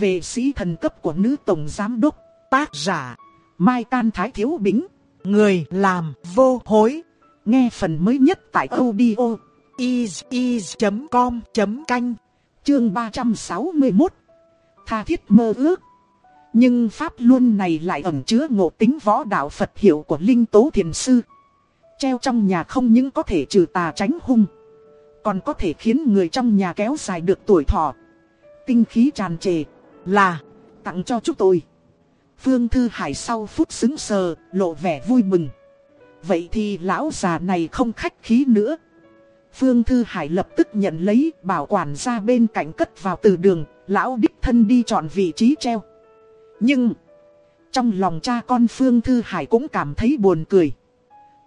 Về sĩ thần cấp của nữ tổng giám đốc, tác giả, Mai Can Thái Thiếu Bính, người làm vô hối. Nghe phần mới nhất tại audio is.com.canh, chương 361. Tha thiết mơ ước. Nhưng pháp luân này lại ẩn chứa ngộ tính võ đạo Phật hiệu của Linh Tố Thiền Sư. Treo trong nhà không những có thể trừ tà tránh hung, còn có thể khiến người trong nhà kéo dài được tuổi thọ. Tinh khí tràn trề, là tặng cho chúng tôi. Phương Thư Hải sau phút xứng sờ, lộ vẻ vui mừng. Vậy thì lão già này không khách khí nữa. Phương Thư Hải lập tức nhận lấy bảo quản ra bên cạnh cất vào từ đường, lão đích thân đi chọn vị trí treo. Nhưng, trong lòng cha con Phương Thư Hải cũng cảm thấy buồn cười.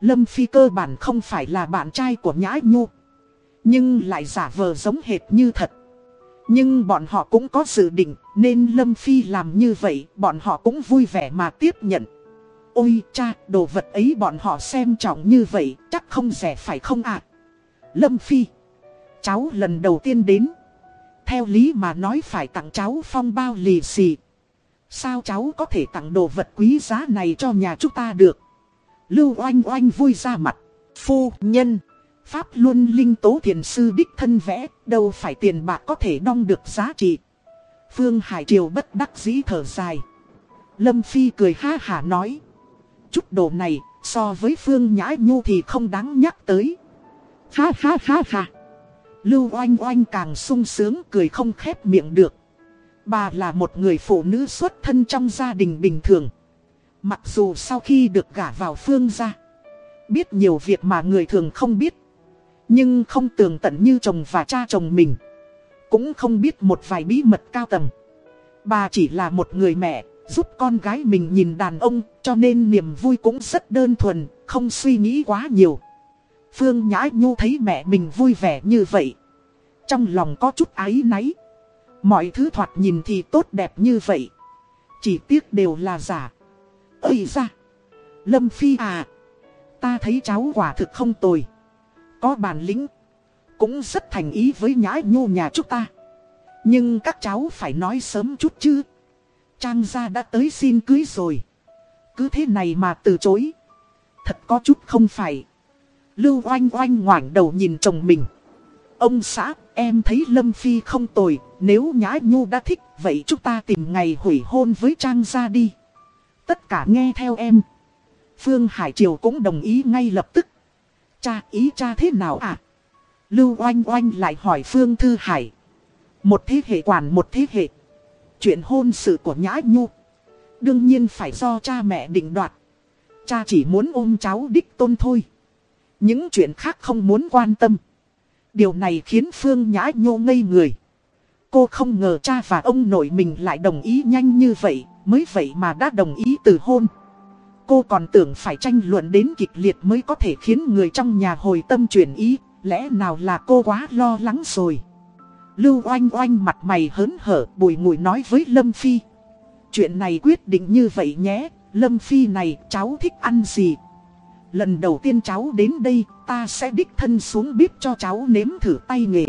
Lâm Phi cơ bản không phải là bạn trai của Nhã Nhu. Nhưng lại giả vờ giống hệt như thật. Nhưng bọn họ cũng có dự định, nên Lâm Phi làm như vậy, bọn họ cũng vui vẻ mà tiếp nhận. Ôi cha, đồ vật ấy bọn họ xem trọng như vậy, chắc không rẻ phải không ạ? Lâm Phi, cháu lần đầu tiên đến. Theo lý mà nói phải tặng cháu phong bao lì xì. Sao cháu có thể tặng đồ vật quý giá này cho nhà chúng ta được? Lưu oanh oanh vui ra mặt. Phu nhân. Pháp luân linh tố thiền sư đích thân vẽ. Đâu phải tiền bạc có thể đong được giá trị. Phương Hải Triều bất đắc dĩ thở dài. Lâm Phi cười ha hả nói. Chút đồ này so với Phương Nhã Nhu thì không đáng nhắc tới. Ha ha ha ha. Lưu oanh oanh càng sung sướng cười không khép miệng được. Bà là một người phụ nữ xuất thân trong gia đình bình thường. Mặc dù sau khi được gả vào phương gia, biết nhiều việc mà người thường không biết. Nhưng không tường tận như chồng và cha chồng mình. Cũng không biết một vài bí mật cao tầng. Bà chỉ là một người mẹ, giúp con gái mình nhìn đàn ông, cho nên niềm vui cũng rất đơn thuần, không suy nghĩ quá nhiều. Phương Nhã Nhu thấy mẹ mình vui vẻ như vậy. Trong lòng có chút áy náy. Mọi thứ thoạt nhìn thì tốt đẹp như vậy. Chỉ tiếc đều là giả. Ây ra! Lâm Phi à! Ta thấy cháu quả thực không tồi. Có bản lĩnh. Cũng rất thành ý với nhãi nhô nhà chúng ta. Nhưng các cháu phải nói sớm chút chứ. Trang gia đã tới xin cưới rồi. Cứ thế này mà từ chối. Thật có chút không phải. Lưu oanh oanh ngoảnh đầu nhìn chồng mình. Ông xã, em thấy Lâm Phi không tồi, nếu Nhã Nhu đã thích, vậy chúng ta tìm ngày hủy hôn với Trang gia đi. Tất cả nghe theo em. Phương Hải Triều cũng đồng ý ngay lập tức. Cha ý cha thế nào à? Lưu oanh oanh lại hỏi Phương Thư Hải. Một thế hệ quản một thế hệ. Chuyện hôn sự của Nhã Nhu. Đương nhiên phải do cha mẹ định đoạt. Cha chỉ muốn ôm cháu đích tôn thôi. Những chuyện khác không muốn quan tâm. Điều này khiến Phương Nhã Nhô ngây người. Cô không ngờ cha và ông nội mình lại đồng ý nhanh như vậy, mới vậy mà đã đồng ý từ hôn. Cô còn tưởng phải tranh luận đến kịch liệt mới có thể khiến người trong nhà hồi tâm chuyển ý, lẽ nào là cô quá lo lắng rồi. Lưu oanh oanh mặt mày hớn hở bùi ngùi nói với Lâm Phi. Chuyện này quyết định như vậy nhé, Lâm Phi này cháu thích ăn gì, Lần đầu tiên cháu đến đây, ta sẽ đích thân xuống bếp cho cháu nếm thử tay nghề.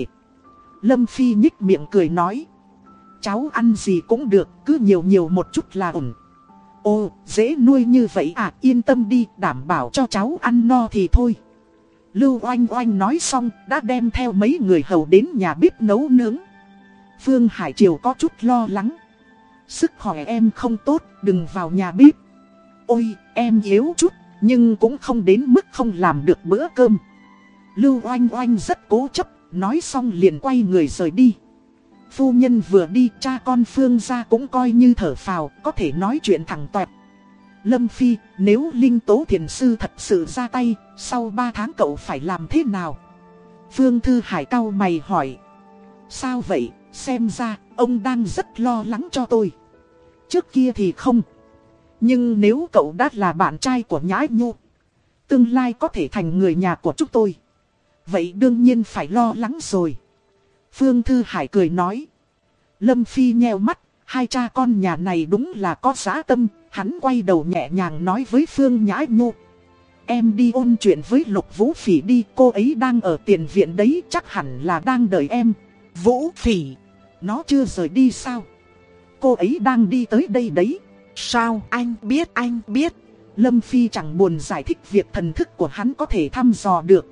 Lâm Phi nhích miệng cười nói. Cháu ăn gì cũng được, cứ nhiều nhiều một chút là ổn. Ồ, dễ nuôi như vậy à, yên tâm đi, đảm bảo cho cháu ăn no thì thôi. Lưu oanh oanh nói xong, đã đem theo mấy người hầu đến nhà bếp nấu nướng. Phương Hải Triều có chút lo lắng. Sức khỏe em không tốt, đừng vào nhà bếp. Ôi, em yếu chút, nhưng cũng không đến mức không làm được bữa cơm. Lưu oanh oanh rất cố chấp, nói xong liền quay người rời đi. Phu nhân vừa đi cha con Phương ra cũng coi như thở phào, có thể nói chuyện thẳng toẹt. Lâm Phi, nếu Linh Tố Thiền Sư thật sự ra tay, sau 3 tháng cậu phải làm thế nào? Phương Thư Hải cao mày hỏi. Sao vậy, xem ra, ông đang rất lo lắng cho tôi. Trước kia thì không. Nhưng nếu cậu đã là bạn trai của nhãi Nhu, tương lai có thể thành người nhà của chúng tôi. Vậy đương nhiên phải lo lắng rồi. Phương Thư Hải cười nói. Lâm Phi nheo mắt, hai cha con nhà này đúng là có giá tâm. Hắn quay đầu nhẹ nhàng nói với Phương Nhã Nhu. Em đi ôn chuyện với Lục Vũ Phỉ đi, cô ấy đang ở tiền viện đấy, chắc hẳn là đang đợi em. Vũ Phỉ, nó chưa rời đi sao? cô ấy đang đi tới đây đấy. Sao anh biết anh biết? Lâm Phi chẳng buồn giải thích việc thần thức của hắn có thể thăm dò được.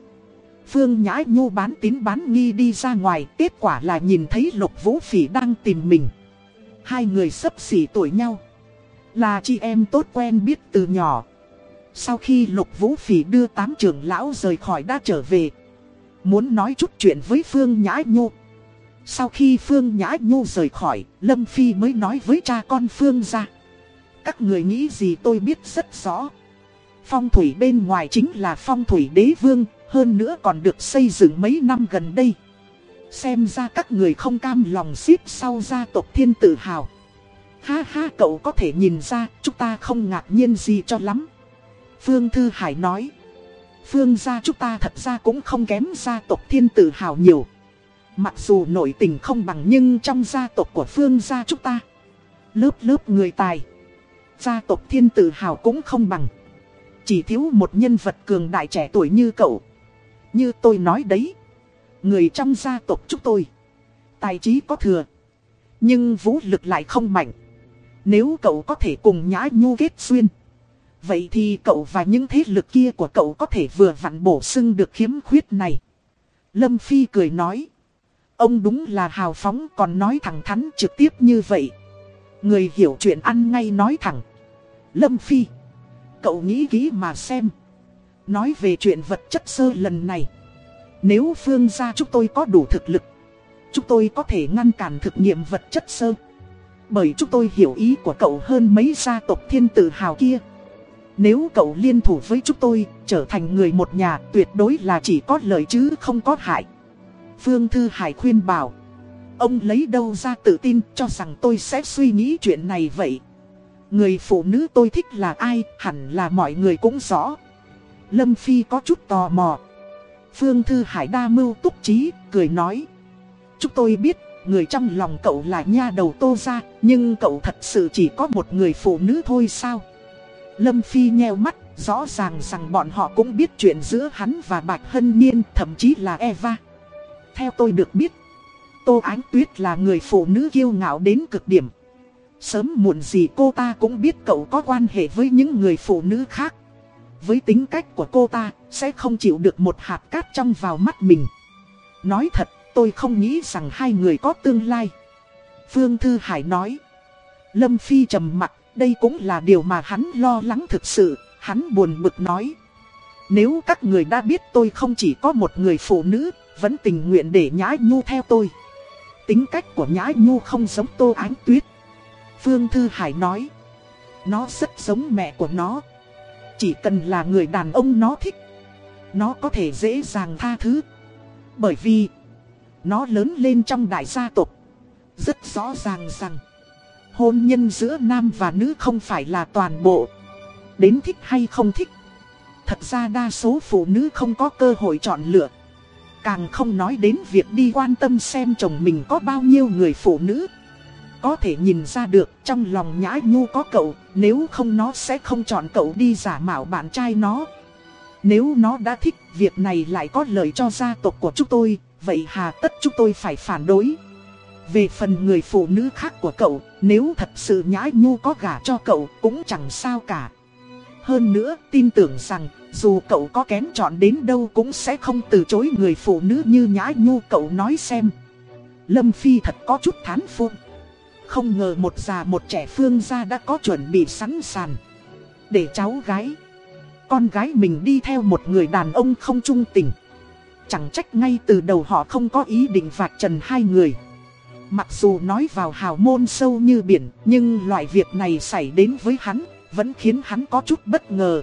Phương Nhã Nhu bán tín bán nghi đi ra ngoài, kết quả là nhìn thấy Lục Vũ Phỉ đang tìm mình. Hai người sấp xỉ tuổi nhau. Là chị em tốt quen biết từ nhỏ. Sau khi Lục Vũ Phỉ đưa tám trưởng lão rời khỏi đã trở về. Muốn nói chút chuyện với Phương Nhã Nhu. Sau khi Phương Nhã Nhu rời khỏi, Lâm Phi mới nói với cha con Phương ra. Các người nghĩ gì tôi biết rất rõ. Phong thủy bên ngoài chính là phong thủy đế vương, hơn nữa còn được xây dựng mấy năm gần đây. Xem ra các người không cam lòng xếp sau gia tộc thiên tự hào. Ha ha, cậu có thể nhìn ra, chúng ta không ngạc nhiên gì cho lắm. Phương Thư Hải nói. Phương gia chúng ta thật ra cũng không kém gia tộc thiên tự hào nhiều. Mặc dù nội tình không bằng nhưng trong gia tộc của Phương gia chúng ta. Lớp lớp người tài. Gia tộc thiên tự hào cũng không bằng. Chỉ thiếu một nhân vật cường đại trẻ tuổi như cậu. Như tôi nói đấy. Người trong gia tộc chúng tôi. Tài trí có thừa. Nhưng vũ lực lại không mạnh. Nếu cậu có thể cùng nhã nhu kết duyên. Vậy thì cậu và những thế lực kia của cậu có thể vừa vặn bổ sung được khiếm khuyết này. Lâm Phi cười nói. Ông đúng là hào phóng, còn nói thẳng thắn trực tiếp như vậy. Người hiểu chuyện ăn ngay nói thẳng. Lâm Phi. Cậu nghĩ kỹ mà xem. Nói về chuyện vật chất sơ lần này. Nếu phương gia chúng tôi có đủ thực lực. Chúng tôi có thể ngăn cản thực nghiệm vật chất sơ. Bởi chúng tôi hiểu ý của cậu hơn mấy gia tộc thiên tự hào kia. Nếu cậu liên thủ với chúng tôi, trở thành người một nhà tuyệt đối là chỉ có lợi chứ không có hại. Phương Thư Hải khuyên bảo. Ông lấy đâu ra tự tin cho rằng tôi sẽ suy nghĩ chuyện này vậy. Người phụ nữ tôi thích là ai, hẳn là mọi người cũng rõ. Lâm Phi có chút tò mò. Phương Thư Hải đa mưu túc trí, cười nói. Chúng tôi biết, người trong lòng cậu là nha đầu tô ra, nhưng cậu thật sự chỉ có một người phụ nữ thôi sao? Lâm Phi nheo mắt, rõ ràng rằng bọn họ cũng biết chuyện giữa hắn và Bạch Hân Niên, thậm chí là Eva. Theo tôi được biết, Tô Ánh Tuyết là người phụ nữ kiêu ngạo đến cực điểm. Sớm muộn gì cô ta cũng biết cậu có quan hệ với những người phụ nữ khác. Với tính cách của cô ta, sẽ không chịu được một hạt cát trong vào mắt mình. Nói thật, tôi không nghĩ rằng hai người có tương lai. Phương Thư Hải nói. Lâm Phi trầm mặt, đây cũng là điều mà hắn lo lắng thực sự, hắn buồn bực nói. Nếu các người đã biết tôi không chỉ có một người phụ nữ, vẫn tình nguyện để Nhã Nhu theo tôi. Tính cách của Nhã Nhu không giống Tô Ánh Tuyết. Phương Thư Hải nói. Nó rất giống mẹ của nó. Chỉ cần là người đàn ông nó thích. Nó có thể dễ dàng tha thứ. Bởi vì, nó lớn lên trong đại gia tộc. Rất rõ ràng rằng, hôn nhân giữa nam và nữ không phải là toàn bộ. Đến thích hay không thích. Thật ra đa số phụ nữ không có cơ hội chọn lựa. Càng không nói đến việc đi quan tâm xem chồng mình có bao nhiêu người phụ nữ. Có thể nhìn ra được trong lòng nhã nhu có cậu, nếu không nó sẽ không chọn cậu đi giả mạo bạn trai nó. Nếu nó đã thích việc này lại có lợi cho gia tộc của chúng tôi, vậy hà tất chúng tôi phải phản đối. Về phần người phụ nữ khác của cậu, nếu thật sự nhã nhu có gả cho cậu cũng chẳng sao cả. Hơn nữa, tin tưởng rằng, dù cậu có kén chọn đến đâu cũng sẽ không từ chối người phụ nữ như nhã nhu cậu nói xem. Lâm Phi thật có chút thán phục. Không ngờ một già một trẻ phương gia đã có chuẩn bị sẵn sàng. Để cháu gái. Con gái mình đi theo một người đàn ông không trung tình. Chẳng trách ngay từ đầu họ không có ý định vạch trần hai người. Mặc dù nói vào hào môn sâu như biển, nhưng loại việc này xảy đến với hắn, vẫn khiến hắn có chút bất ngờ.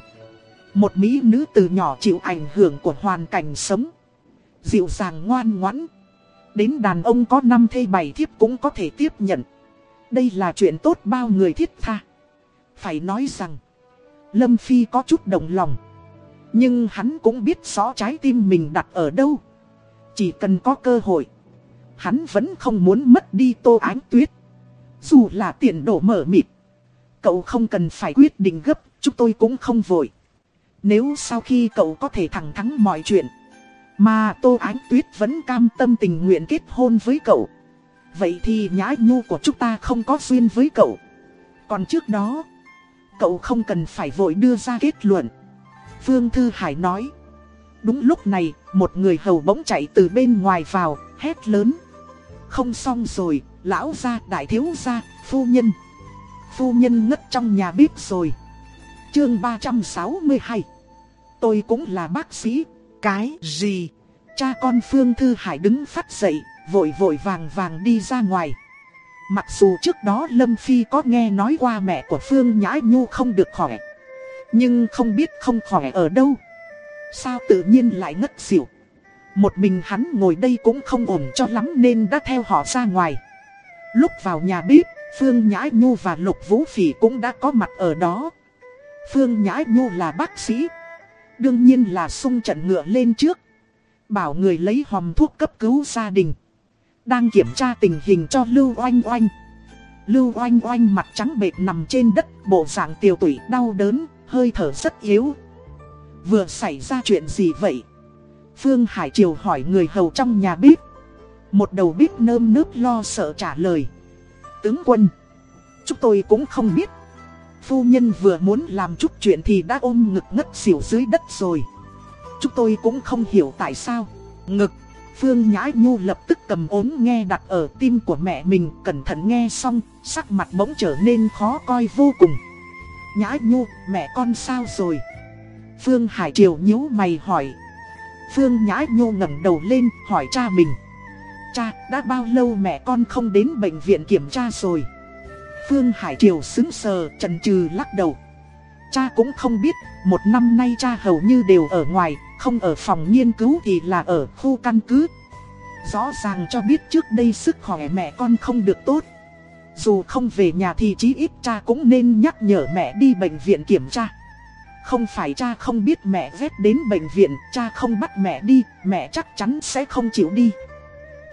Một mỹ nữ từ nhỏ chịu ảnh hưởng của hoàn cảnh sống. Dịu dàng ngoan ngoãn. Đến đàn ông có năm thê bảy thiếp cũng có thể tiếp nhận. Đây là chuyện tốt bao người thiết tha. Phải nói rằng, Lâm Phi có chút đồng lòng. Nhưng hắn cũng biết rõ trái tim mình đặt ở đâu. Chỉ cần có cơ hội, hắn vẫn không muốn mất đi tô ánh tuyết. Dù là tiền đổ mở mịt, cậu không cần phải quyết định gấp, chúng tôi cũng không vội. Nếu sau khi cậu có thể thẳng thắn mọi chuyện, mà tô ánh tuyết vẫn cam tâm tình nguyện kết hôn với cậu. Vậy thì nhã nhu của chúng ta không có duyên với cậu. Còn trước đó, cậu không cần phải vội đưa ra kết luận. Phương Thư Hải nói. Đúng lúc này, một người hầu bỗng chạy từ bên ngoài vào, hét lớn. Không xong rồi, lão gia, đại thiếu gia, phu nhân. Phu nhân ngất trong nhà bếp rồi. Chương 362 Tôi cũng là bác sĩ. Cái gì? Cha con Phương Thư Hải đứng phát dậy, vội vội vàng vàng đi ra ngoài. Mặc dù trước đó Lâm Phi có nghe nói qua mẹ của Phương Nhã Nhu không được khỏe. Nhưng không biết không khỏe ở đâu. Sao tự nhiên lại ngất xỉu. Một mình hắn ngồi đây cũng không ổn cho lắm nên đã theo họ ra ngoài. Lúc vào nhà bếp, Phương Nhã Nhu và Lục Vũ Phỉ cũng đã có mặt ở đó. Phương Nhã Nhu là bác sĩ. Đương nhiên là sung trận ngựa lên trước. Bảo người lấy hòm thuốc cấp cứu gia đình. Đang kiểm tra tình hình cho Lưu Oanh Oanh. Lưu Oanh Oanh mặt trắng bệt nằm trên đất, bộ dạng tiêu tủy đau đớn, hơi thở rất yếu. Vừa xảy ra chuyện gì vậy? Phương Hải Triều hỏi người hầu trong nhà bếp. Một đầu bếp nơm nớp lo sợ trả lời. Tướng quân, chúng tôi cũng không biết. Phu nhân vừa muốn làm chút chuyện thì đã ôm ngực ngất xỉu dưới đất rồi. Chúng tôi cũng không hiểu tại sao. Ngực, Phương Nhã Nhu lập tức cầm ốm nghe đặt ở tim của mẹ mình cẩn thận nghe xong, sắc mặt bỗng trở nên khó coi vô cùng. Nhã Nhu, mẹ con sao rồi? Phương Hải Triều nhíu mày hỏi. Phương Nhã Nhu ngẩng đầu lên hỏi cha mình. Cha, đã bao lâu mẹ con không đến bệnh viện kiểm tra rồi? Phương Hải Triều xứng sờ, trần trừ lắc đầu. Cha cũng không biết, một năm nay cha hầu như đều ở ngoài, không ở phòng nghiên cứu thì là ở khu căn cứ. Rõ ràng cho biết trước đây sức khỏe mẹ con không được tốt. Dù không về nhà thì chí ít cha cũng nên nhắc nhở mẹ đi bệnh viện kiểm tra. Không phải cha không biết mẹ ghét đến bệnh viện, cha không bắt mẹ đi, mẹ chắc chắn sẽ không chịu đi.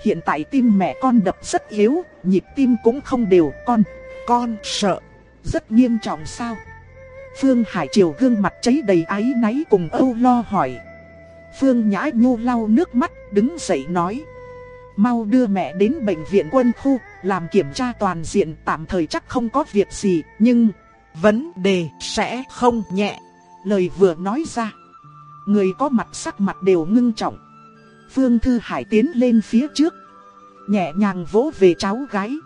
Hiện tại tim mẹ con đập rất yếu, nhịp tim cũng không đều, con, con sợ, rất nghiêm trọng sao? Phương Hải Triều gương mặt cháy đầy áy náy cùng âu lo hỏi. Phương Nhã Nhu lau nước mắt, đứng dậy nói. Mau đưa mẹ đến bệnh viện quân khu, làm kiểm tra toàn diện tạm thời chắc không có việc gì, nhưng vấn đề sẽ không nhẹ. Lời vừa nói ra, người có mặt sắc mặt đều ngưng trọng. Phương Thư Hải tiến lên phía trước, nhẹ nhàng vỗ về cháu gái.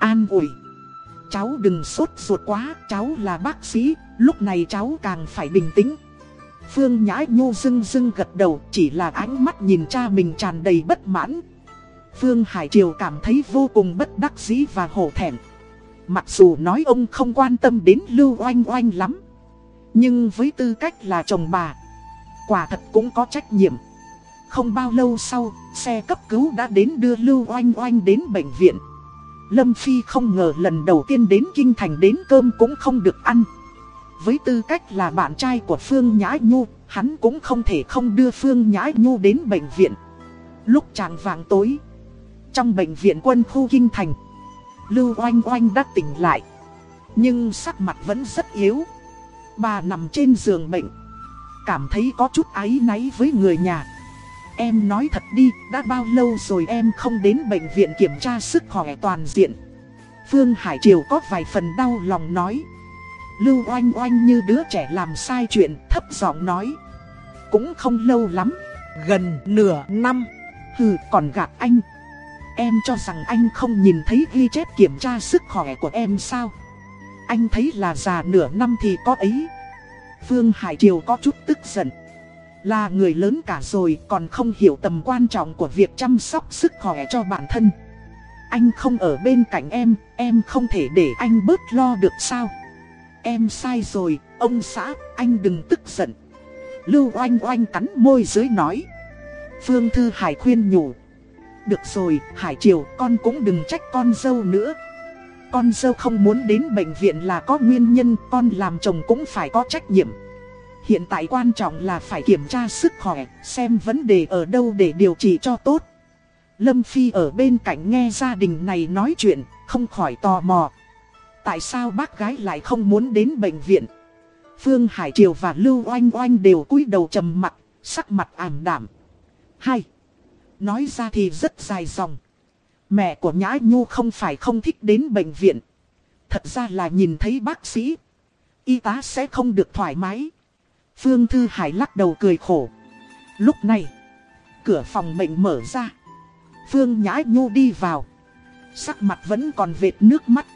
An ủi, cháu đừng sốt ruột quá, cháu là bác sĩ, lúc này cháu càng phải bình tĩnh. Phương Nhã Nhu dưng dưng gật đầu chỉ là ánh mắt nhìn cha mình tràn đầy bất mãn. Phương Hải Triều cảm thấy vô cùng bất đắc dĩ và hổ thẹn. Mặc dù nói ông không quan tâm đến Lưu Oanh Oanh lắm. Nhưng với tư cách là chồng bà, quả thật cũng có trách nhiệm. Không bao lâu sau, xe cấp cứu đã đến đưa Lưu Oanh Oanh đến bệnh viện. Lâm Phi không ngờ lần đầu tiên đến Kinh Thành đến cơm cũng không được ăn. Với tư cách là bạn trai của Phương Nhã Nhu, hắn cũng không thể không đưa Phương Nhã Nhu đến bệnh viện. Lúc tràng vàng tối, trong bệnh viện quân khu Kinh Thành, Lưu Oanh Oanh đã tỉnh lại. Nhưng sắc mặt vẫn rất yếu. Bà nằm trên giường bệnh, cảm thấy có chút áy náy với người nhà. Em nói thật đi, đã bao lâu rồi em không đến bệnh viện kiểm tra sức khỏe toàn diện. Phương Hải Triều có vài phần đau lòng nói. Lưu oanh oanh như đứa trẻ làm sai chuyện, thấp giọng nói. Cũng không lâu lắm, gần nửa năm. Hừ, còn gạt anh. Em cho rằng anh không nhìn thấy ghi chép kiểm tra sức khỏe của em sao? Anh thấy là già nửa năm thì có ấy. Phương Hải Triều có chút tức giận. Là người lớn cả rồi còn không hiểu tầm quan trọng của việc chăm sóc sức khỏe cho bản thân. Anh không ở bên cạnh em, em không thể để anh bớt lo được sao? Em sai rồi, ông xã, anh đừng tức giận. Lưu oanh oanh cắn môi dưới nói. Phương Thư Hải khuyên nhủ. Được rồi, Hải Triều, con cũng đừng trách con dâu nữa. Con dâu không muốn đến bệnh viện là có nguyên nhân, con làm chồng cũng phải có trách nhiệm. Hiện tại quan trọng là phải kiểm tra sức khỏe, xem vấn đề ở đâu để điều trị cho tốt. Lâm Phi ở bên cạnh nghe gia đình này nói chuyện, không khỏi tò mò. Tại sao bác gái lại không muốn đến bệnh viện? Phương Hải Triều và Lưu Oanh Oanh đều cúi đầu trầm mặt, sắc mặt ảm đảm. Hai. Nói ra thì rất dài dòng. Mẹ của Nhã Nhu không phải không thích đến bệnh viện. Thật ra là nhìn thấy bác sĩ. Y tá sẽ không được thoải mái. Phương Thư Hải lắc đầu cười khổ. Lúc này, cửa phòng bệnh mở ra. Phương Nhã Nhu đi vào. Sắc mặt vẫn còn vệt nước mắt.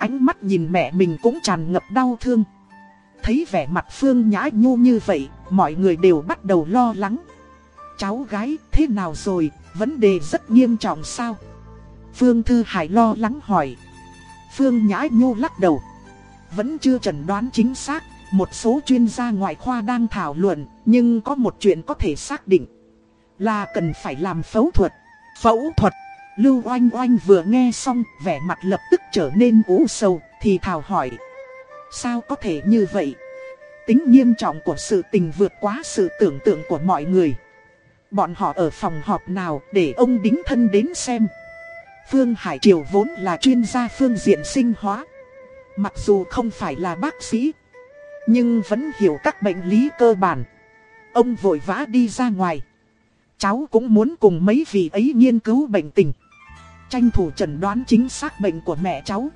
Ánh mắt nhìn mẹ mình cũng tràn ngập đau thương. Thấy vẻ mặt Phương Nhã Nhu như vậy, mọi người đều bắt đầu lo lắng. Cháu gái thế nào rồi, vấn đề rất nghiêm trọng sao? Phương Thư Hải lo lắng hỏi. Phương Nhã Nhu lắc đầu. Vẫn chưa chẩn đoán chính xác, một số chuyên gia ngoại khoa đang thảo luận, nhưng có một chuyện có thể xác định. Là cần phải làm phẫu thuật. Phẫu thuật. Lưu Oanh Oanh vừa nghe xong, vẻ mặt lập tức trở nên u sầu, thì thảo hỏi. Sao có thể như vậy? Tính nghiêm trọng của sự tình vượt quá sự tưởng tượng của mọi người. Bọn họ ở phòng họp nào để ông đính thân đến xem. Phương Hải Triều vốn là chuyên gia phương diện sinh hóa. Mặc dù không phải là bác sĩ, nhưng vẫn hiểu các bệnh lý cơ bản. Ông vội vã đi ra ngoài. Cháu cũng muốn cùng mấy vị ấy nghiên cứu bệnh tình. Tranh thủ chẩn đoán chính xác bệnh của mẹ cháu.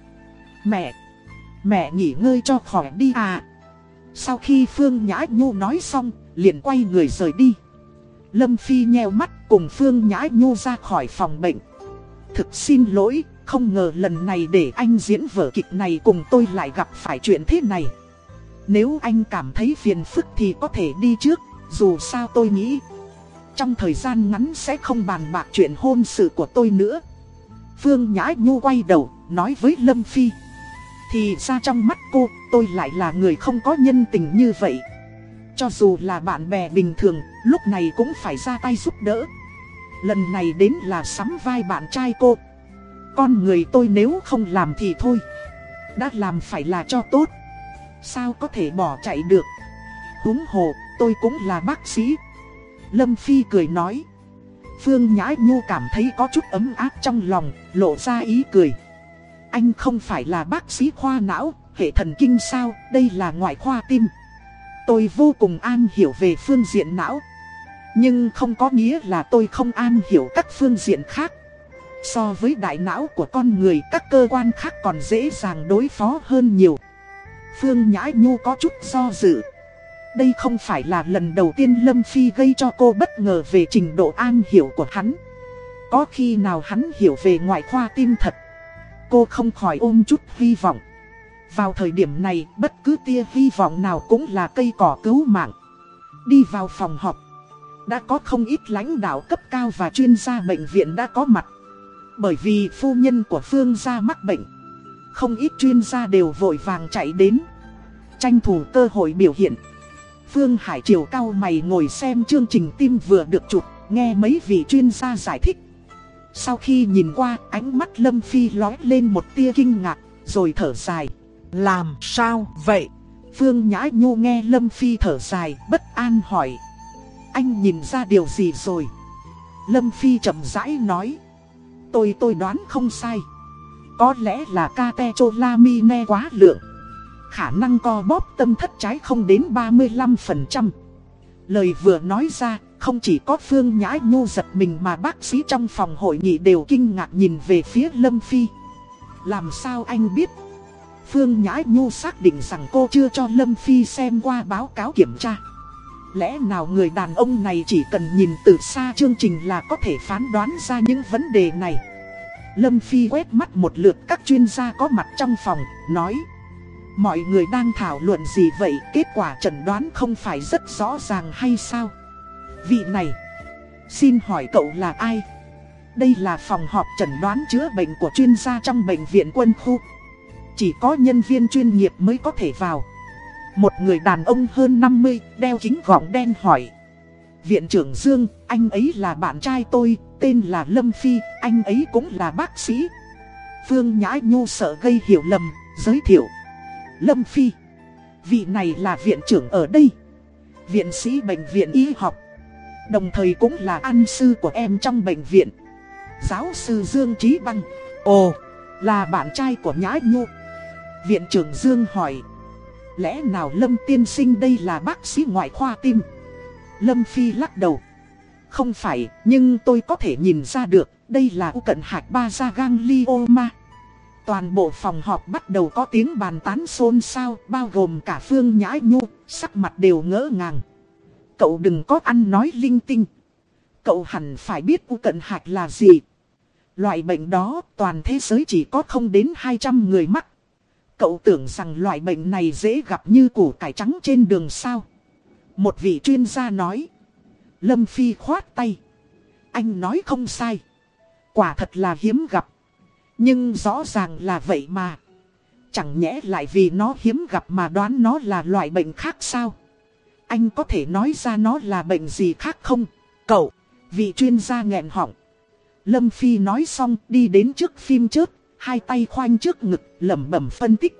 Mẹ! Mẹ nghỉ ngơi cho khỏi đi à! Sau khi Phương Nhã Nhu nói xong, liền quay người rời đi. Lâm Phi nheo mắt cùng Phương Nhã Nhu ra khỏi phòng bệnh. Thực xin lỗi, không ngờ lần này để anh diễn vở kịch này cùng tôi lại gặp phải chuyện thế này. Nếu anh cảm thấy phiền phức thì có thể đi trước, dù sao tôi nghĩ. Trong thời gian ngắn sẽ không bàn bạc chuyện hôn sự của tôi nữa. Phương Nhã Nhu quay đầu, nói với Lâm Phi. Thì ra trong mắt cô, tôi lại là người không có nhân tình như vậy. Cho dù là bạn bè bình thường, lúc này cũng phải ra tay giúp đỡ. Lần này đến là sắm vai bạn trai cô. Con người tôi nếu không làm thì thôi. Đã làm phải là cho tốt. Sao có thể bỏ chạy được. Húng hồ, tôi cũng là bác sĩ. Lâm Phi cười nói. Phương Nhã Nhu cảm thấy có chút ấm áp trong lòng, lộ ra ý cười. Anh không phải là bác sĩ khoa não, hệ thần kinh sao, đây là ngoại khoa tim. Tôi vô cùng an hiểu về phương diện não. Nhưng không có nghĩa là tôi không an hiểu các phương diện khác. So với đại não của con người các cơ quan khác còn dễ dàng đối phó hơn nhiều. Phương Nhã Nhu có chút do dự. Đây không phải là lần đầu tiên Lâm Phi gây cho cô bất ngờ về trình độ an hiểu của hắn. Có khi nào hắn hiểu về ngoại khoa tim thật. Cô không khỏi ôm chút hy vọng. Vào thời điểm này, bất cứ tia hy vọng nào cũng là cây cỏ cứu mạng. Đi vào phòng họp. Đã có không ít lãnh đạo cấp cao và chuyên gia bệnh viện đã có mặt. Bởi vì phu nhân của Phương gia mắc bệnh. Không ít chuyên gia đều vội vàng chạy đến. Tranh thủ cơ hội biểu hiện. Phương Hải Triều cao mày ngồi xem chương trình tim vừa được chụp, nghe mấy vị chuyên gia giải thích. Sau khi nhìn qua, ánh mắt Lâm Phi lói lên một tia kinh ngạc, rồi thở dài. Làm sao vậy? Phương Nhã Nhu nghe Lâm Phi thở dài, bất an hỏi. Anh nhìn ra điều gì rồi? Lâm Phi chậm rãi nói. Tôi tôi đoán không sai. Có lẽ là catecholamine quá lượng. Khả năng co bóp tâm thất trái không đến 35%. Lời vừa nói ra, không chỉ có Phương Nhã Nhu giật mình mà bác sĩ trong phòng hội nghị đều kinh ngạc nhìn về phía Lâm Phi. Làm sao anh biết? Phương Nhã Nhu xác định rằng cô chưa cho Lâm Phi xem qua báo cáo kiểm tra. Lẽ nào người đàn ông này chỉ cần nhìn từ xa chương trình là có thể phán đoán ra những vấn đề này. Lâm Phi quét mắt một lượt các chuyên gia có mặt trong phòng, nói Mọi người đang thảo luận gì vậy, kết quả chẩn đoán không phải rất rõ ràng hay sao? Vị này, xin hỏi cậu là ai? Đây là phòng họp chẩn đoán chữa bệnh của chuyên gia trong bệnh viện quân khu. Chỉ có nhân viên chuyên nghiệp mới có thể vào. Một người đàn ông hơn 50, đeo kính gọng đen hỏi. Viện trưởng Dương, anh ấy là bạn trai tôi, tên là Lâm Phi, anh ấy cũng là bác sĩ. Phương Nhã Nhu sợ gây hiểu lầm, giới thiệu. Lâm Phi, vị này là viện trưởng ở đây. Viện sĩ bệnh viện y học. Đồng thời cũng là an sư của em trong bệnh viện. Giáo sư Dương Trí Băng. Ồ, là bạn trai của Nhã Nhu. Viện trưởng Dương hỏi. Lẽ nào Lâm tiên sinh đây là bác sĩ ngoại khoa tim? Lâm Phi lắc đầu. Không phải, nhưng tôi có thể nhìn ra được, Đây là u cận hạch ba gia ganglioma. Toàn bộ phòng họp bắt đầu có tiếng bàn tán xôn xao, bao gồm cả Phương Nhã Nhu, sắc mặt đều ngỡ ngàng. Cậu đừng có ăn nói linh tinh. Cậu hẳn phải biết u cận hạch là gì. Loại bệnh đó toàn thế giới chỉ có không đến 200 người mắc. Cậu tưởng rằng loại bệnh này dễ gặp như củ cải trắng trên đường sao. Một vị chuyên gia nói. Lâm Phi khoát tay. Anh nói không sai. Quả thật là hiếm gặp. Nhưng rõ ràng là vậy mà. Chẳng nhẽ lại vì nó hiếm gặp mà đoán nó là loại bệnh khác sao? Anh có thể nói ra nó là bệnh gì khác không? Cậu, vị chuyên gia nghẹn họng. Lâm Phi nói xong đi đến trước phim trước, hai tay khoanh trước ngực, lẩm bẩm phân tích.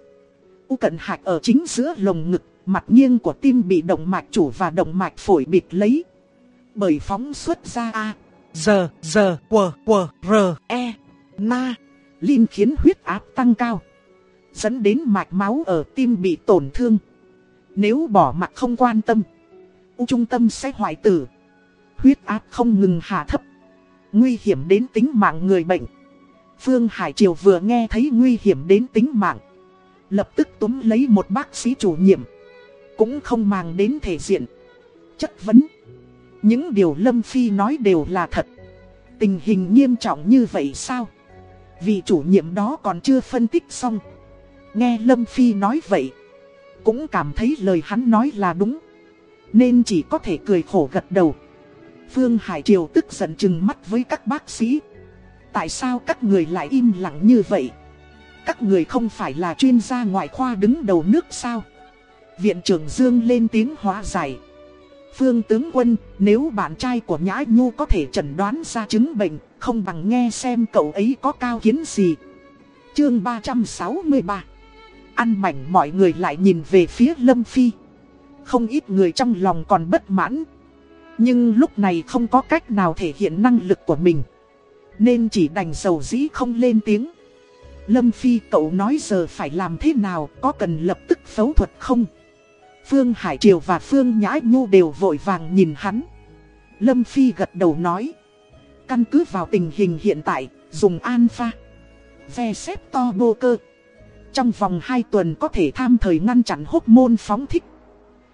U cận hạch ở chính giữa lồng ngực, mặt nghiêng của tim bị động mạch chủ và động mạch phổi bịt lấy. Bởi phóng xuất ra A, Z, Z, quờ, quờ, R, e, na. Linh khiến huyết áp tăng cao. Dẫn đến mạch máu ở tim bị tổn thương. Nếu bỏ mặt không quan tâm, u trung tâm sẽ hoại tử. Huyết áp không ngừng hạ thấp. Nguy hiểm đến tính mạng người bệnh. Phương Hải Triều vừa nghe thấy nguy hiểm đến tính mạng. Lập tức túm lấy một bác sĩ chủ nhiệm. Cũng không mang đến thể diện. Chất vấn. Những điều Lâm Phi nói đều là thật. Tình hình nghiêm trọng như vậy sao? Vì chủ nhiệm đó còn chưa phân tích xong. Nghe Lâm Phi nói vậy. Cũng cảm thấy lời hắn nói là đúng. Nên chỉ có thể cười khổ gật đầu. Phương Hải Triều tức giận chừng mắt với các bác sĩ. Tại sao các người lại im lặng như vậy? Các người không phải là chuyên gia ngoại khoa đứng đầu nước sao? Viện trưởng Dương lên tiếng hóa giải. Phương tướng quân, nếu bạn trai của Nhã Nhu có thể chẩn đoán ra chứng bệnh, không bằng nghe xem cậu ấy có cao kiến gì. Chương 363 Ăn mảnh mọi người lại nhìn về phía Lâm Phi. Không ít người trong lòng còn bất mãn. Nhưng lúc này không có cách nào thể hiện năng lực của mình. Nên chỉ đành dầu dĩ không lên tiếng. Lâm Phi cậu nói giờ phải làm thế nào, có cần lập tức phẫu thuật không? Phương Hải Triều và Phương Nhã Nhu đều vội vàng nhìn hắn. Lâm Phi gật đầu nói. Căn cứ vào tình hình hiện tại, dùng alpha. Ve xếp to bô cơ. Trong vòng 2 tuần có thể tham thời ngăn chặn hốc môn phóng thích.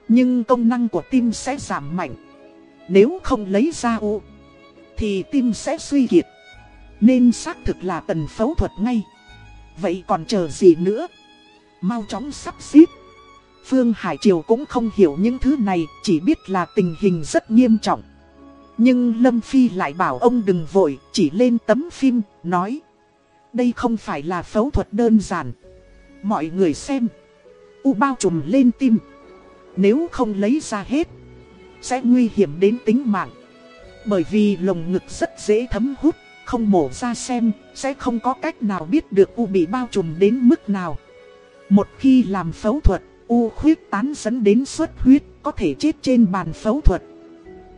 Nhưng công năng của tim sẽ giảm mạnh. Nếu không lấy ra u, thì tim sẽ suy kiệt. Nên xác thực là cần phẫu thuật ngay. Vậy còn chờ gì nữa? Mau chóng sắp xếp. Phương Hải Triều cũng không hiểu những thứ này, chỉ biết là tình hình rất nghiêm trọng. Nhưng Lâm Phi lại bảo ông đừng vội, chỉ lên tấm phim, nói. Đây không phải là phẫu thuật đơn giản. Mọi người xem. U bao trùm lên tim. Nếu không lấy ra hết, sẽ nguy hiểm đến tính mạng. Bởi vì lồng ngực rất dễ thấm hút, không mổ ra xem, sẽ không có cách nào biết được U bị bao trùm đến mức nào. Một khi làm phẫu thuật, U khuyết tán dẫn đến xuất huyết, có thể chết trên bàn phẫu thuật.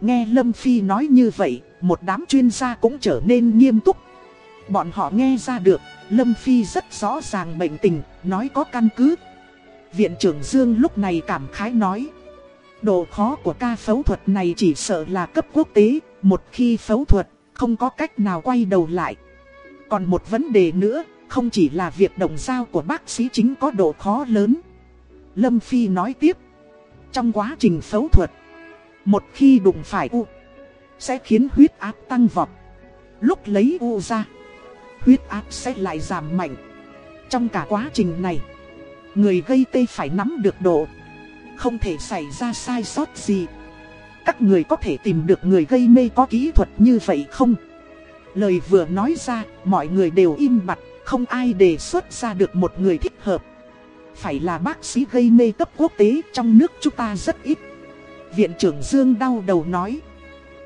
Nghe Lâm Phi nói như vậy, một đám chuyên gia cũng trở nên nghiêm túc. Bọn họ nghe ra được, Lâm Phi rất rõ ràng bệnh tình, nói có căn cứ. Viện trưởng Dương lúc này cảm khái nói. Độ khó của ca phẫu thuật này chỉ sợ là cấp quốc tế, một khi phẫu thuật, không có cách nào quay đầu lại. Còn một vấn đề nữa, không chỉ là việc đồng dao của bác sĩ chính có độ khó lớn. Lâm Phi nói tiếp. Trong quá trình phẫu thuật, một khi đụng phải U, sẽ khiến huyết áp tăng vọt. Lúc lấy U ra, huyết áp sẽ lại giảm mạnh. Trong cả quá trình này, người gây tê phải nắm được độ. Không thể xảy ra sai sót gì. Các người có thể tìm được người gây mê có kỹ thuật như vậy không? Lời vừa nói ra, mọi người đều im bặt, không ai đề xuất ra được một người thích hợp. Phải là bác sĩ gây mê cấp quốc tế trong nước chúng ta rất ít. Viện trưởng Dương đau đầu nói.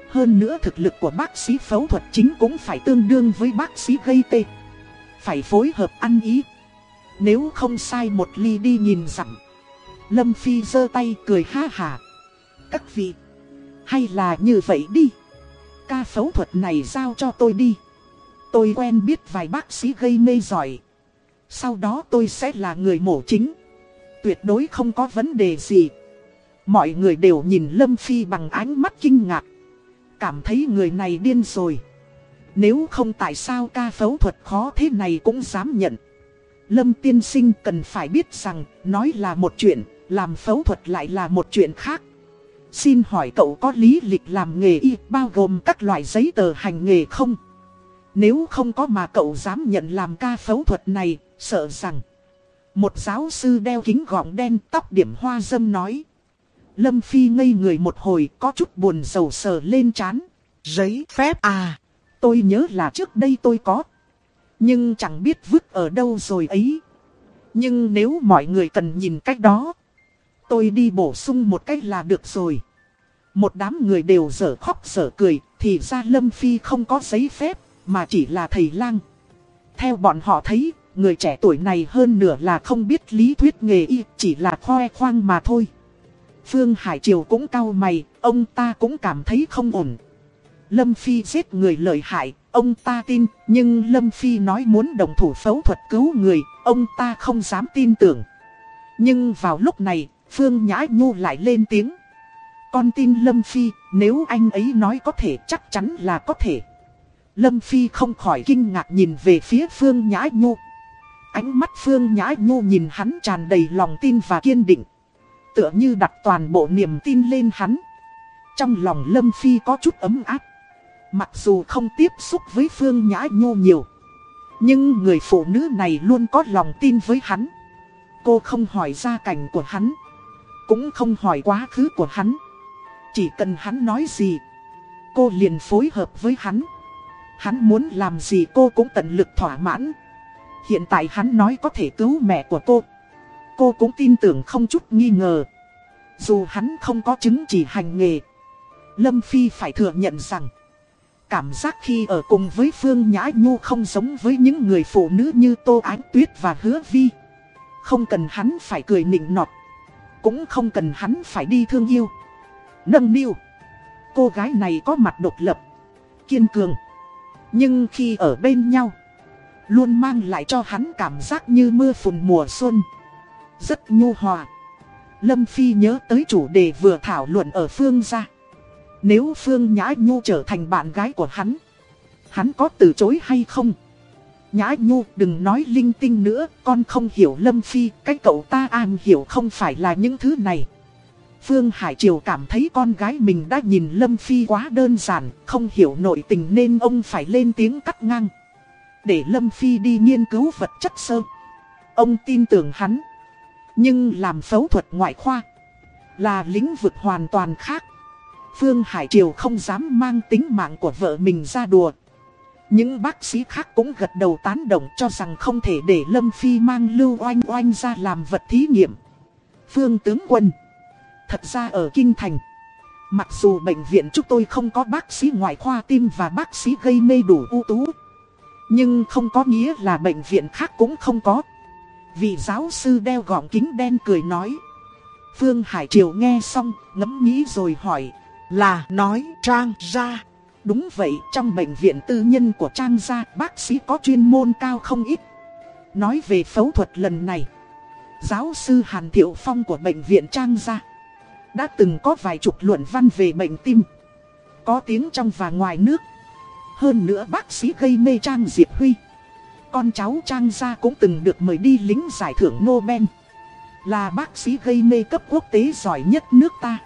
Hơn nữa thực lực của bác sĩ phẫu thuật chính cũng phải tương đương với bác sĩ gây tê. Phải phối hợp ăn ý. Nếu không sai một ly đi nhìn dặm. Lâm Phi giơ tay cười ha hà. Các vị, hay là như vậy đi. Ca phẫu thuật này giao cho tôi đi. Tôi quen biết vài bác sĩ gây mê giỏi. Sau đó tôi sẽ là người mổ chính. Tuyệt đối không có vấn đề gì. Mọi người đều nhìn Lâm Phi bằng ánh mắt kinh ngạc. Cảm thấy người này điên rồi. Nếu không tại sao ca phẫu thuật khó thế này cũng dám nhận. Lâm tiên sinh cần phải biết rằng, nói là một chuyện, làm phẫu thuật lại là một chuyện khác. Xin hỏi cậu có lý lịch làm nghề y bao gồm các loại giấy tờ hành nghề không? Nếu không có mà cậu dám nhận làm ca phẫu thuật này, sợ rằng Một giáo sư đeo kính gọng đen tóc điểm hoa dâm nói Lâm Phi ngây người một hồi có chút buồn sầu sờ lên chán Giấy phép à? Tôi nhớ là trước đây tôi có. Nhưng chẳng biết vứt ở đâu rồi ấy. Nhưng nếu mọi người cần nhìn cách đó Tôi đi bổ sung một cách là được rồi. Một đám người đều dở khóc dở cười Thì ra Lâm Phi không có giấy phép Mà chỉ là thầy lang. Theo bọn họ thấy Người trẻ tuổi này hơn nửa là không biết lý thuyết nghề y Chỉ là khoe khoang mà thôi Phương Hải Triều cũng cau mày Ông ta cũng cảm thấy không ổn Lâm Phi giết người lợi hại Ông ta tin Nhưng Lâm Phi nói muốn đồng thủ phẫu thuật cứu người Ông ta không dám tin tưởng Nhưng vào lúc này Phương Nhã Nhu lại lên tiếng. Con tin Lâm Phi, nếu anh ấy nói có thể chắc chắn là có thể. Lâm Phi không khỏi kinh ngạc nhìn về phía Phương Nhã Nhu. Ánh mắt Phương Nhã Nhu nhìn hắn tràn đầy lòng tin và kiên định. Tựa như đặt toàn bộ niềm tin lên hắn. Trong lòng Lâm Phi có chút ấm áp. Mặc dù không tiếp xúc với Phương Nhã Nhu nhiều. Nhưng người phụ nữ này luôn có lòng tin với hắn. Cô không hỏi gia cảnh của hắn. Cũng không hỏi quá khứ của hắn Chỉ cần hắn nói gì, Cô liền phối hợp với hắn Hắn muốn làm gì cô cũng tận lực thỏa mãn Hiện tại hắn nói có thể cứu mẹ của cô Cô cũng tin tưởng không chút nghi ngờ. Dù hắn không có chứng chỉ hành nghề, Lâm Phi phải thừa nhận rằng, Cảm giác khi ở cùng với Phương Nhã Nhu không giống với những người phụ nữ như Tô Ánh Tuyết và Hứa Vi. Không cần hắn phải cười nịnh nọt, cũng không cần hắn phải đi thương yêu. Nâng niu, Cô gái này có mặt độc lập, Kiên cường. Nhưng khi ở bên nhau, Luôn mang lại cho hắn cảm giác như mưa phùn mùa xuân. Rất nhu hòa Lâm Phi nhớ tới chủ đề vừa thảo luận ở Phương ra Nếu Phương Nhã Nhu trở thành bạn gái của hắn Hắn có từ chối hay không? Nhã Nhu đừng nói linh tinh nữa, con không hiểu Lâm Phi, cái cậu ta an hiểu không phải là những thứ này. Phương Hải Triều cảm thấy con gái mình đã nhìn Lâm Phi quá đơn giản, không hiểu nội tình nên ông phải lên tiếng cắt ngang. Để Lâm Phi đi nghiên cứu vật chất sơ. Ông tin tưởng hắn. Nhưng làm phẫu thuật ngoại khoa là lĩnh vực hoàn toàn khác. Phương Hải Triều không dám mang tính mạng của vợ mình ra đùa. Những bác sĩ khác cũng gật đầu tán đồng cho rằng không thể để Lâm Phi mang Lưu Oanh Oanh ra làm vật thí nghiệm. Phương tướng quân, Thật ra ở Kinh Thành, Mặc dù bệnh viện chúng tôi không có bác sĩ ngoại khoa tim và bác sĩ gây mê đủ ưu tú, Nhưng không có nghĩa là bệnh viện khác cũng không có Vị giáo sư đeo gọng kính đen cười nói Phương Hải Triều nghe xong ngẫm nghĩ rồi hỏi Là nói trang ra Đúng vậy, trong bệnh viện tư nhân của Trang Gia, bác sĩ có chuyên môn cao không ít. Nói về phẫu thuật lần này, giáo sư Hàn Thiệu Phong của bệnh viện Trang Gia đã từng có vài chục luận văn về bệnh tim. Có tiếng trong và ngoài nước. Hơn nữa bác sĩ gây mê Trang Diệp Huy. Con cháu Trang Gia cũng từng được mời đi lính giải thưởng Nobel. Là bác sĩ gây mê cấp quốc tế giỏi nhất nước ta.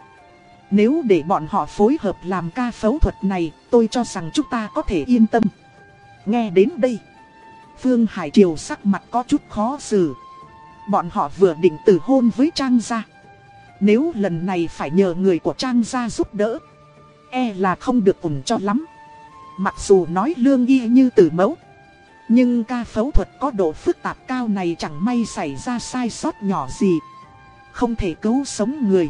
Nếu để bọn họ phối hợp làm ca phẫu thuật này, tôi cho rằng chúng ta có thể yên tâm. Nghe đến đây, Phương Hải Triều sắc mặt có chút khó xử. Bọn họ vừa định từ hôn với Trang Gia. Nếu lần này phải nhờ người của Trang Gia giúp đỡ, e là không được ủng cho lắm. Mặc dù nói lương y như từ mẫu, nhưng ca phẫu thuật có độ phức tạp cao này chẳng may xảy ra sai sót nhỏ gì. Không thể cứu sống người.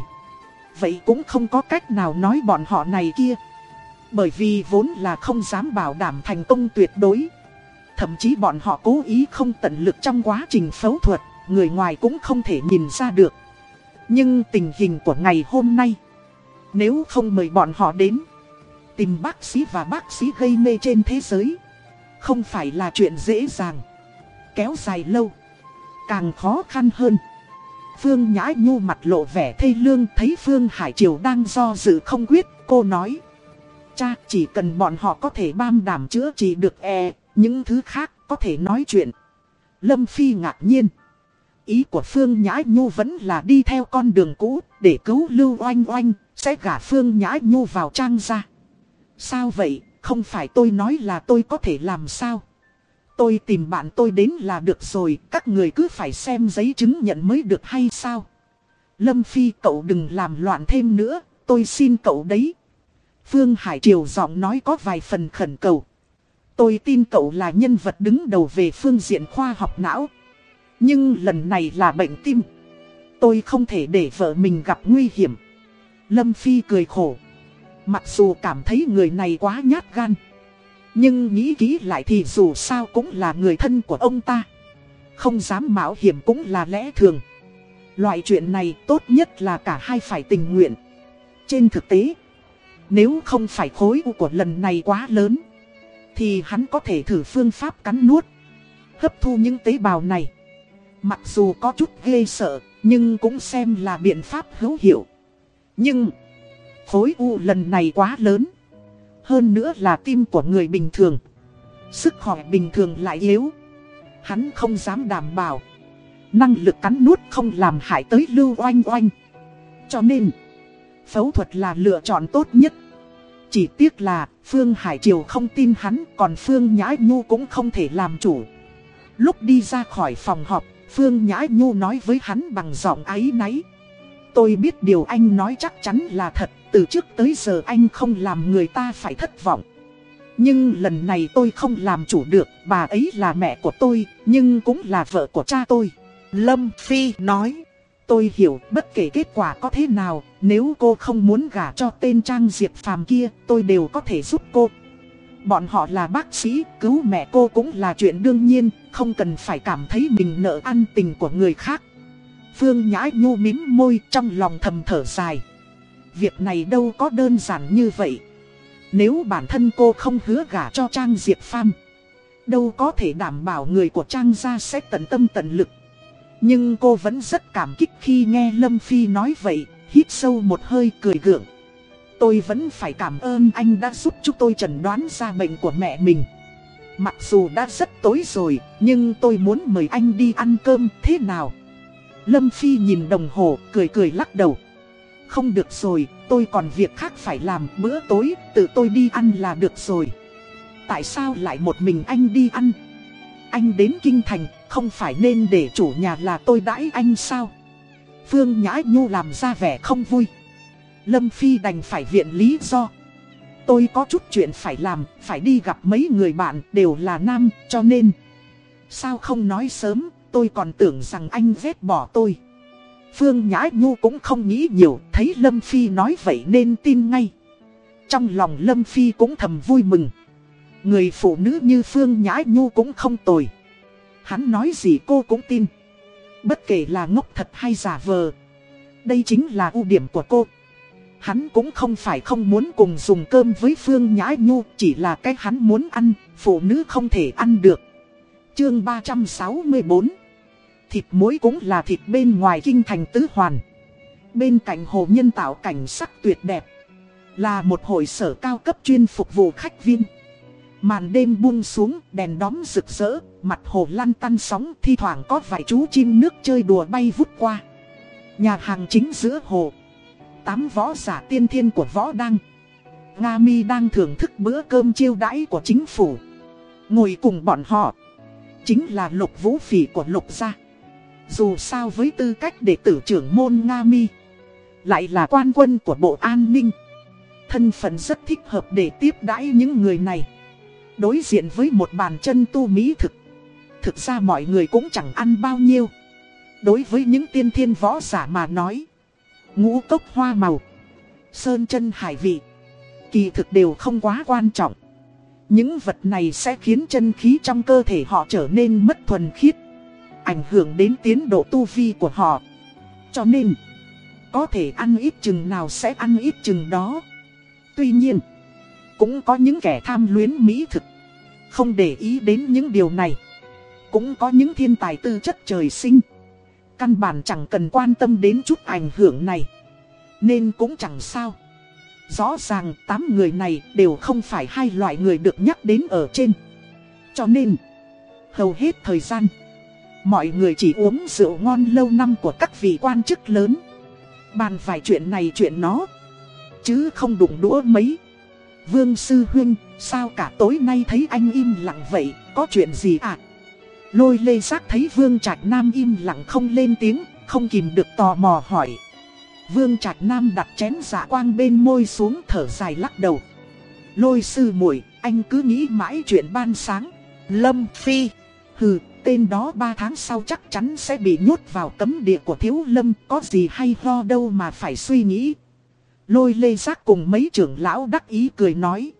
Vậy cũng không có cách nào nói bọn họ này kia Bởi vì vốn là không dám bảo đảm thành công tuyệt đối Thậm chí bọn họ cố ý không tận lực trong quá trình phẫu thuật, Người ngoài cũng không thể nhìn ra được Nhưng tình hình của ngày hôm nay, Nếu không mời bọn họ đến, Tìm bác sĩ và bác sĩ gây mê trên thế giới không phải là chuyện dễ dàng Kéo dài lâu Càng khó khăn hơn Phương Nhã Nhu mặt lộ vẻ thê lương thấy Phương Hải Triều đang do dự không quyết, cô nói. cha, chỉ cần bọn họ có thể bam đảm chữa trị được e, những thứ khác có thể nói chuyện. Lâm Phi ngạc nhiên. Ý của Phương Nhã Nhu vẫn là đi theo con đường cũ để cứu Lưu Oanh Oanh, sẽ gả Phương Nhã Nhu vào trang ra. Sao vậy, không phải tôi nói là tôi có thể làm sao? Tôi tìm bạn tôi đến là được rồi, các người cứ phải xem giấy chứng nhận mới được hay sao? Lâm Phi cậu đừng làm loạn thêm nữa, tôi xin cậu đấy. Phương Hải Triều giọng nói có vài phần khẩn cầu. Tôi tin cậu là nhân vật đứng đầu về phương diện khoa học não. Nhưng lần này là bệnh tim. Tôi không thể để vợ mình gặp nguy hiểm. Lâm Phi cười khổ. Mặc dù cảm thấy người này quá nhát gan. Nhưng nghĩ kỹ lại thì dù sao cũng là người thân của ông ta. Không dám mạo hiểm cũng là lẽ thường. Loại chuyện này tốt nhất là cả hai phải tình nguyện. Trên thực tế, nếu không phải khối u của lần này quá lớn, thì hắn có thể thử phương pháp cắn nuốt, hấp thu những tế bào này. Mặc dù có chút ghê sợ, nhưng cũng xem là biện pháp hữu hiệu. Nhưng, khối u lần này quá lớn. Hơn nữa là tim của người bình thường. Sức khỏe bình thường lại yếu. Hắn không dám đảm bảo. Năng lực cắn nuốt không làm hại tới lưu oanh oanh. Cho nên, phẫu thuật là lựa chọn tốt nhất. Chỉ tiếc là Phương Hải Triều không tin hắn còn Phương Nhã Nhu cũng không thể làm chủ. Lúc đi ra khỏi phòng họp, Phương Nhã Nhu nói với hắn bằng giọng áy náy. Tôi biết điều anh nói chắc chắn là thật, từ trước tới giờ anh không làm người ta phải thất vọng. Nhưng lần này tôi không làm chủ được, bà ấy là mẹ của tôi, nhưng cũng là vợ của cha tôi. Lâm Phi nói, tôi hiểu bất kể kết quả có thế nào, nếu cô không muốn gả cho tên Trang Diệp Phàm kia, tôi đều có thể giúp cô. Bọn họ là bác sĩ, cứu mẹ cô cũng là chuyện đương nhiên, không cần phải cảm thấy mình nợ ăn tình của người khác. Phương Nhã Nhu mím môi trong lòng thầm thở dài. Việc này đâu có đơn giản như vậy. Nếu bản thân cô không hứa gả cho Trang Diệp Phàm Đâu có thể đảm bảo người của Trang gia sẽ tận tâm tận lực. Nhưng cô vẫn rất cảm kích khi nghe Lâm Phi nói vậy, Hít sâu một hơi cười gượng. Tôi vẫn phải cảm ơn anh đã giúp chúng tôi chẩn đoán ra bệnh của mẹ mình. Mặc dù đã rất tối rồi, Nhưng tôi muốn mời anh đi ăn cơm, thế nào? Lâm Phi nhìn đồng hồ, cười cười lắc đầu không được rồi, tôi còn việc khác phải làm bữa tối, tự tôi đi ăn là được rồi. Tại sao lại một mình anh đi ăn? Anh đến Kinh Thành, không phải nên để chủ nhà là tôi đãi anh sao? Phương Nhã Nhu làm ra vẻ không vui. Lâm Phi đành phải viện lý do. Tôi có chút chuyện phải làm, phải đi gặp mấy người bạn đều là nam, cho nên... Sao không nói sớm, tôi còn tưởng rằng anh ghét bỏ tôi. Phương Nhã Nhu cũng không nghĩ nhiều, thấy Lâm Phi nói vậy nên tin ngay. Trong lòng Lâm Phi cũng thầm vui mừng. Người phụ nữ như Phương Nhã Nhu cũng không tồi. Hắn nói gì cô cũng tin. Bất kể là ngốc thật hay giả vờ. Đây chính là ưu điểm của cô. Hắn cũng không phải không muốn cùng dùng cơm với Phương Nhã Nhu, chỉ là cái hắn muốn ăn, phụ nữ không thể ăn được. Chương 364 thịt muối cũng là thịt bên ngoài kinh thành tứ hoàn. Bên cạnh hồ nhân tạo cảnh sắc tuyệt đẹp. Là một hội sở cao cấp chuyên phục vụ khách viên. Màn đêm buông xuống, đèn đóm rực rỡ, mặt hồ lăn tăn sóng, thi thoảng có vài chú chim nước chơi đùa bay vút qua. Nhà hàng chính giữa hồ. Tám võ giả tiên thiên của võ đăng. Nga mi đang thưởng thức bữa cơm chiêu đãi của chính phủ. Ngồi cùng bọn họ. Chính là lục vũ phỉ của lục gia. Dù sao với tư cách đệ tử trưởng môn Nga Mi Lại là quan quân của Bộ An ninh. Thân phận rất thích hợp để tiếp đãi những người này. Đối diện với một bàn chân tu mỹ thực Thực ra mọi người cũng chẳng ăn bao nhiêu. Đối với những tiên thiên võ giả mà nói, Ngũ cốc hoa màu, Sơn chân hải vị, Kỳ thực đều không quá quan trọng. Những vật này sẽ khiến chân khí trong cơ thể họ trở nên mất thuần khiết ảnh hưởng đến tiến độ tu vi của họ. Cho nên, có thể ăn ít chừng nào sẽ ăn ít chừng đó. Tuy nhiên, cũng có những kẻ tham luyến mỹ thực, không để ý đến những điều này. Cũng có những thiên tài tư chất trời sinh. Căn bản chẳng cần quan tâm đến chút ảnh hưởng này. Nên cũng chẳng sao. Rõ ràng tám người này đều không phải hai loại người được nhắc đến ở trên. Cho nên, hầu hết thời gian, mọi người chỉ uống rượu ngon lâu năm của các vị quan chức lớn. Bàn vài chuyện này chuyện nó, chứ không đụng đũa mấy. Vương Sư Huynh, sao cả tối nay thấy anh im lặng vậy, có chuyện gì à? Lôi lê giác thấy Vương Trạch Nam im lặng không lên tiếng, không kìm được tò mò hỏi. Vương Trạch Nam đặt chén giả quang bên môi xuống thở dài lắc đầu. Lôi sư muội anh cứ nghĩ mãi chuyện ban sáng. Lâm Phi, hừ, tên đó ba tháng sau chắc chắn sẽ bị nhốt vào cấm địa của thiếu lâm, có gì hay ho đâu mà phải suy nghĩ. Lôi lê giác cùng mấy trưởng lão đắc ý cười nói.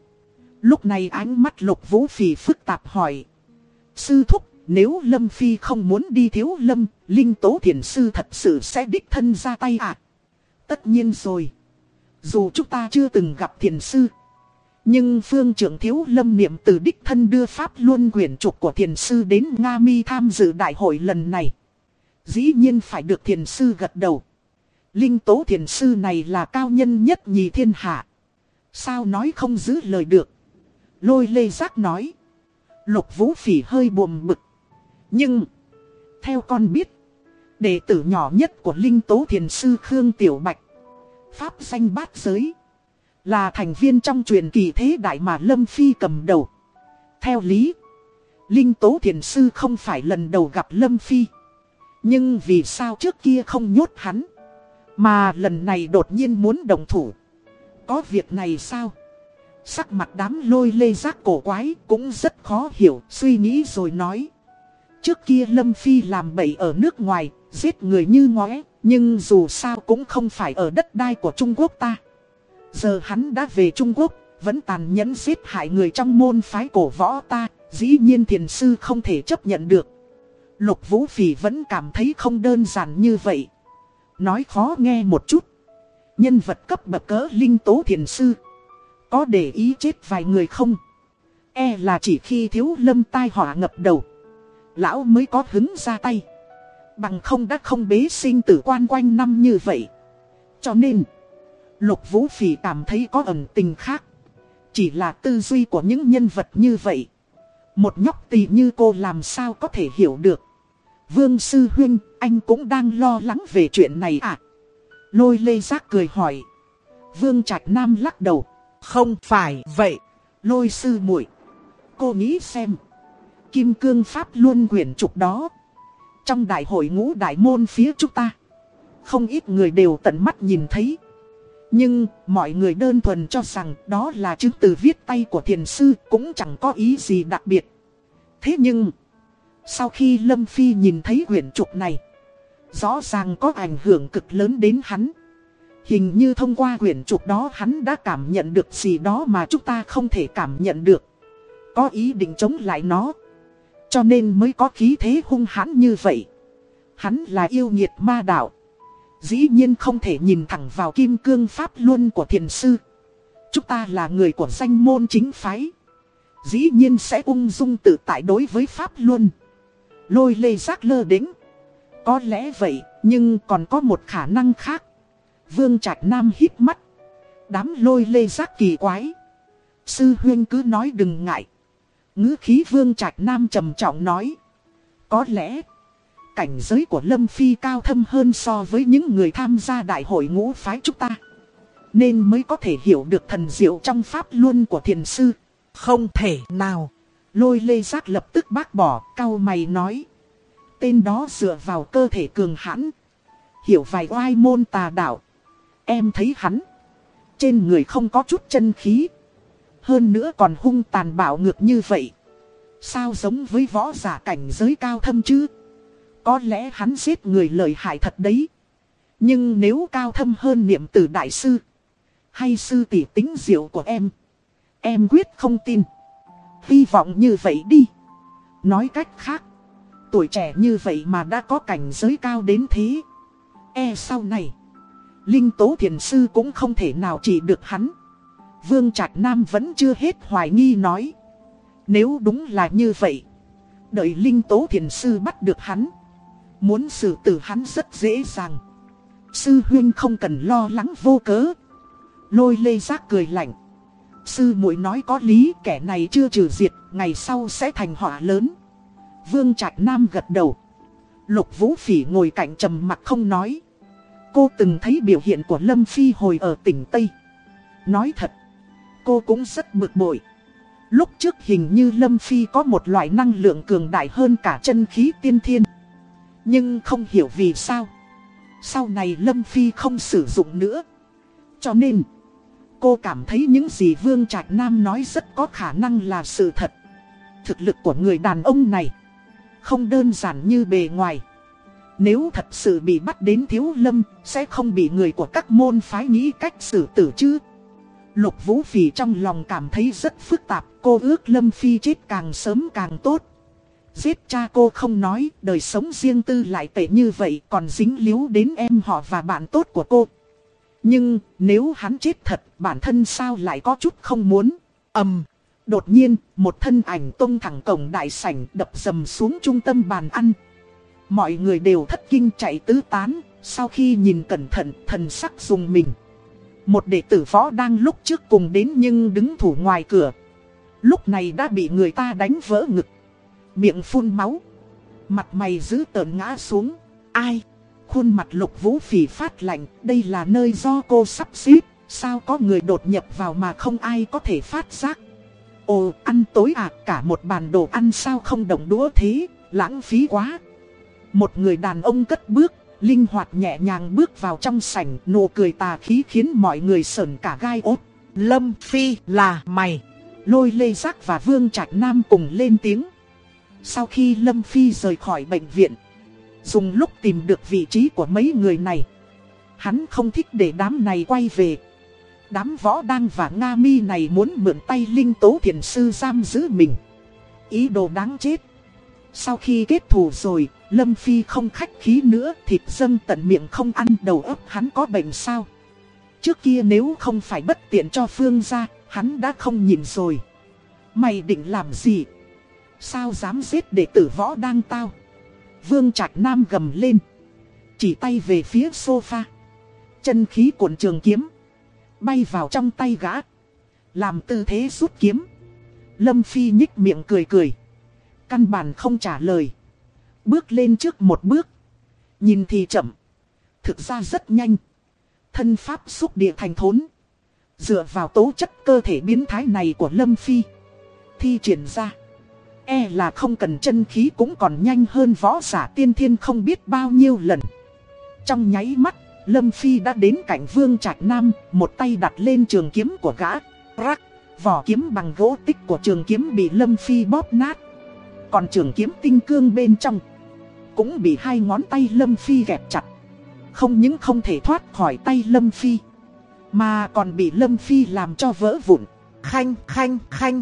Lúc này ánh mắt lục vũ phì phức tạp hỏi. Sư thúc, nếu Lâm Phi không muốn đi thiếu Lâm, Linh Tố Thiền Sư thật sự sẽ đích thân ra tay à? Tất nhiên rồi. Dù chúng ta chưa từng gặp Thiền Sư. Nhưng phương trưởng thiếu lâm niệm từ đích thân đưa pháp luân quyển trục của thiền sư đến Nga Mi tham dự đại hội lần này. Dĩ nhiên phải được thiền sư gật đầu. Linh tố thiền sư này là cao nhân nhất nhì thiên hạ. Sao nói không giữ lời được. Lôi lê giác nói. Lục vũ phỉ hơi buồn bực. Nhưng. Theo con biết. Đệ tử nhỏ nhất của Linh tố thiền sư Khương Tiểu Bạch. Pháp danh bát giới. Là thành viên trong truyền kỳ thế đại mà Lâm Phi cầm đầu. Theo lý. Linh tố thiền sư không phải lần đầu gặp Lâm Phi. Nhưng vì sao trước kia không nhốt hắn. Mà lần này đột nhiên muốn đồng thủ. Có việc này sao? Sắc mặt đám lôi lê giác cổ quái cũng rất khó hiểu, suy nghĩ rồi nói. Trước kia Lâm Phi làm bậy ở nước ngoài, giết người như ngóe, nhưng dù sao cũng không phải ở đất đai của Trung Quốc ta. Giờ hắn đã về Trung Quốc, vẫn tàn nhẫn giết hại người trong môn phái cổ võ ta, dĩ nhiên thiền sư không thể chấp nhận được. Lục Vũ Phỉ vẫn cảm thấy không đơn giản như vậy. Nói khó nghe một chút. Nhân vật cấp bậc cỡ linh tố thiền sư. Có để ý chết vài người không? E là chỉ khi thiếu lâm tai họa ngập đầu. Lão mới có hứng ra tay. Bằng không đã không bế sinh tử quan quanh năm như vậy. Cho nên, Lục Vũ Phỉ cảm thấy có ẩn tình khác. Chỉ là tư duy của những nhân vật như vậy. Một nhóc tỳ như cô làm sao có thể hiểu được. Vương Sư Huynh, anh cũng đang lo lắng về chuyện này à? Lôi lê giác cười hỏi. Vương Trạch Nam lắc đầu. Không phải vậy. Lôi sư muội Cô nghĩ xem. Kim cương pháp luôn quyển trục đó. Trong đại hội ngũ đại môn phía chúng ta. Không ít người đều tận mắt nhìn thấy. Nhưng mọi người đơn thuần cho rằng đó là chứng từ viết tay của thiền sư cũng chẳng có ý gì đặc biệt. Thế nhưng, sau khi Lâm Phi nhìn thấy quyển trục này, rõ ràng có ảnh hưởng cực lớn đến hắn. Hình như thông qua quyển trục đó hắn đã cảm nhận được gì đó mà chúng ta không thể cảm nhận được. Có ý định chống lại nó. Cho nên mới có khí thế hung hãn như vậy. Hắn là yêu nghiệt ma đạo. Dĩ nhiên không thể nhìn thẳng vào kim cương pháp luân của thiền sư. Chúng ta là người của danh môn chính phái. Dĩ nhiên sẽ ung dung tự tại đối với pháp luân. Lôi lê giác lơ đính. Có lẽ vậy, nhưng còn có một khả năng khác. Vương Trạch Nam hít mắt. Đám lôi lê giác kỳ quái. Sư huyên cứ nói đừng ngại. ngữ khí Vương Trạch Nam trầm trọng nói. Có lẽ cảnh giới của Lâm Phi cao thâm hơn so với những người tham gia đại hội ngũ phái chúng ta. Nên mới có thể hiểu được thần diệu trong pháp luân của thiền sư. Không thể nào. Lôi lê giác lập tức bác bỏ, cao mày nói. Tên đó dựa vào cơ thể cường hãn. Hiểu vài oai môn tà đạo. Em thấy hắn. Trên người không có chút chân khí. Hơn nữa còn hung tàn bạo ngược như vậy. Sao giống với võ giả cảnh giới cao thâm chứ? Có lẽ hắn giết người lợi hại thật đấy. Nhưng nếu cao thâm hơn niệm tử đại sư. Hay sư tỷ tính diệu của em. Em quyết không tin. Hy vọng như vậy đi. Nói cách khác. Tuổi trẻ như vậy mà đã có cảnh giới cao đến thế. E sau này. Linh tố thiền sư cũng không thể nào chỉ được hắn. Vương Trạch Nam vẫn chưa hết hoài nghi nói. Nếu đúng là như vậy. Đợi Linh tố thiền sư bắt được hắn. Muốn xử tử hắn rất dễ dàng. Sư huyên không cần lo lắng vô cớ. Lôi lê giác cười lạnh. Sư muội nói có lý kẻ này chưa trừ diệt, ngày sau sẽ thành họa lớn. Vương Trạch Nam gật đầu. Lục Vũ Phỉ ngồi cạnh trầm mặt không nói. Cô từng thấy biểu hiện của Lâm Phi hồi ở tỉnh Tây. Nói thật, cô cũng rất bực bội. Lúc trước hình như Lâm Phi có một loại năng lượng cường đại hơn cả chân khí tiên thiên. Nhưng không hiểu vì sao. Sau này Lâm Phi không sử dụng nữa. Cho nên, cô cảm thấy những gì Vương Trạch Nam nói rất có khả năng là sự thật. Thực lực của người đàn ông này không đơn giản như bề ngoài. Nếu thật sự bị bắt đến thiếu lâm, sẽ không bị người của các môn phái nghĩ cách xử tử chứ. Lục Vũ Phỉ trong lòng cảm thấy rất phức tạp, cô ước Lâm Phi chết càng sớm càng tốt. Giết cha cô không nói, đời sống riêng tư lại tệ như vậy còn dính líu đến em họ và bạn tốt của cô. Nhưng nếu hắn chết thật, bản thân sao lại có chút không muốn. ầm Đột nhiên, một thân ảnh tung thẳng cổng đại sảnh đập dầm xuống trung tâm bàn ăn. Mọi người đều thất kinh chạy tứ tán, sau khi nhìn cẩn thận, thần sắc dùng mình. Một đệ tử võ đang lúc trước cùng đến nhưng đứng thủ ngoài cửa. Lúc này đã bị người ta đánh vỡ ngực. Miệng phun máu. Mặt mày giữ tợn ngã xuống. Ai? Khuôn mặt lục vũ phỉ phát lạnh. Đây là nơi do cô sắp xếp. Sao có người đột nhập vào mà không ai có thể phát giác. Ồ, ăn tối à, cả một bàn đồ ăn sao không động đũa thế, lãng phí quá. Một người đàn ông cất bước, linh hoạt nhẹ nhàng bước vào trong sảnh, nụ cười tà khí khiến mọi người sờn cả gai ốt. Lâm Phi là mày. Lôi Lê Giác và Vương Trạch Nam cùng lên tiếng. Sau khi Lâm Phi rời khỏi bệnh viện, dùng lúc tìm được vị trí của mấy người này, hắn không thích để đám này quay về. Đám võ đăng và Nga mi này muốn mượn tay Linh Tố Thiền Sư giam giữ mình. Ý đồ đáng chết. Sau khi kết thù rồi, Lâm Phi không khách khí nữa, thịt dâng tận miệng không ăn đầu óc hắn có bệnh sao. Trước kia nếu không phải bất tiện cho Phương ra, hắn đã không nhìn rồi. Mày định làm gì? Sao dám giết đệ tử võ đang tao? Vương Trạch Nam gầm lên. Chỉ tay về phía sofa. Chân khí cuộn trường kiếm. Bay vào trong tay gã. Làm tư thế rút kiếm. Lâm Phi nhích miệng cười cười. Căn bản không trả lời. Bước lên trước một bước. Nhìn thì chậm. Thực ra rất nhanh. Thân pháp xúc địa thành thốn. Dựa vào tố chất cơ thể biến thái này của Lâm Phi. Thi triển ra. E là không cần chân khí cũng còn nhanh hơn võ giả tiên thiên không biết bao nhiêu lần. Trong nháy mắt, Lâm Phi đã đến cạnh Vương Trạch Nam, một tay đặt lên trường kiếm của gã. Rắc, vỏ kiếm bằng gỗ tích của trường kiếm bị Lâm Phi bóp nát. Còn trường kiếm tinh cương bên trong, cũng bị hai ngón tay Lâm Phi gẹp chặt. Không những không thể thoát khỏi tay Lâm Phi, mà còn bị Lâm Phi làm cho vỡ vụn. Khanh, khanh, khanh.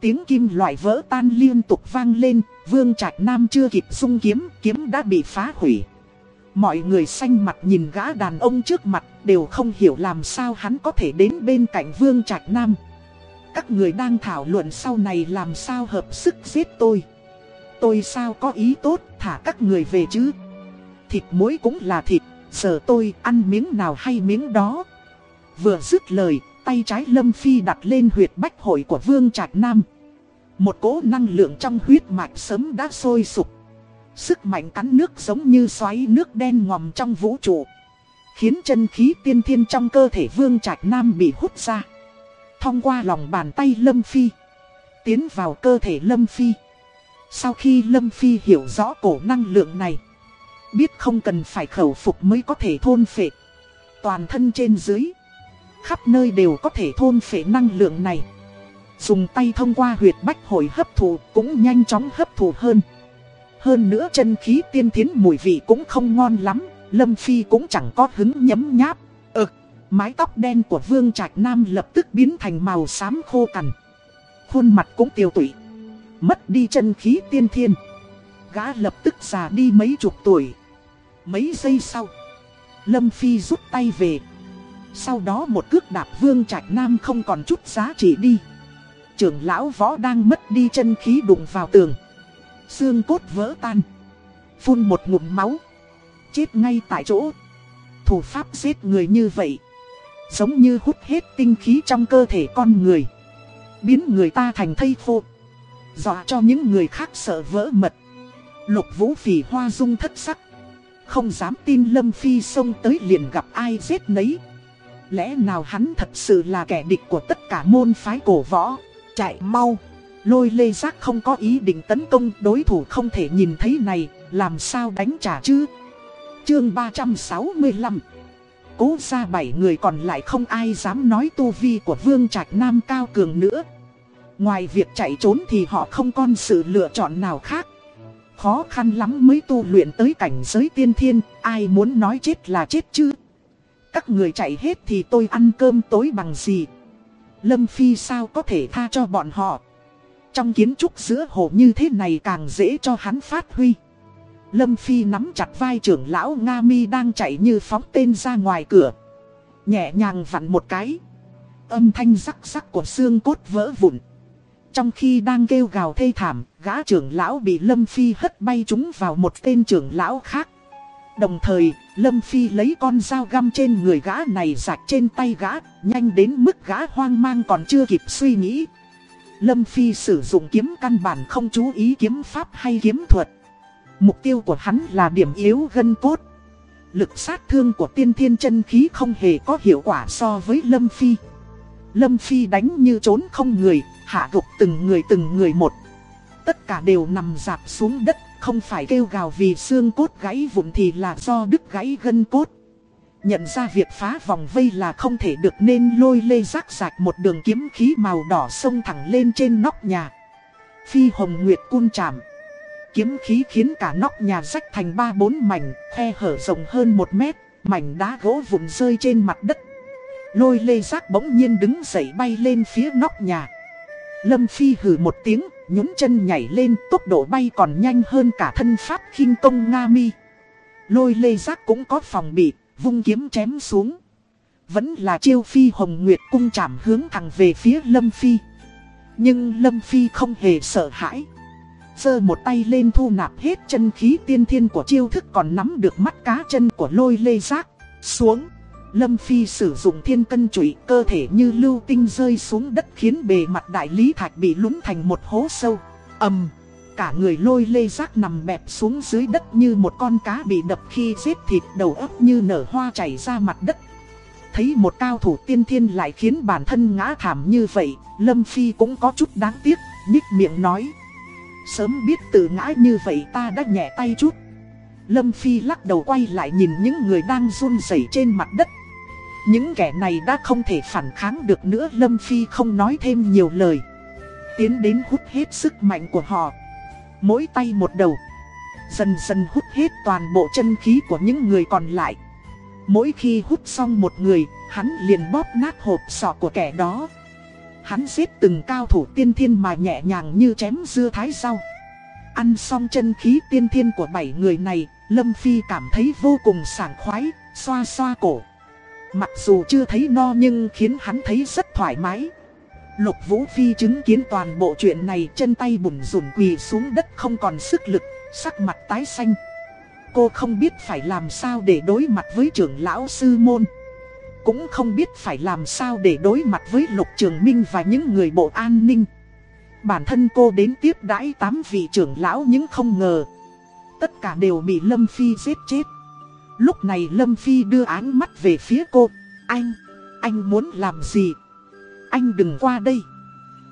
Tiếng kim loại vỡ tan liên tục vang lên, Vương Trạch Nam chưa kịp sung kiếm, kiếm đã bị phá hủy. Mọi người xanh mặt nhìn gã đàn ông trước mặt đều không hiểu làm sao hắn có thể đến bên cạnh Vương Trạch Nam. Các người đang thảo luận sau này làm sao hợp sức giết tôi. Tôi sao có ý tốt thả các người về chứ. Thịt muối cũng là thịt, giờ tôi ăn miếng nào hay miếng đó. Vừa dứt lời, tay trái Lâm Phi đặt lên huyệt bách hội của Vương Trạch Nam. Một cỗ năng lượng trong huyết mạch sớm đã sôi sục. Sức mạnh cắn nước giống như xoáy nước đen ngòm trong vũ trụ. Khiến chân khí tiên thiên trong cơ thể Vương Trạch Nam bị hút ra. Thông qua lòng bàn tay Lâm Phi. Tiến vào cơ thể Lâm Phi. Sau khi Lâm Phi hiểu rõ cổ năng lượng này. Biết không cần phải khẩu phục mới có thể thôn phệ. Toàn thân trên dưới khắp nơi đều có thể thôn phệ năng lượng này. Dùng tay thông qua huyệt bách hội hấp thụ cũng nhanh chóng hấp thụ hơn. Hơn nữa chân khí tiên thiến mùi vị cũng không ngon lắm, Lâm Phi cũng chẳng có hứng nhấm nháp. Ực, mái tóc đen của Vương Trạch Nam lập tức biến thành màu xám khô cằn. Khuôn mặt cũng tiêu tụy. Mất đi chân khí tiên thiên. Gã lập tức già đi mấy chục tuổi. Mấy giây sau, Lâm Phi rút tay về. Sau đó một cước đạp vương trạch nam không còn chút giá trị đi. Trưởng lão võ đang mất đi chân khí đụng vào tường. Xương cốt vỡ tan. Phun một ngụm máu. Chết ngay tại chỗ. Thủ pháp giết người như vậy. Giống như hút hết tinh khí trong cơ thể con người. Biến người ta thành thây khô. Dọa cho những người khác sợ vỡ mật. Lục vũ phỉ hoa dung thất sắc. Không dám tin Lâm Phi xông tới liền gặp ai giết nấy. Lẽ nào hắn thật sự là kẻ địch của tất cả môn phái cổ võ? Chạy mau. Lôi lê giác không có ý định tấn công, đối thủ không thể nhìn thấy này, Làm sao đánh trả chứ? Chương 365 Cố ra bảy người còn lại không ai dám nói tu vi của Vương Trạch Nam cao cường nữa. Ngoài việc chạy trốn thì họ không còn sự lựa chọn nào khác. Khó khăn lắm mới tu luyện tới cảnh giới tiên thiên, Ai muốn nói chết là chết chứ? Các người chạy hết thì tôi ăn cơm tối bằng gì Lâm Phi sao có thể tha cho bọn họ Trong kiến trúc giữa hồ như thế này càng dễ cho hắn phát huy Lâm Phi nắm chặt vai trưởng lão Nga Mi đang chạy như phóng tên ra ngoài cửa. Nhẹ nhàng vặn một cái. Âm thanh rắc rắc của xương cốt vỡ vụn. Trong khi đang kêu gào thê thảm, gã trưởng lão bị Lâm Phi hất bay chúng vào một tên trưởng lão khác. Đồng thời, Lâm Phi lấy con dao găm trên người gã này rạch trên tay gã, nhanh đến mức gã hoang mang còn chưa kịp suy nghĩ. Lâm Phi sử dụng kiếm căn bản không chú ý kiếm pháp hay kiếm thuật. Mục tiêu của hắn là điểm yếu gân cốt. Lực sát thương của tiên thiên chân khí không hề có hiệu quả so với Lâm Phi. Lâm Phi đánh như trốn không người, hạ gục từng người từng người một. Tất cả đều nằm dạp xuống đất, không phải kêu gào vì xương cốt gãy vụn thì là do đứt gãy gân cốt. Nhận ra việc phá vòng vây là không thể được nên lôi lê rác rạc một đường kiếm khí màu đỏ sông thẳng lên trên nóc nhà. Phi hồng nguyệt cun chạm kiếm khí khiến cả nóc nhà rách thành ba bốn mảnh, khe hở rộng hơn một mét, mảnh đá gỗ vụn rơi trên mặt đất. Lôi lê giác bỗng nhiên đứng dậy bay lên phía nóc nhà. Lâm Phi hử một tiếng, nhún chân nhảy lên, tốc độ bay còn nhanh hơn cả thân pháp khinh công Nga mi. Lôi lê giác cũng có phòng bị, vung kiếm chém xuống. Vẫn là chiêu phi hồng nguyệt cung chạm hướng thẳng về phía Lâm Phi. Nhưng Lâm Phi không hề sợ hãi giơ một tay lên thu nạp hết chân khí tiên thiên của chiêu thức còn nắm được mắt cá chân của lôi lê giác. Xuống, Lâm Phi sử dụng thiên cân trụy cơ thể như lưu tinh rơi xuống đất khiến bề mặt đại lý thạch bị lún thành một hố sâu. ầm cả người lôi lê giác nằm bẹp xuống dưới đất như một con cá bị đập khi giết thịt đầu ấp như nở hoa chảy ra mặt đất. Thấy một cao thủ tiên thiên lại khiến bản thân ngã thảm như vậy, Lâm Phi cũng có chút đáng tiếc, nhích miệng nói. Sớm biết tự ngã như vậy ta đã nhẹ tay chút Lâm Phi lắc đầu quay lại nhìn những người đang run rẩy trên mặt đất những kẻ này đã không thể phản kháng được nữa Lâm Phi không nói thêm nhiều lời. Tiến đến hút hết sức mạnh của họ. Mỗi tay một đầu. Dần dần hút hết toàn bộ chân khí của những người còn lại. Mỗi khi hút xong một người Hắn liền bóp nát hộp sọ của kẻ đó. Hắn giết từng cao thủ tiên thiên mà nhẹ nhàng như chém dưa thái rau. Ăn xong chân khí tiên thiên của bảy người này, Lâm Phi cảm thấy vô cùng sảng khoái, xoa xoa cổ. Mặc dù chưa thấy no nhưng khiến hắn thấy rất thoải mái. Lục Vũ Phi chứng kiến toàn bộ chuyện này chân tay bùn rùn quỳ xuống đất không còn sức lực, sắc mặt tái xanh. Cô không biết phải làm sao để đối mặt với trưởng lão sư môn. Cũng không biết phải làm sao để đối mặt với Lục Trường Minh và những người bộ an ninh. Bản thân cô đến tiếp đãi tám vị trưởng lão nhưng không ngờ. Tất cả đều bị Lâm Phi giết chết. Lúc này Lâm Phi đưa ánh mắt về phía cô. Anh, anh muốn làm gì? Anh đừng qua đây.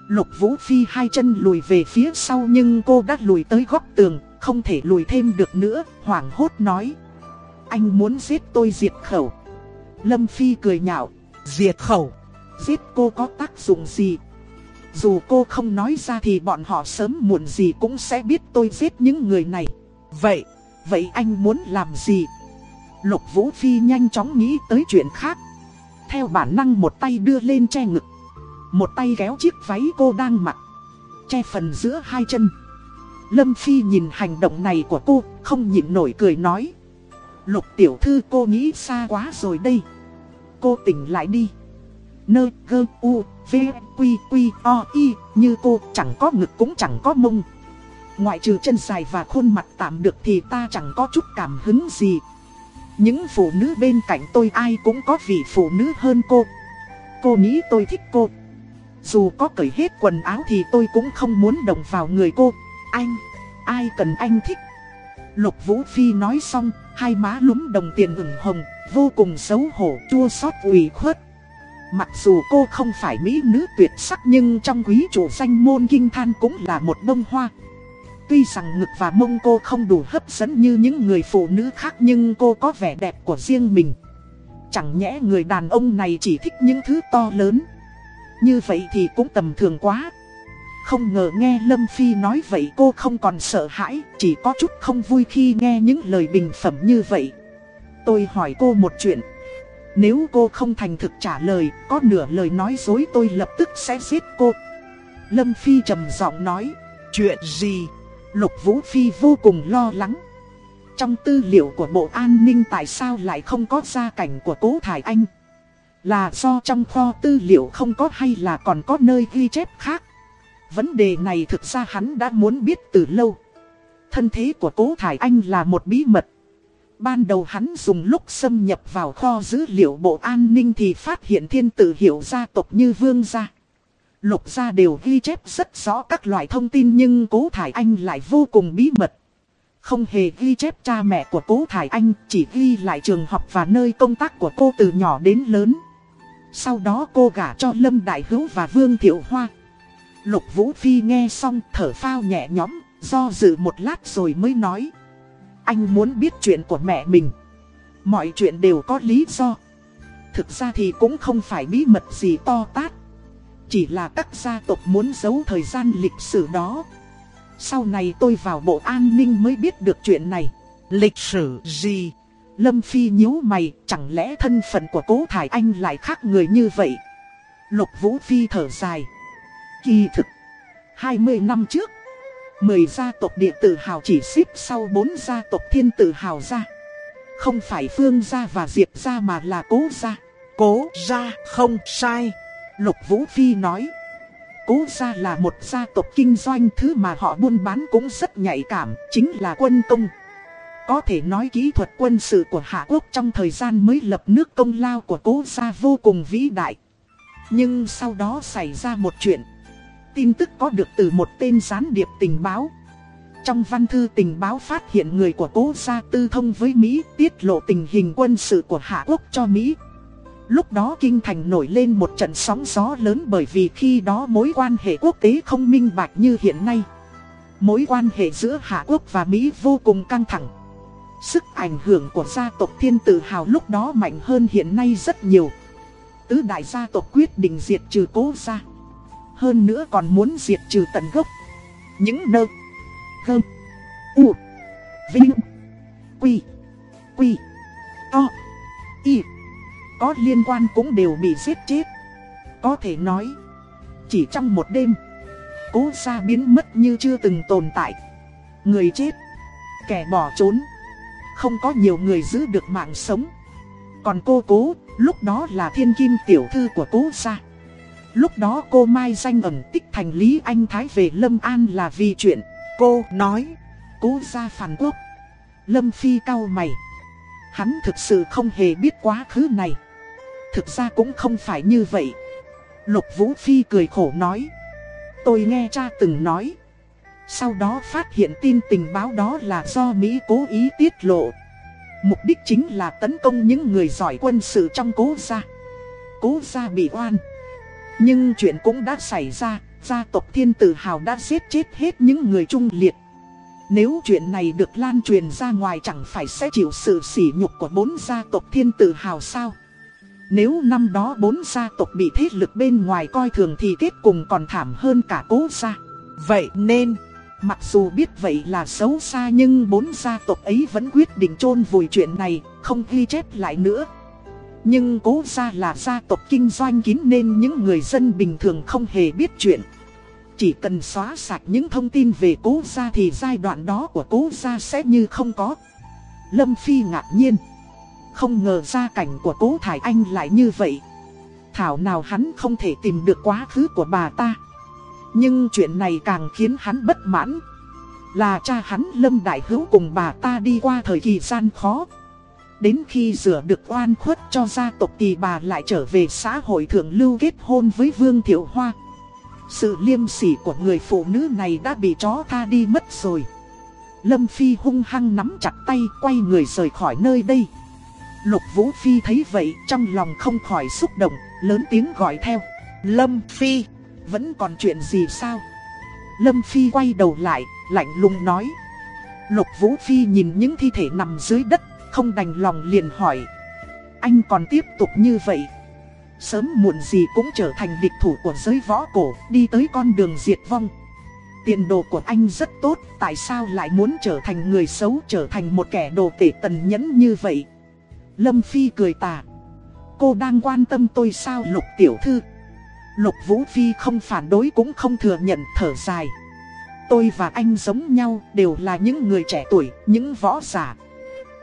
Lục Vũ Phi hai chân lùi về phía sau nhưng cô đã lùi tới góc tường, không thể lùi thêm được nữa, hoảng hốt nói. Anh muốn giết tôi diệt khẩu. Lâm Phi cười nhạo, diệt khẩu, giết cô có tác dụng gì? Dù cô không nói ra thì bọn họ sớm muộn gì cũng sẽ biết tôi giết những người này. Vậy, vậy anh muốn làm gì? Lục Vũ Phi nhanh chóng nghĩ tới chuyện khác. Theo bản năng một tay đưa lên che ngực. Một tay kéo chiếc váy cô đang mặc. Che phần giữa hai chân. Lâm Phi nhìn hành động này của cô, không nhịn nổi cười nói. Lục tiểu thư cô nghĩ xa quá rồi đây cô tỉnh lại đi. Nơ gơ u v quy quy o y như cô chẳng có ngực cũng chẳng có mông. Ngoại trừ chân dài và khuôn mặt tạm được thì ta chẳng có chút cảm hứng gì. Những phụ nữ bên cạnh tôi ai cũng có vị phụ nữ hơn cô Cô nghĩ tôi thích cô Dù có cởi hết quần áo thì tôi cũng không muốn động vào người cô Anh, ai cần anh thích Lục Vũ Phi nói xong, hai má lúm đồng tiền ửng hồng, vô cùng xấu hổ, chua xót ủy khuất. Mặc dù cô không phải mỹ nữ tuyệt sắc nhưng trong quý chủ danh môn kinh than cũng là một bông hoa. Tuy rằng ngực và mông cô không đủ hấp dẫn như những người phụ nữ khác nhưng cô có vẻ đẹp của riêng mình. Chẳng nhẽ người đàn ông này chỉ thích những thứ to lớn. Như vậy thì cũng tầm thường quá. Không ngờ nghe Lâm Phi nói vậy cô không còn sợ hãi, chỉ có chút không vui khi nghe những lời bình phẩm như vậy. Tôi hỏi cô một chuyện. Nếu cô không thành thực trả lời, có nửa lời nói dối tôi lập tức sẽ giết cô. Lâm Phi trầm giọng nói, Chuyện gì? Lục Vũ Phi vô cùng lo lắng. Trong tư liệu của Bộ An ninh tại sao lại không có gia cảnh của Cố Thải Anh? Là do trong kho tư liệu không có hay là còn có nơi ghi chép khác? Vấn đề này thực ra hắn đã muốn biết từ lâu. Thân thế của Cố Thải Anh là một bí mật. Ban đầu hắn dùng lúc xâm nhập vào kho dữ liệu Bộ An ninh thì phát hiện thiên tử hiệu gia tộc như Vương gia. Lục gia đều ghi chép rất rõ các loại thông tin nhưng Cố Thải Anh lại vô cùng bí mật. Không hề ghi chép cha mẹ của Cố Thải Anh, chỉ ghi lại trường học và nơi công tác của cô từ nhỏ đến lớn. Sau đó cô gả cho Lâm Đại Hữu và Vương Thiệu Hoa. Lục Vũ Phi nghe xong thở phao nhẹ nhõm, do dự một lát rồi mới nói. Anh muốn biết chuyện của mẹ mình. Mọi chuyện đều có lý do. Thực ra thì cũng không phải bí mật gì to tát. Chỉ là các gia tộc muốn giấu thời gian lịch sử đó. Sau này tôi vào bộ an ninh mới biết được chuyện này. Lịch sử gì? Lâm Phi nhíu mày, chẳng lẽ thân phận của cố Thải Anh lại khác người như vậy? Lục Vũ Phi thở dài. Kỳ thực, 20 năm trước, 10 gia tộc địa tử hào chỉ xếp sau 4 gia tộc thiên tử hào gia. Không phải Phương gia và Diệp gia mà là cố gia. Cố gia không sai. Lục Vũ Phi nói. Cố gia là một gia tộc kinh doanh thứ mà họ buôn bán cũng rất nhạy cảm, chính là quân công. Có thể nói kỹ thuật quân sự của Hạ Quốc trong thời gian mới lập nước công lao của cố gia vô cùng vĩ đại. Nhưng sau đó xảy ra một chuyện. Tin tức có được từ một tên gián điệp tình báo. Trong văn thư tình báo phát hiện người của cố gia tư thông với Mỹ tiết lộ tình hình quân sự của Hạ Quốc cho Mỹ. Lúc đó Kinh Thành nổi lên một trận sóng gió lớn bởi vì khi đó mối quan hệ quốc tế không minh bạch như hiện nay. Mối quan hệ giữa Hạ Quốc và Mỹ vô cùng căng thẳng. Sức ảnh hưởng của gia tộc thiên tử hào lúc đó mạnh hơn hiện nay rất nhiều. Tứ đại gia tộc quyết định diệt trừ cố gia. Hơn nữa còn muốn diệt trừ tận gốc. Những nơ. Gơm. U. Vinh. Quy. Quy. To. Y có liên quan cũng đều bị giết chết. Có thể nói, chỉ trong một đêm, cố gia biến mất như chưa từng tồn tại. Người chết, kẻ bỏ trốn, không có nhiều người giữ được mạng sống. Còn cô cố, lúc đó là thiên kim tiểu thư của cố gia. Lúc đó cô Mai danh ẩn tích thành Lý Anh Thái về Lâm An là vì chuyện cô nói cố gia phản quốc. Lâm Phi cao mày. Hắn thực sự không hề biết quá khứ này. Thực ra cũng không phải như vậy. Lục Vũ Phi cười khổ nói. Tôi nghe cha từng nói. Sau đó phát hiện tin tình báo đó là do Mỹ cố ý tiết lộ. Mục đích chính là tấn công những người giỏi quân sự trong cố gia. Cố gia bị oan. Nhưng chuyện cũng đã xảy ra, gia tộc thiên tử hào đã giết chết hết những người trung liệt. Nếu chuyện này được lan truyền ra ngoài chẳng phải sẽ chịu sự sỉ nhục của bốn gia tộc thiên tử hào sao? Nếu năm đó bốn gia tộc bị thế lực bên ngoài coi thường thì kết cùng còn thảm hơn cả cố gia. Vậy nên, mặc dù biết vậy là xấu xa nhưng bốn gia tộc ấy vẫn quyết định chôn vùi chuyện này, không ghi chép lại nữa. Nhưng cố gia là gia tộc kinh doanh kín nên những người dân bình thường không hề biết chuyện. Chỉ cần xóa sạch những thông tin về cố gia thì giai đoạn đó của cố gia sẽ như không có. Lâm Phi ngạc nhiên. Không ngờ gia cảnh của cố Thải Anh lại như vậy. Thảo nào hắn không thể tìm được quá khứ của bà ta. Nhưng chuyện này càng khiến hắn bất mãn. Là cha hắn Lâm Đại Hữu cùng bà ta đi qua thời kỳ gian khó. Đến khi rửa được oan khuất cho gia tộc thì bà lại trở về xã hội thượng lưu kết hôn với Vương Thiệu Hoa. Sự liêm sỉ của người phụ nữ này đã bị chó tha đi mất rồi. Lâm Phi hung hăng nắm chặt tay, quay người rời khỏi nơi đây. Lục Vũ Phi thấy vậy trong lòng không khỏi xúc động, lớn tiếng gọi theo. Lâm Phi, vẫn còn chuyện gì sao? Lâm Phi quay đầu lại, lạnh lùng nói. Lục Vũ Phi nhìn những thi thể nằm dưới đất, không đành lòng liền hỏi. Anh còn tiếp tục như vậy. Sớm muộn gì cũng trở thành địch thủ của giới võ cổ, đi tới con đường diệt vong. Tiền đồ của anh rất tốt, tại sao lại muốn trở thành người xấu, trở thành một kẻ đồ tể tần nhẫn như vậy? Lâm Phi cười tà. Cô đang quan tâm tôi sao Lục Tiểu Thư? Lục Vũ Phi không phản đối cũng không thừa nhận thở dài. Tôi và anh giống nhau đều là những người trẻ tuổi, những võ giả.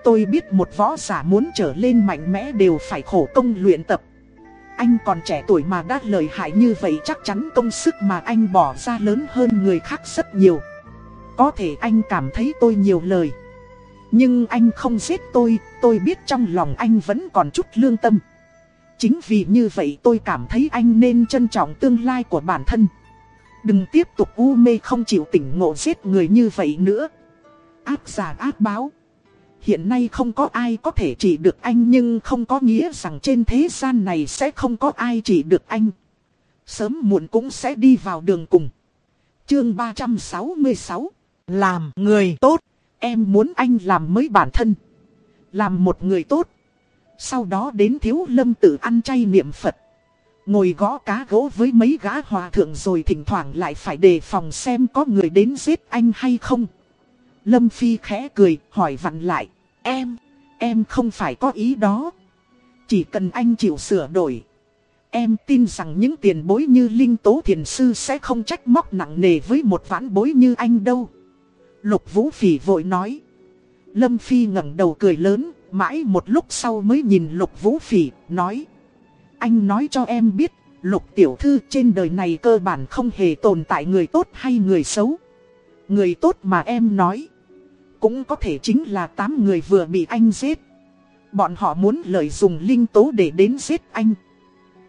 Tôi biết một võ giả muốn trở lên mạnh mẽ đều phải khổ công luyện tập. Anh còn trẻ tuổi mà đã lợi hại như vậy chắc chắn công sức mà anh bỏ ra lớn hơn người khác rất nhiều. Có thể anh cảm thấy tôi nhiều lời. Nhưng anh không giết tôi, tôi biết trong lòng anh vẫn còn chút lương tâm. Chính vì như vậy tôi cảm thấy anh nên trân trọng tương lai của bản thân. Đừng tiếp tục u mê không chịu tỉnh ngộ giết người như vậy nữa. Ác giả ác báo. Hiện nay không có ai có thể trị được anh nhưng không có nghĩa rằng trên thế gian này sẽ không có ai trị được anh. Sớm muộn cũng sẽ đi vào đường cùng. Chương 366 Làm người tốt Em muốn anh làm mới bản thân. Làm một người tốt. Sau đó đến thiếu lâm tự ăn chay niệm Phật. Ngồi gõ cá gỗ với mấy gã hòa thượng rồi thỉnh thoảng lại phải đề phòng xem có người đến giết anh hay không. Lâm Phi khẽ cười, hỏi vặn lại. Em, em không phải có ý đó. Chỉ cần anh chịu sửa đổi. Em tin rằng những tiền bối như Linh Tố Thiền Sư sẽ không trách móc nặng nề với một vãn bối như anh đâu. Lục Vũ Phỉ vội nói. Lâm Phi ngẩng đầu cười lớn, mãi một lúc sau mới nhìn Lục Vũ Phỉ, nói. Anh nói cho em biết, Lục Tiểu Thư trên đời này cơ bản không hề tồn tại người tốt hay người xấu. Người tốt mà em nói, cũng có thể chính là 8 người vừa bị anh giết. Bọn họ muốn lợi dụng linh tố để đến giết anh.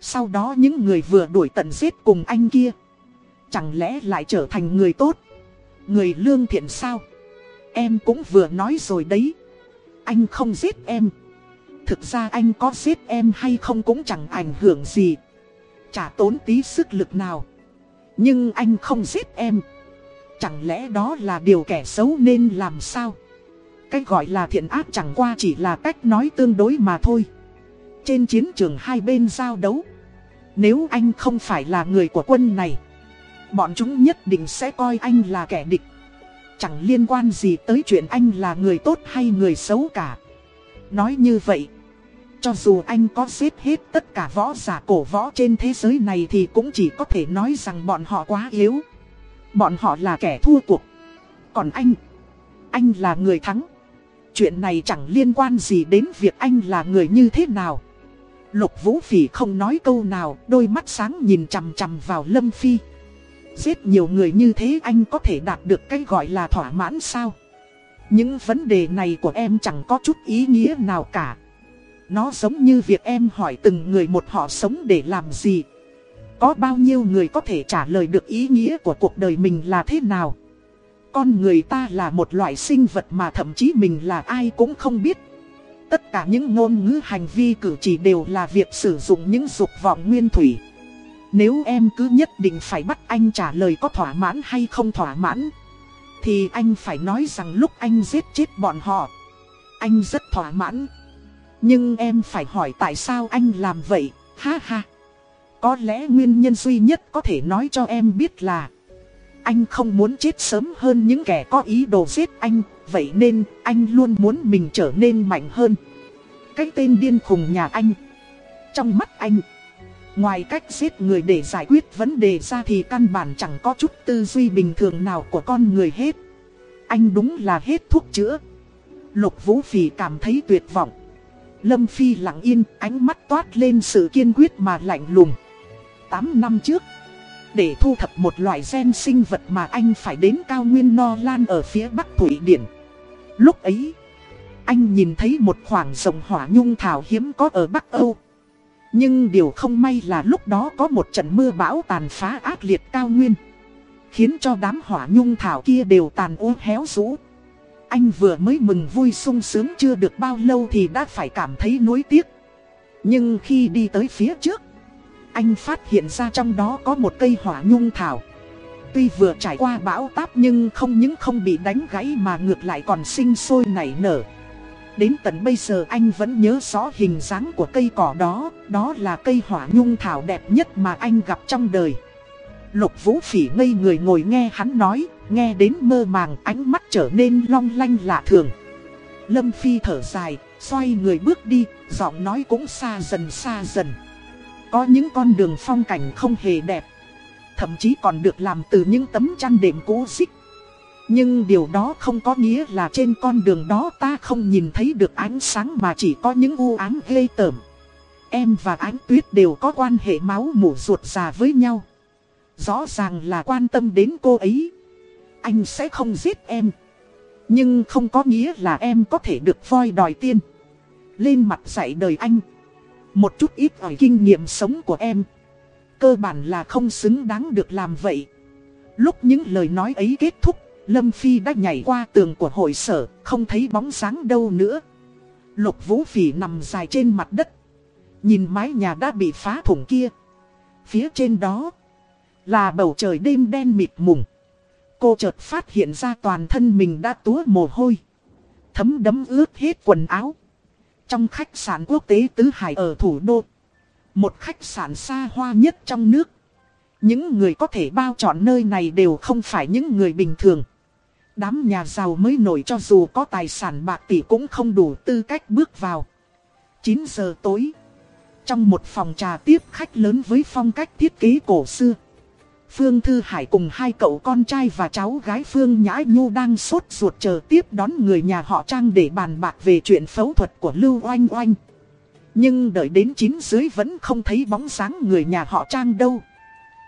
Sau đó những người vừa đuổi tận giết cùng anh kia. Chẳng lẽ lại trở thành người tốt? Người lương thiện sao? Em cũng vừa nói rồi đấy. Anh không giết em. Thực ra anh có giết em hay không cũng chẳng ảnh hưởng gì. Chả tốn tí sức lực nào. Nhưng anh không giết em. Chẳng lẽ đó là điều kẻ xấu nên làm sao? Cái gọi là thiện ác chẳng qua chỉ là cách nói tương đối mà thôi. Trên chiến trường hai bên giao đấu. Nếu anh không phải là người của quân này Bọn chúng nhất định sẽ coi anh là kẻ địch. Chẳng liên quan gì tới chuyện anh là người tốt hay người xấu cả. Nói như vậy Cho dù anh có xếp hết tất cả võ giả cổ võ trên thế giới này Thì cũng chỉ có thể nói rằng bọn họ quá yếu. Bọn họ là kẻ thua cuộc. Còn anh Anh là người thắng. Chuyện này chẳng liên quan gì đến việc anh là người như thế nào. Lục Vũ Phỉ không nói câu nào, đôi mắt sáng nhìn chằm chằm vào Lâm Phi. Giết nhiều người như thế anh có thể đạt được cái gọi là thỏa mãn sao? Những vấn đề này của em chẳng có chút ý nghĩa nào cả. Nó giống như việc em hỏi từng người một họ sống để làm gì. Có bao nhiêu người có thể trả lời được ý nghĩa của cuộc đời mình là thế nào? Con người ta là một loại sinh vật mà thậm chí mình là ai cũng không biết. Tất cả những ngôn ngữ hành vi cử chỉ đều là việc sử dụng những dục vọng nguyên thủy. Nếu em cứ nhất định phải bắt anh trả lời có thỏa mãn hay không thỏa mãn, Thì anh phải nói rằng lúc anh giết chết bọn họ, Anh rất thỏa mãn. Nhưng em phải hỏi tại sao anh làm vậy? Ha ha! Có lẽ nguyên nhân duy nhất có thể nói cho em biết là Anh không muốn chết sớm hơn những kẻ có ý đồ giết anh, Vậy nên anh luôn muốn mình trở nên mạnh hơn. Cái tên điên khùng nhà anh, Trong mắt anh. Ngoài cách giết người để giải quyết vấn đề ra thì căn bản chẳng có chút tư duy bình thường nào của con người hết. Anh đúng là hết thuốc chữa. Lục Vũ Phỉ cảm thấy tuyệt vọng. Lâm Phi lặng yên, ánh mắt toát lên sự kiên quyết mà lạnh lùng. 8 năm trước, để thu thập một loại gen sinh vật mà anh phải đến cao nguyên No Lan ở phía bắc Thủy Điển. Lúc ấy, Anh nhìn thấy một khoảng rồng hỏa nhung thảo hiếm có ở Bắc Âu. Nhưng điều không may là lúc đó có một trận mưa bão tàn phá ác liệt cao nguyên. Khiến cho đám hỏa nhung thảo kia đều tàn úa héo rũ. Anh vừa mới mừng vui sung sướng chưa được bao lâu thì đã phải cảm thấy nuối tiếc. Nhưng khi đi tới phía trước, anh phát hiện ra trong đó có một cây hỏa nhung thảo. Tuy vừa trải qua bão táp nhưng không những không bị đánh gãy mà ngược lại còn sinh sôi nảy nở. Đến tận bây giờ anh vẫn nhớ rõ hình dáng của cây cỏ đó, đó là cây hỏa nhung thảo đẹp nhất mà anh gặp trong đời. Lục Vũ Phỉ ngây người ngồi nghe hắn nói, nghe đến mơ màng ánh mắt trở nên long lanh lạ thường. Lâm Phi thở dài, xoay người bước đi, giọng nói cũng xa dần xa dần. Có những con đường phong cảnh không hề đẹp, thậm chí còn được làm từ những tấm chăn đệm cũ xích. Nhưng điều đó không có nghĩa là trên con đường đó ta không nhìn thấy được ánh sáng mà chỉ có những u ám ghê tởm. Em và ánh tuyết đều có quan hệ máu mủ ruột già với nhau. Rõ ràng là quan tâm đến cô ấy. Anh sẽ không giết em. Nhưng không có nghĩa là em có thể được voi đòi tiên. Lên mặt dạy đời anh. Một chút ít ở kinh nghiệm sống của em. Cơ bản là không xứng đáng được làm vậy. Lúc những lời nói ấy kết thúc, Lâm Phi đã nhảy qua tường của hội sở, không thấy bóng sáng đâu nữa. Lục Vũ Phỉ nằm dài trên mặt đất. Nhìn mái nhà đã bị phá thủng kia. Phía trên đó là bầu trời đêm đen mịt mùng. Cô chợt phát hiện ra toàn thân mình đã túa mồ hôi. Thấm đấm ướt hết quần áo. Trong khách sạn quốc tế Tứ Hải ở thủ đô. Một khách sạn xa hoa nhất trong nước. Những người có thể bao chọn nơi này đều không phải những người bình thường. Đám nhà giàu mới nổi cho dù có tài sản bạc tỷ cũng không đủ tư cách bước vào. 9 giờ tối. Trong một phòng trà tiếp khách lớn với phong cách thiết kế cổ xưa. Phương Thư Hải cùng hai cậu con trai và cháu gái Phương Nhã Nhu đang sốt ruột chờ tiếp đón người nhà họ Trang để bàn bạc về chuyện phẫu thuật của Lưu Oanh Oanh. Nhưng đợi đến chín dưới vẫn không thấy bóng sáng người nhà họ Trang đâu.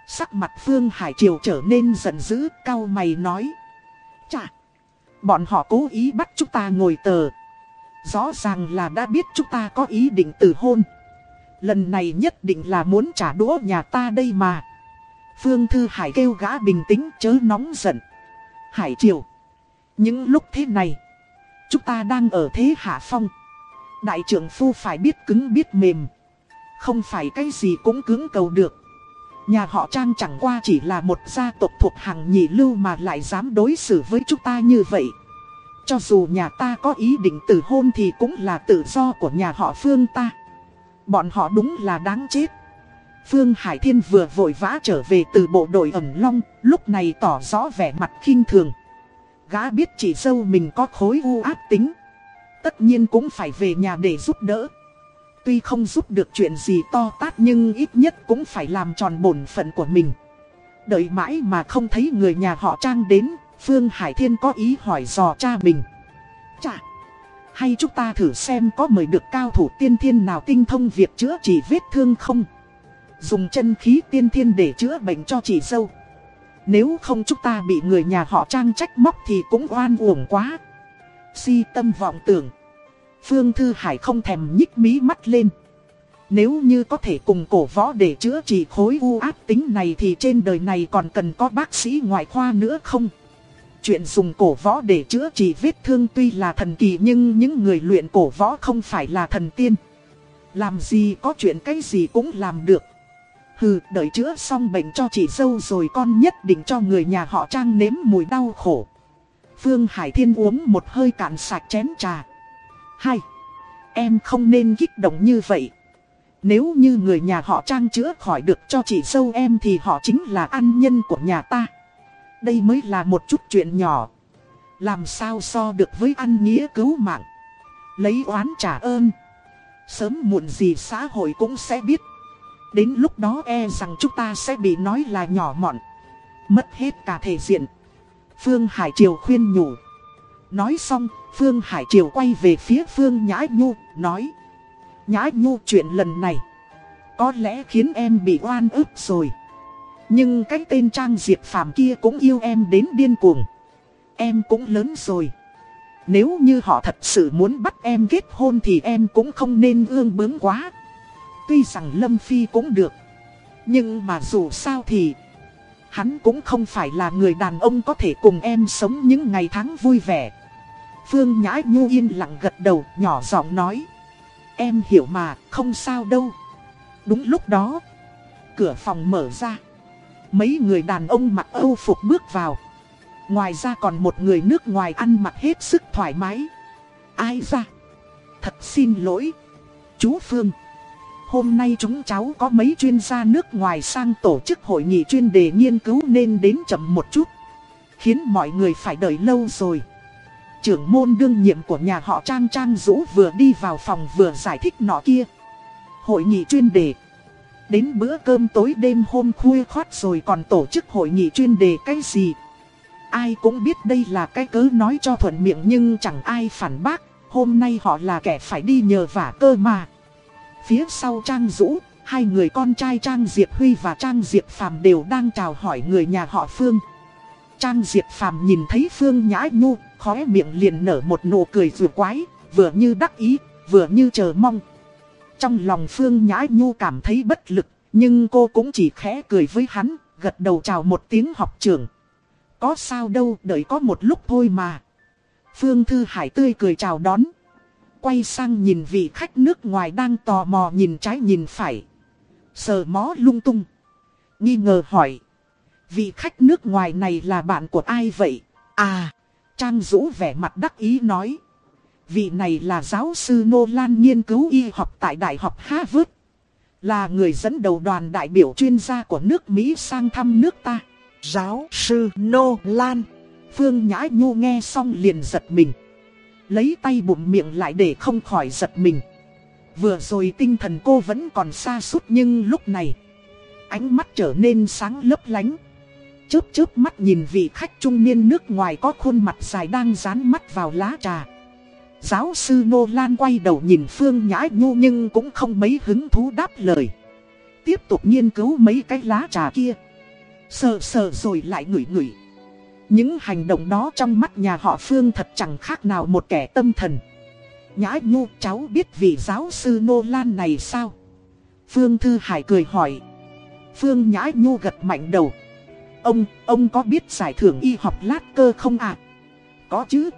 Sắc mặt Phương Hải Triều trở nên giận dữ, cao mày nói. Chà, bọn họ cố ý bắt chúng ta ngồi tờ. Rõ ràng là đã biết chúng ta có ý định từ hôn. Lần này nhất định là muốn trả đũa nhà ta đây mà. Phương Thư Hải kêu gã bình tĩnh chớ nóng giận. Hải Triều. Những lúc thế này, chúng ta đang ở thế hạ phong. Đại trưởng phu phải biết cứng biết mềm. Không phải cái gì cũng cứng cầu được. Nhà họ Trang chẳng qua chỉ là một gia tộc thuộc hàng nhị lưu mà lại dám đối xử với chúng ta như vậy. Cho dù nhà ta có ý định từ hôn thì cũng là tự do của nhà họ Phương ta. Bọn họ đúng là đáng chết. Phương Hải Thiên vừa vội vã trở về từ bộ đội ẩm long, lúc này tỏ rõ vẻ mặt khinh thường. Gã biết chỉ dâu mình có khối u ác tính. Tất nhiên cũng phải về nhà để giúp đỡ. Tuy không giúp được chuyện gì to tát nhưng ít nhất cũng phải làm tròn bổn phận của mình. Đợi mãi mà không thấy người nhà họ Trang đến, Phương Hải Thiên có ý hỏi dò cha mình. Chà! Hay chúng ta thử xem có mời được cao thủ tiên thiên nào tinh thông việc chữa trị vết thương không? Dùng chân khí tiên thiên để chữa bệnh cho chị dâu. Nếu không chúng ta bị người nhà họ Trang trách móc thì cũng oan uổng quá. Si tâm vọng tưởng. Phương Thư Hải không thèm nhích mí mắt lên. Nếu như có thể cùng cổ võ để chữa trị khối u ác tính này thì trên đời này còn cần có bác sĩ ngoại khoa nữa không? Chuyện dùng cổ võ để chữa trị vết thương tuy là thần kỳ nhưng những người luyện cổ võ không phải là thần tiên. Làm gì có chuyện cái gì cũng làm được. Hừ, đợi chữa xong bệnh cho chị dâu rồi con nhất định cho người nhà họ trang nếm mùi đau khổ. Phương Hải Thiên uống một hơi cạn sạch chén trà. Hai, em không nên kích động như vậy. Nếu như người nhà họ trang chữa khỏi được cho chị dâu em thì họ chính là ăn nhân của nhà ta. Đây mới là một chút chuyện nhỏ. Làm sao so được với ăn nghĩa cứu mạng. Lấy oán trả ơn. Sớm muộn gì xã hội cũng sẽ biết. Đến lúc đó e rằng chúng ta sẽ bị nói là nhỏ mọn. Mất hết cả thể diện. Phương Hải Triều khuyên nhủ. Nói xong, Phương Hải Triều quay về phía Phương Nhã Nhu, nói. Nhã Nhu chuyện lần này, có lẽ khiến em bị oan ức rồi. Nhưng cái tên Trang Diệp Phạm kia cũng yêu em đến điên cuồng. Em cũng lớn rồi. Nếu như họ thật sự muốn bắt em kết hôn thì em cũng không nên ương bướng quá. Tuy rằng Lâm Phi cũng được. Nhưng mà dù sao thì... Hắn cũng không phải là người đàn ông có thể cùng em sống những ngày tháng vui vẻ. Phương Nhã Nhu yên lặng gật đầu, nhỏ giọng nói. Em hiểu mà, không sao đâu. Đúng lúc đó, cửa phòng mở ra. Mấy người đàn ông mặc âu phục bước vào. Ngoài ra còn một người nước ngoài ăn mặc hết sức thoải mái. Ai ra? Thật xin lỗi. Chú Phương. Hôm nay chúng cháu có mấy chuyên gia nước ngoài sang tổ chức hội nghị chuyên đề nghiên cứu nên đến chậm một chút. Khiến mọi người phải đợi lâu rồi. Trưởng môn đương nhiệm của nhà họ Trang Trang Dũ vừa đi vào phòng vừa giải thích nọ kia. Hội nghị chuyên đề. Đến bữa cơm tối đêm hôm khuya khoát rồi còn tổ chức hội nghị chuyên đề cái gì. Ai cũng biết đây là cái cớ nói cho thuận miệng nhưng chẳng ai phản bác. Hôm nay họ là kẻ phải đi nhờ vả cơ mà. Phía sau Trang Dũ, hai người con trai Trang Diệp Huy và Trang Diệp Phàm đều đang chào hỏi người nhà họ Phương. Trang Diệp Phàm nhìn thấy Phương Nhã Nhu, khóe miệng liền nở một nụ cười vừa quái, vừa như đắc ý, vừa như chờ mong. Trong lòng Phương Nhã Nhu cảm thấy bất lực, nhưng cô cũng chỉ khẽ cười với hắn, gật đầu chào một tiếng học trưởng. Có sao đâu, đợi có một lúc thôi mà. Phương Thư Hải tươi cười chào đón. Quay sang nhìn vị khách nước ngoài đang tò mò nhìn trái nhìn phải. Sờ mó lung tung. Nghi ngờ hỏi. Vị khách nước ngoài này là bạn của ai vậy? À, Trang Dũ vẻ mặt đắc ý nói. Vị này là giáo sư Nô Lan nghiên cứu y học tại Đại học Harvard. Là người dẫn đầu đoàn đại biểu chuyên gia của nước Mỹ sang thăm nước ta. Giáo sư Nô Lan. Phương Nhã Nhu nghe xong liền giật mình. Lấy tay bụng miệng lại để không khỏi giật mình. Vừa rồi tinh thần cô vẫn còn xa suốt nhưng lúc này, Ánh mắt trở nên sáng lấp lánh. Chớp chớp mắt nhìn vị khách trung niên nước ngoài có khuôn mặt dài đang dán mắt vào lá trà. Giáo sư Nô Lan quay đầu nhìn Phương Nhã Nhu nhưng cũng không mấy hứng thú đáp lời. Tiếp tục nghiên cứu mấy cái lá trà kia. Sợ sợ rồi lại ngửi ngửi. Những hành động đó trong mắt nhà họ Phương thật chẳng khác nào một kẻ tâm thần Nhã Nhu cháu biết vị giáo sư Nô Lan này sao? Phương Thư Hải cười hỏi. Phương Nhã Nhu gật mạnh đầu. Ông, ông có biết giải thưởng y học lát cơ không ạ? À? Có chứ.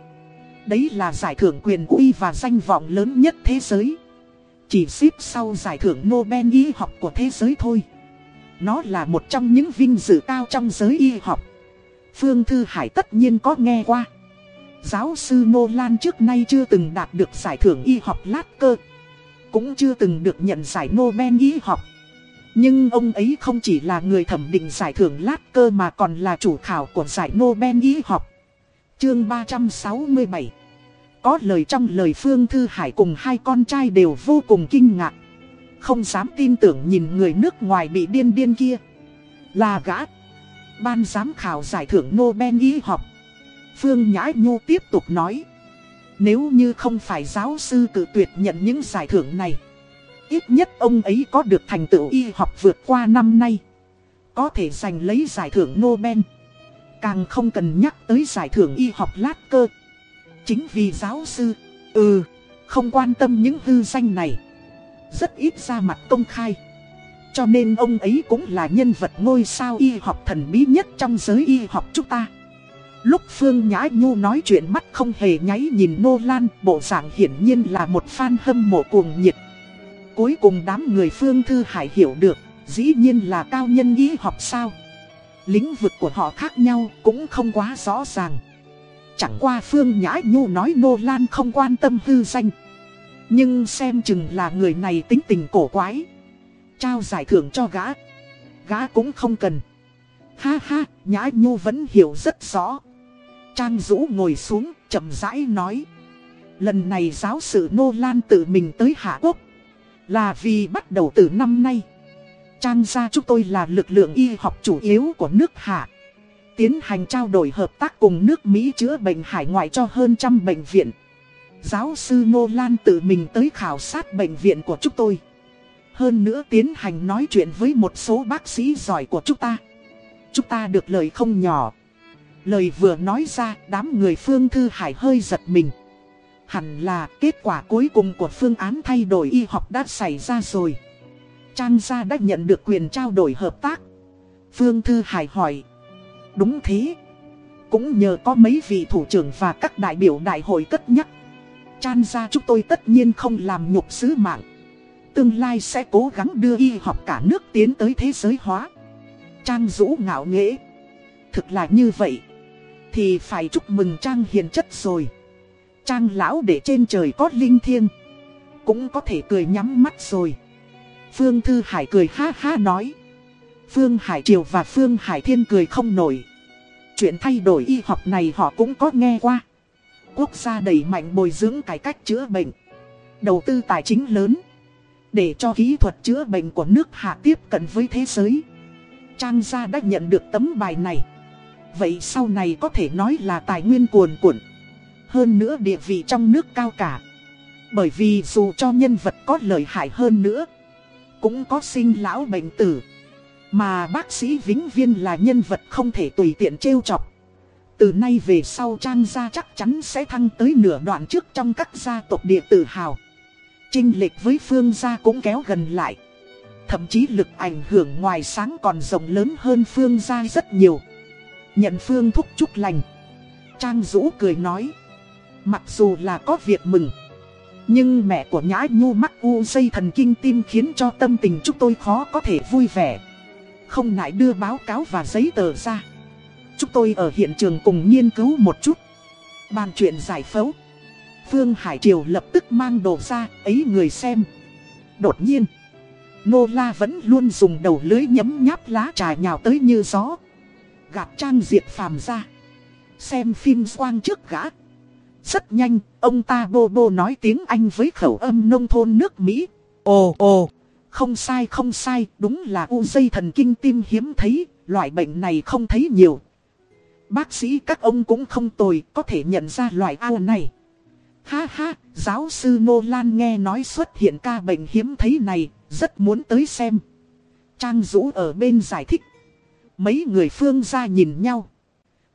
Đấy là giải thưởng quyền uy và danh vọng lớn nhất thế giới. Chỉ xếp sau giải thưởng Nobel y học của thế giới thôi. Nó là một trong những vinh dự cao trong giới y học. Phương Thư Hải tất nhiên có nghe qua. Giáo sư Nô Lan trước nay chưa từng đạt được giải thưởng y học lát cơ. Cũng chưa từng được nhận giải Nobel y học. Nhưng ông ấy không chỉ là người thẩm định giải thưởng lát cơ mà còn là chủ khảo của giải Nobel y học. Chương 367 Có lời trong lời Phương Thư Hải cùng hai con trai đều vô cùng kinh ngạc. Không dám tin tưởng nhìn người nước ngoài bị điên điên kia. Là gã. Ban giám khảo giải thưởng Nobel y học. Phương Nhã Nhu tiếp tục nói. Nếu như không phải giáo sư cử tuyệt nhận những giải thưởng này. Ít nhất ông ấy có được thành tựu y học vượt qua năm nay. Có thể giành lấy giải thưởng Nobel. Càng không cần nhắc tới giải thưởng y học lát cơ. Chính vì giáo sư, ừ, không quan tâm những hư danh này. Rất ít ra mặt công khai. Cho nên ông ấy cũng là nhân vật ngôi sao y học thần bí nhất trong giới y học chúng ta. Lúc Phương Nhã Nhu nói chuyện mắt không hề nháy nhìn Nô Lan, bộ dạng hiển nhiên là một fan hâm mộ cuồng nhiệt. Cuối cùng đám người Phương Thư Hải hiểu được, dĩ nhiên là cao nhân y học sao. Lĩnh vực của họ khác nhau cũng không quá rõ ràng. Chẳng qua Phương Nhã Nhu nói Nô Lan không quan tâm hư danh. Nhưng xem chừng là người này tính tình cổ quái. Trao giải thưởng cho gã. Gã cũng không cần. Ha ha, Nhã Nhu vẫn hiểu rất rõ. Trang Dũ ngồi xuống, chậm rãi nói. Lần này giáo sư Nô Lan tự mình tới Hạ Quốc. Là vì bắt đầu từ năm nay. Trang gia chúng tôi là lực lượng y học chủ yếu của nước Hạ. Tiến hành trao đổi hợp tác cùng nước Mỹ chữa bệnh hải ngoại cho hơn trăm bệnh viện. Giáo sư Nô Lan tự mình tới khảo sát bệnh viện của chúng tôi. Hơn nữa tiến hành nói chuyện với một số bác sĩ giỏi của chúng ta. Chúng ta được lời không nhỏ. Lời vừa nói ra, đám người Phương Thư Hải hơi giật mình. Hẳn là kết quả cuối cùng của phương án thay đổi y học đã xảy ra rồi. Trang gia đã nhận được quyền trao đổi hợp tác. Phương Thư Hải hỏi. Đúng thế. Cũng nhờ có mấy vị thủ trưởng và các đại biểu đại hội cất nhắc. Trang gia chúng tôi tất nhiên không làm nhục sứ mạng. Tương lai sẽ cố gắng đưa y học cả nước tiến tới thế giới hóa. Trang Dũ ngạo nghễ. Thực là như vậy. Thì phải chúc mừng Trang hiền chất rồi. Trang lão để trên trời có linh thiêng. Cũng có thể cười nhắm mắt rồi. Phương Thư Hải cười ha ha nói. Phương Hải Triều và Phương Hải Thiên cười không nổi. Chuyện thay đổi y học này họ cũng có nghe qua. Quốc gia đẩy mạnh bồi dưỡng cải cách chữa bệnh. Đầu tư tài chính lớn. Để cho kỹ thuật chữa bệnh của nước hạ tiếp cận với thế giới. Trang gia đã nhận được tấm bài này. Vậy sau này có thể nói là tài nguyên cuồn cuộn. Hơn nữa địa vị trong nước cao cả. Bởi vì dù cho nhân vật có lợi hại hơn nữa, cũng có sinh lão bệnh tử. Mà bác sĩ Vĩnh Viên là nhân vật không thể tùy tiện trêu chọc. Từ nay về sau Trang gia chắc chắn sẽ thăng tới nửa đoạn trước trong các gia tộc địa tự hào. Trinh lệch với Phương gia cũng kéo gần lại. Thậm chí lực ảnh hưởng ngoài sáng còn rộng lớn hơn Phương gia rất nhiều. Nhận Phương thúc chúc lành. Trang Dũ cười nói. Mặc dù là có việc mừng. Nhưng mẹ của Nhã Nhu mắc u dây thần kinh tim khiến cho tâm tình chúng tôi khó có thể vui vẻ. Không ngại đưa báo cáo và giấy tờ ra. Chúng tôi ở hiện trường cùng nghiên cứu một chút. Bàn chuyện giải phẫu. Phương Hải Triều lập tức mang đồ ra, ấy người xem. Đột nhiên, Nô La vẫn luôn dùng đầu lưới nhấm nháp lá trà nhào tới như gió. Gạt trang diệt phàm ra. Xem phim quang trước gã. Rất nhanh, ông ta bô bô nói tiếng Anh với khẩu âm nông thôn nước Mỹ. Ồ ồ, không sai không sai, đúng là u dây thần kinh tim hiếm thấy, loại bệnh này không thấy nhiều. Bác sĩ các ông cũng không tồi, có thể nhận ra loại ao này. Ha ha, giáo sư Nô Lan nghe nói xuất hiện ca bệnh hiếm thấy này, rất muốn tới xem. Trang Dũ ở bên giải thích. Mấy người phương ra nhìn nhau.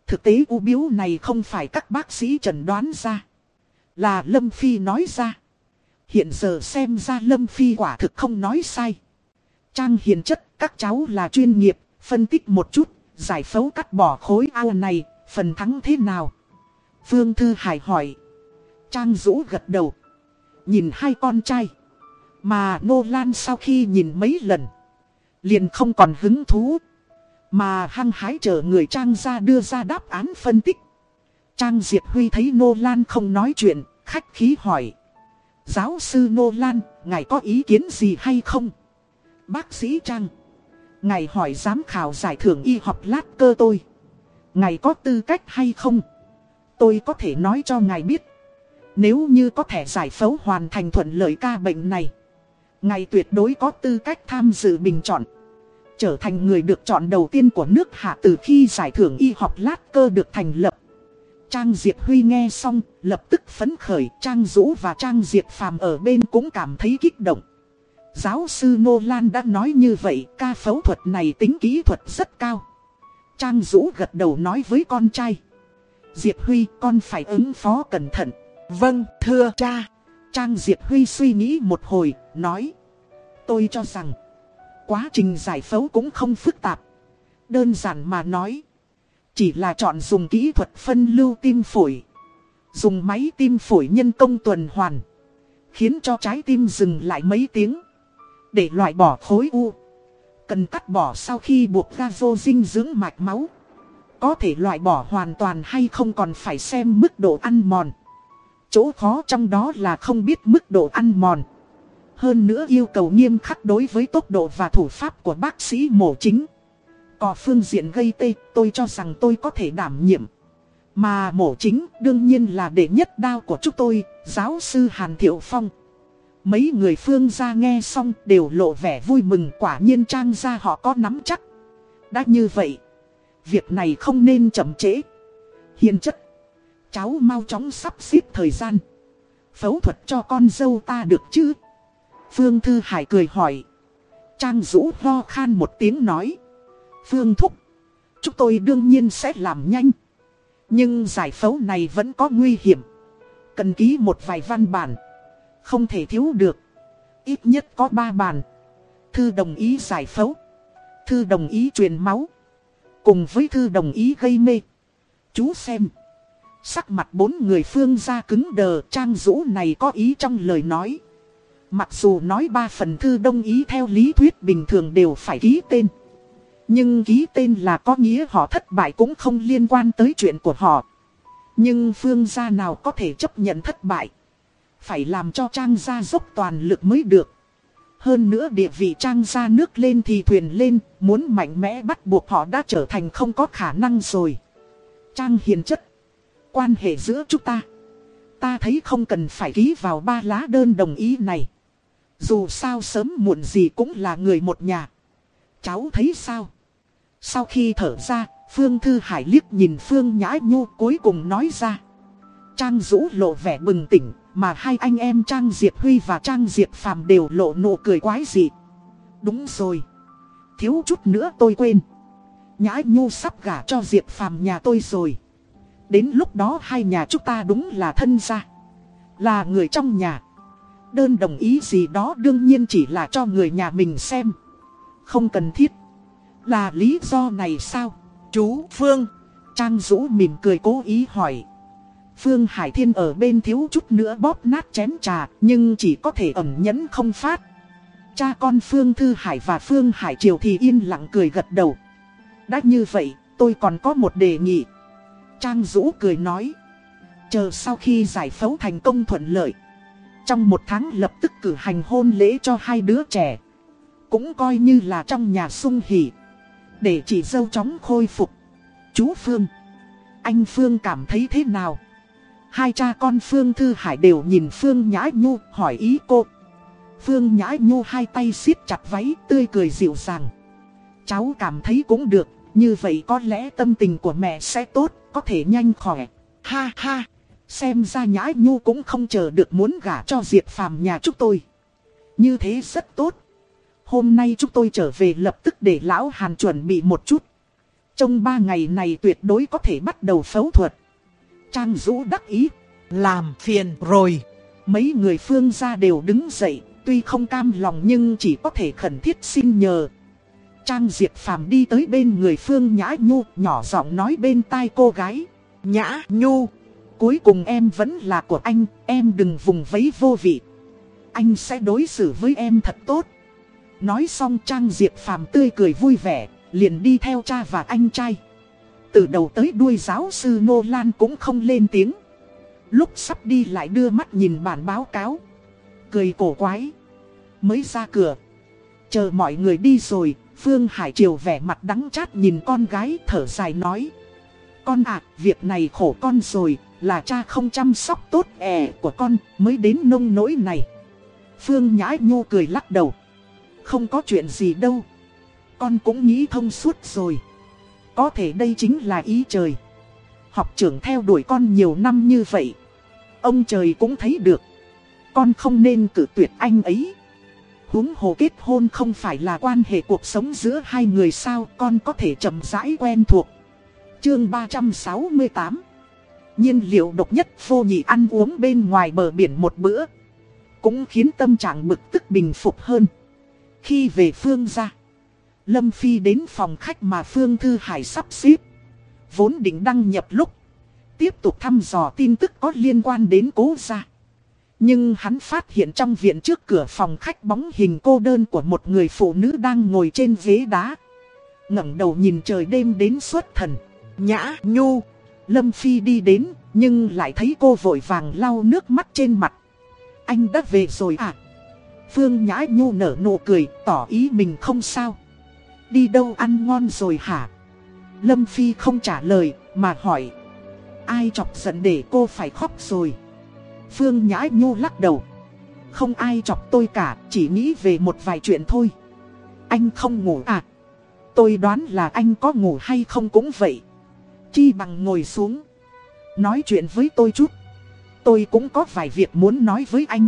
Thực tế u biếu này không phải các bác sĩ trần đoán ra. Là Lâm Phi nói ra. Hiện giờ xem ra Lâm Phi quả thực không nói sai. Trang hiền chất các cháu là chuyên nghiệp, phân tích một chút, giải phẫu cắt bỏ khối ao này, phần thắng thế nào? Phương Thư Hải hỏi. Trang rũ gật đầu. Nhìn hai con trai. Mà Nô Lan sau khi nhìn mấy lần. Liền không còn hứng thú. Mà hăng hái chờ người Trang ra đưa ra đáp án phân tích. Trang Diệp Huy thấy Nô Lan không nói chuyện, khách khí hỏi. Giáo sư Nô Lan, ngài có ý kiến gì hay không? Bác sĩ Trang. Ngài hỏi giám khảo giải thưởng y học lát cơ tôi. Ngài có tư cách hay không? Tôi có thể nói cho ngài biết. Nếu như có thể giải phẫu hoàn thành thuận lợi ca bệnh này. Ngài tuyệt đối có tư cách tham dự bình chọn trở thành người được chọn đầu tiên của nước hạ từ khi giải thưởng y học lát cơ được thành lập. Trang Diệp Huy nghe xong, lập tức phấn khởi, Trang Dũ và Trang Diệp Phàm ở bên cũng cảm thấy kích động. Giáo sư Nô Lan đã nói như vậy, ca phẫu thuật này tính kỹ thuật rất cao. Trang Dũ gật đầu nói với con trai. Diệp Huy, con phải ứng phó cẩn thận. Vâng, thưa cha. Trang Diệp Huy suy nghĩ một hồi, nói. Tôi cho rằng, Quá trình giải phẫu cũng không phức tạp. Đơn giản mà nói. Chỉ là chọn dùng kỹ thuật phân lưu tim phổi. Dùng máy tim phổi nhân công tuần hoàn. Khiến cho trái tim dừng lại mấy tiếng. Để loại bỏ khối u. Cần cắt bỏ sau khi buộc ra vô dinh dưỡng mạch máu. Có thể loại bỏ hoàn toàn hay không còn phải xem mức độ ăn mòn. Chỗ khó trong đó là không biết mức độ ăn mòn. Hơn nữa yêu cầu nghiêm khắc đối với tốc độ và thủ pháp của bác sĩ mổ chính. Có phương diện gây tê, tôi cho rằng tôi có thể đảm nhiệm. Mà mổ chính đương nhiên là đệ nhất đao của chúng tôi, giáo sư Hàn Thiệu Phong. Mấy người phương gia nghe xong đều lộ vẻ vui mừng quả nhiên trang gia họ có nắm chắc. Đã như vậy, việc này không nên chậm trễ. Hiền chất, cháu mau chóng sắp xếp thời gian. Phẫu thuật cho con dâu ta được chứ? Phương Thư Hải cười hỏi. Trang Dũ ho khan một tiếng nói. Phương Thúc. Chúng tôi đương nhiên sẽ làm nhanh. Nhưng giải phẫu này vẫn có nguy hiểm. Cần ký một vài văn bản. Không thể thiếu được. Ít nhất có ba bản. Thư đồng ý giải phẫu. Thư đồng ý truyền máu. Cùng với thư đồng ý gây mê. Chú xem. Sắc mặt bốn người phương ra cứng đờ trang rũ này có ý trong lời nói. Mặc dù nói ba phần thư đồng ý theo lý thuyết bình thường đều phải ký tên. Nhưng ký tên là có nghĩa họ thất bại cũng không liên quan tới chuyện của họ. Nhưng phương gia nào có thể chấp nhận thất bại. Phải làm cho trang gia dốc toàn lực mới được. Hơn nữa địa vị trang gia nước lên thì thuyền lên, muốn mạnh mẽ bắt buộc họ đã trở thành không có khả năng rồi. Trang hiền chất. Quan hệ giữa chúng ta. Ta thấy không cần phải ký vào ba lá đơn đồng ý này. Dù sao sớm muộn gì cũng là người một nhà. Cháu thấy sao? Sau khi thở ra, Phương Thư Hải liếc nhìn Phương Nhã Nhu cuối cùng nói ra. Trang Dũ lộ vẻ bừng tỉnh, mà hai anh em Trang Diệp Huy và Trang Diệp Phàm đều lộ nụ cười quái dị. Đúng rồi. Thiếu chút nữa tôi quên. Nhã Nhu sắp gả cho Diệp Phàm nhà tôi rồi. Đến lúc đó hai nhà chúng ta đúng là thân gia. Là người trong nhà. Đơn đồng ý gì đó đương nhiên chỉ là cho người nhà mình xem. Không cần thiết. Là lý do này sao? Chú Phương. Trang Dũ mỉm cười cố ý hỏi. Phương Hải Thiên ở bên thiếu chút nữa bóp nát chén trà, nhưng chỉ có thể ẩn nhẫn không phát. Cha con Phương Thư Hải và Phương Hải Triều thì yên lặng cười gật đầu. Đã như vậy, tôi còn có một đề nghị. Trang Dũ cười nói. Chờ sau khi giải phẫu thành công thuận lợi. Trong một tháng lập tức cử hành hôn lễ cho hai đứa trẻ. Cũng coi như là trong nhà sung hỉ. Để chị dâu chóng khôi phục. Chú Phương. Anh Phương cảm thấy thế nào? Hai cha con Phương Thư Hải đều nhìn Phương Nhã Nhu hỏi ý cô. Phương Nhã Nhu hai tay siết chặt váy tươi cười dịu dàng. Cháu cảm thấy cũng được, như vậy có lẽ tâm tình của mẹ sẽ tốt, có thể nhanh khỏe. Ha ha, xem ra Nhã Nhu cũng không chờ được muốn gả cho Diệp Phàm nhà chúng tôi. Như thế rất tốt. Hôm nay chúng tôi trở về lập tức để Lão Hàn chuẩn bị một chút. Trong ba ngày này tuyệt đối có thể bắt đầu phẫu thuật. Trang Dũ đắc ý. Làm phiền rồi. Mấy người phương gia đều đứng dậy, tuy không cam lòng nhưng chỉ có thể khẩn thiết xin nhờ. Trang Diệp Phàm đi tới bên người Phương Nhã Nhu, nhỏ giọng nói bên tai cô gái. Nhã Nhu, cuối cùng em vẫn là của anh, em đừng vùng vẫy vô vị. Anh sẽ đối xử với em thật tốt. Nói xong Trang Diệp Phàm tươi cười vui vẻ, liền đi theo cha và anh trai. Từ đầu tới đuôi giáo sư Nô Lan cũng không lên tiếng. Lúc sắp đi lại đưa mắt nhìn bản báo cáo. Cười cổ quái. Mới ra cửa. Chờ mọi người đi rồi, Phương Hải Triều vẻ mặt đắng chát nhìn con gái thở dài nói. Con ạ, việc này khổ con rồi, là cha không chăm sóc tốt ẻ của con mới đến nông nỗi này. Phương Nhã Nhu cười lắc đầu. Không có chuyện gì đâu. Con cũng nghĩ thông suốt rồi. Có thể đây chính là ý trời. Học trưởng theo đuổi con nhiều năm như vậy. Ông trời cũng thấy được. Con không nên cử tuyệt anh ấy huống hồ kết hôn không phải là quan hệ cuộc sống giữa hai người sao, con có thể chậm rãi quen thuộc. Chương 368 nhiên liệu độc nhất, vô nhị ăn uống bên ngoài bờ biển một bữa. Cũng khiến tâm trạng bực tức bình phục hơn. Khi về phương ra. Lâm Phi đến phòng khách mà Phương Thư Hải sắp xếp. Vốn định đăng nhập lúc. Tiếp tục thăm dò tin tức có liên quan đến cố gia. Nhưng hắn phát hiện trong viện trước cửa phòng khách bóng hình cô đơn của một người phụ nữ đang ngồi trên ghế đá. ngẩng đầu nhìn trời đêm đến suốt thần. Nhã Nhu. Lâm Phi đi đến, nhưng lại thấy cô vội vàng lau nước mắt trên mặt. Anh đã về rồi à? Phương Nhã Nhu nở nụ cười, tỏ ý mình không sao. Đi đâu ăn ngon rồi hả? Lâm Phi không trả lời, mà hỏi. Ai chọc giận để cô phải khóc rồi? Phương Nhã Nhu lắc đầu. Không ai chọc tôi cả, chỉ nghĩ về một vài chuyện thôi. Anh không ngủ à? Tôi đoán là anh có ngủ hay không cũng vậy. Chi bằng ngồi xuống. Nói chuyện với tôi chút. Tôi cũng có vài việc muốn nói với anh.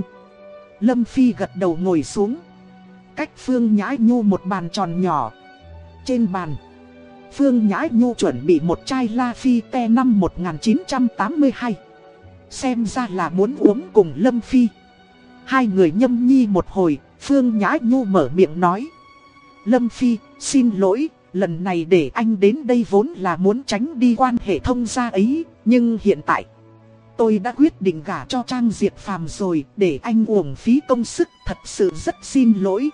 Lâm Phi gật đầu ngồi xuống. Cách Phương Nhã Nhu một bàn tròn nhỏ. Trên bàn, Phương Nhã Nhu chuẩn bị một chai La Phi te năm 1982. Xem ra là muốn uống cùng Lâm Phi. Hai người nhâm nhi một hồi, Phương Nhã Nhu mở miệng nói. Lâm Phi, xin lỗi, Lần này để anh đến đây vốn là muốn tránh đi quan hệ thông gia ấy, Nhưng hiện tại, Tôi đã quyết định gả cho Trang Diệp Phàm rồi, Để anh uổng phí công sức, Thật sự rất xin lỗi.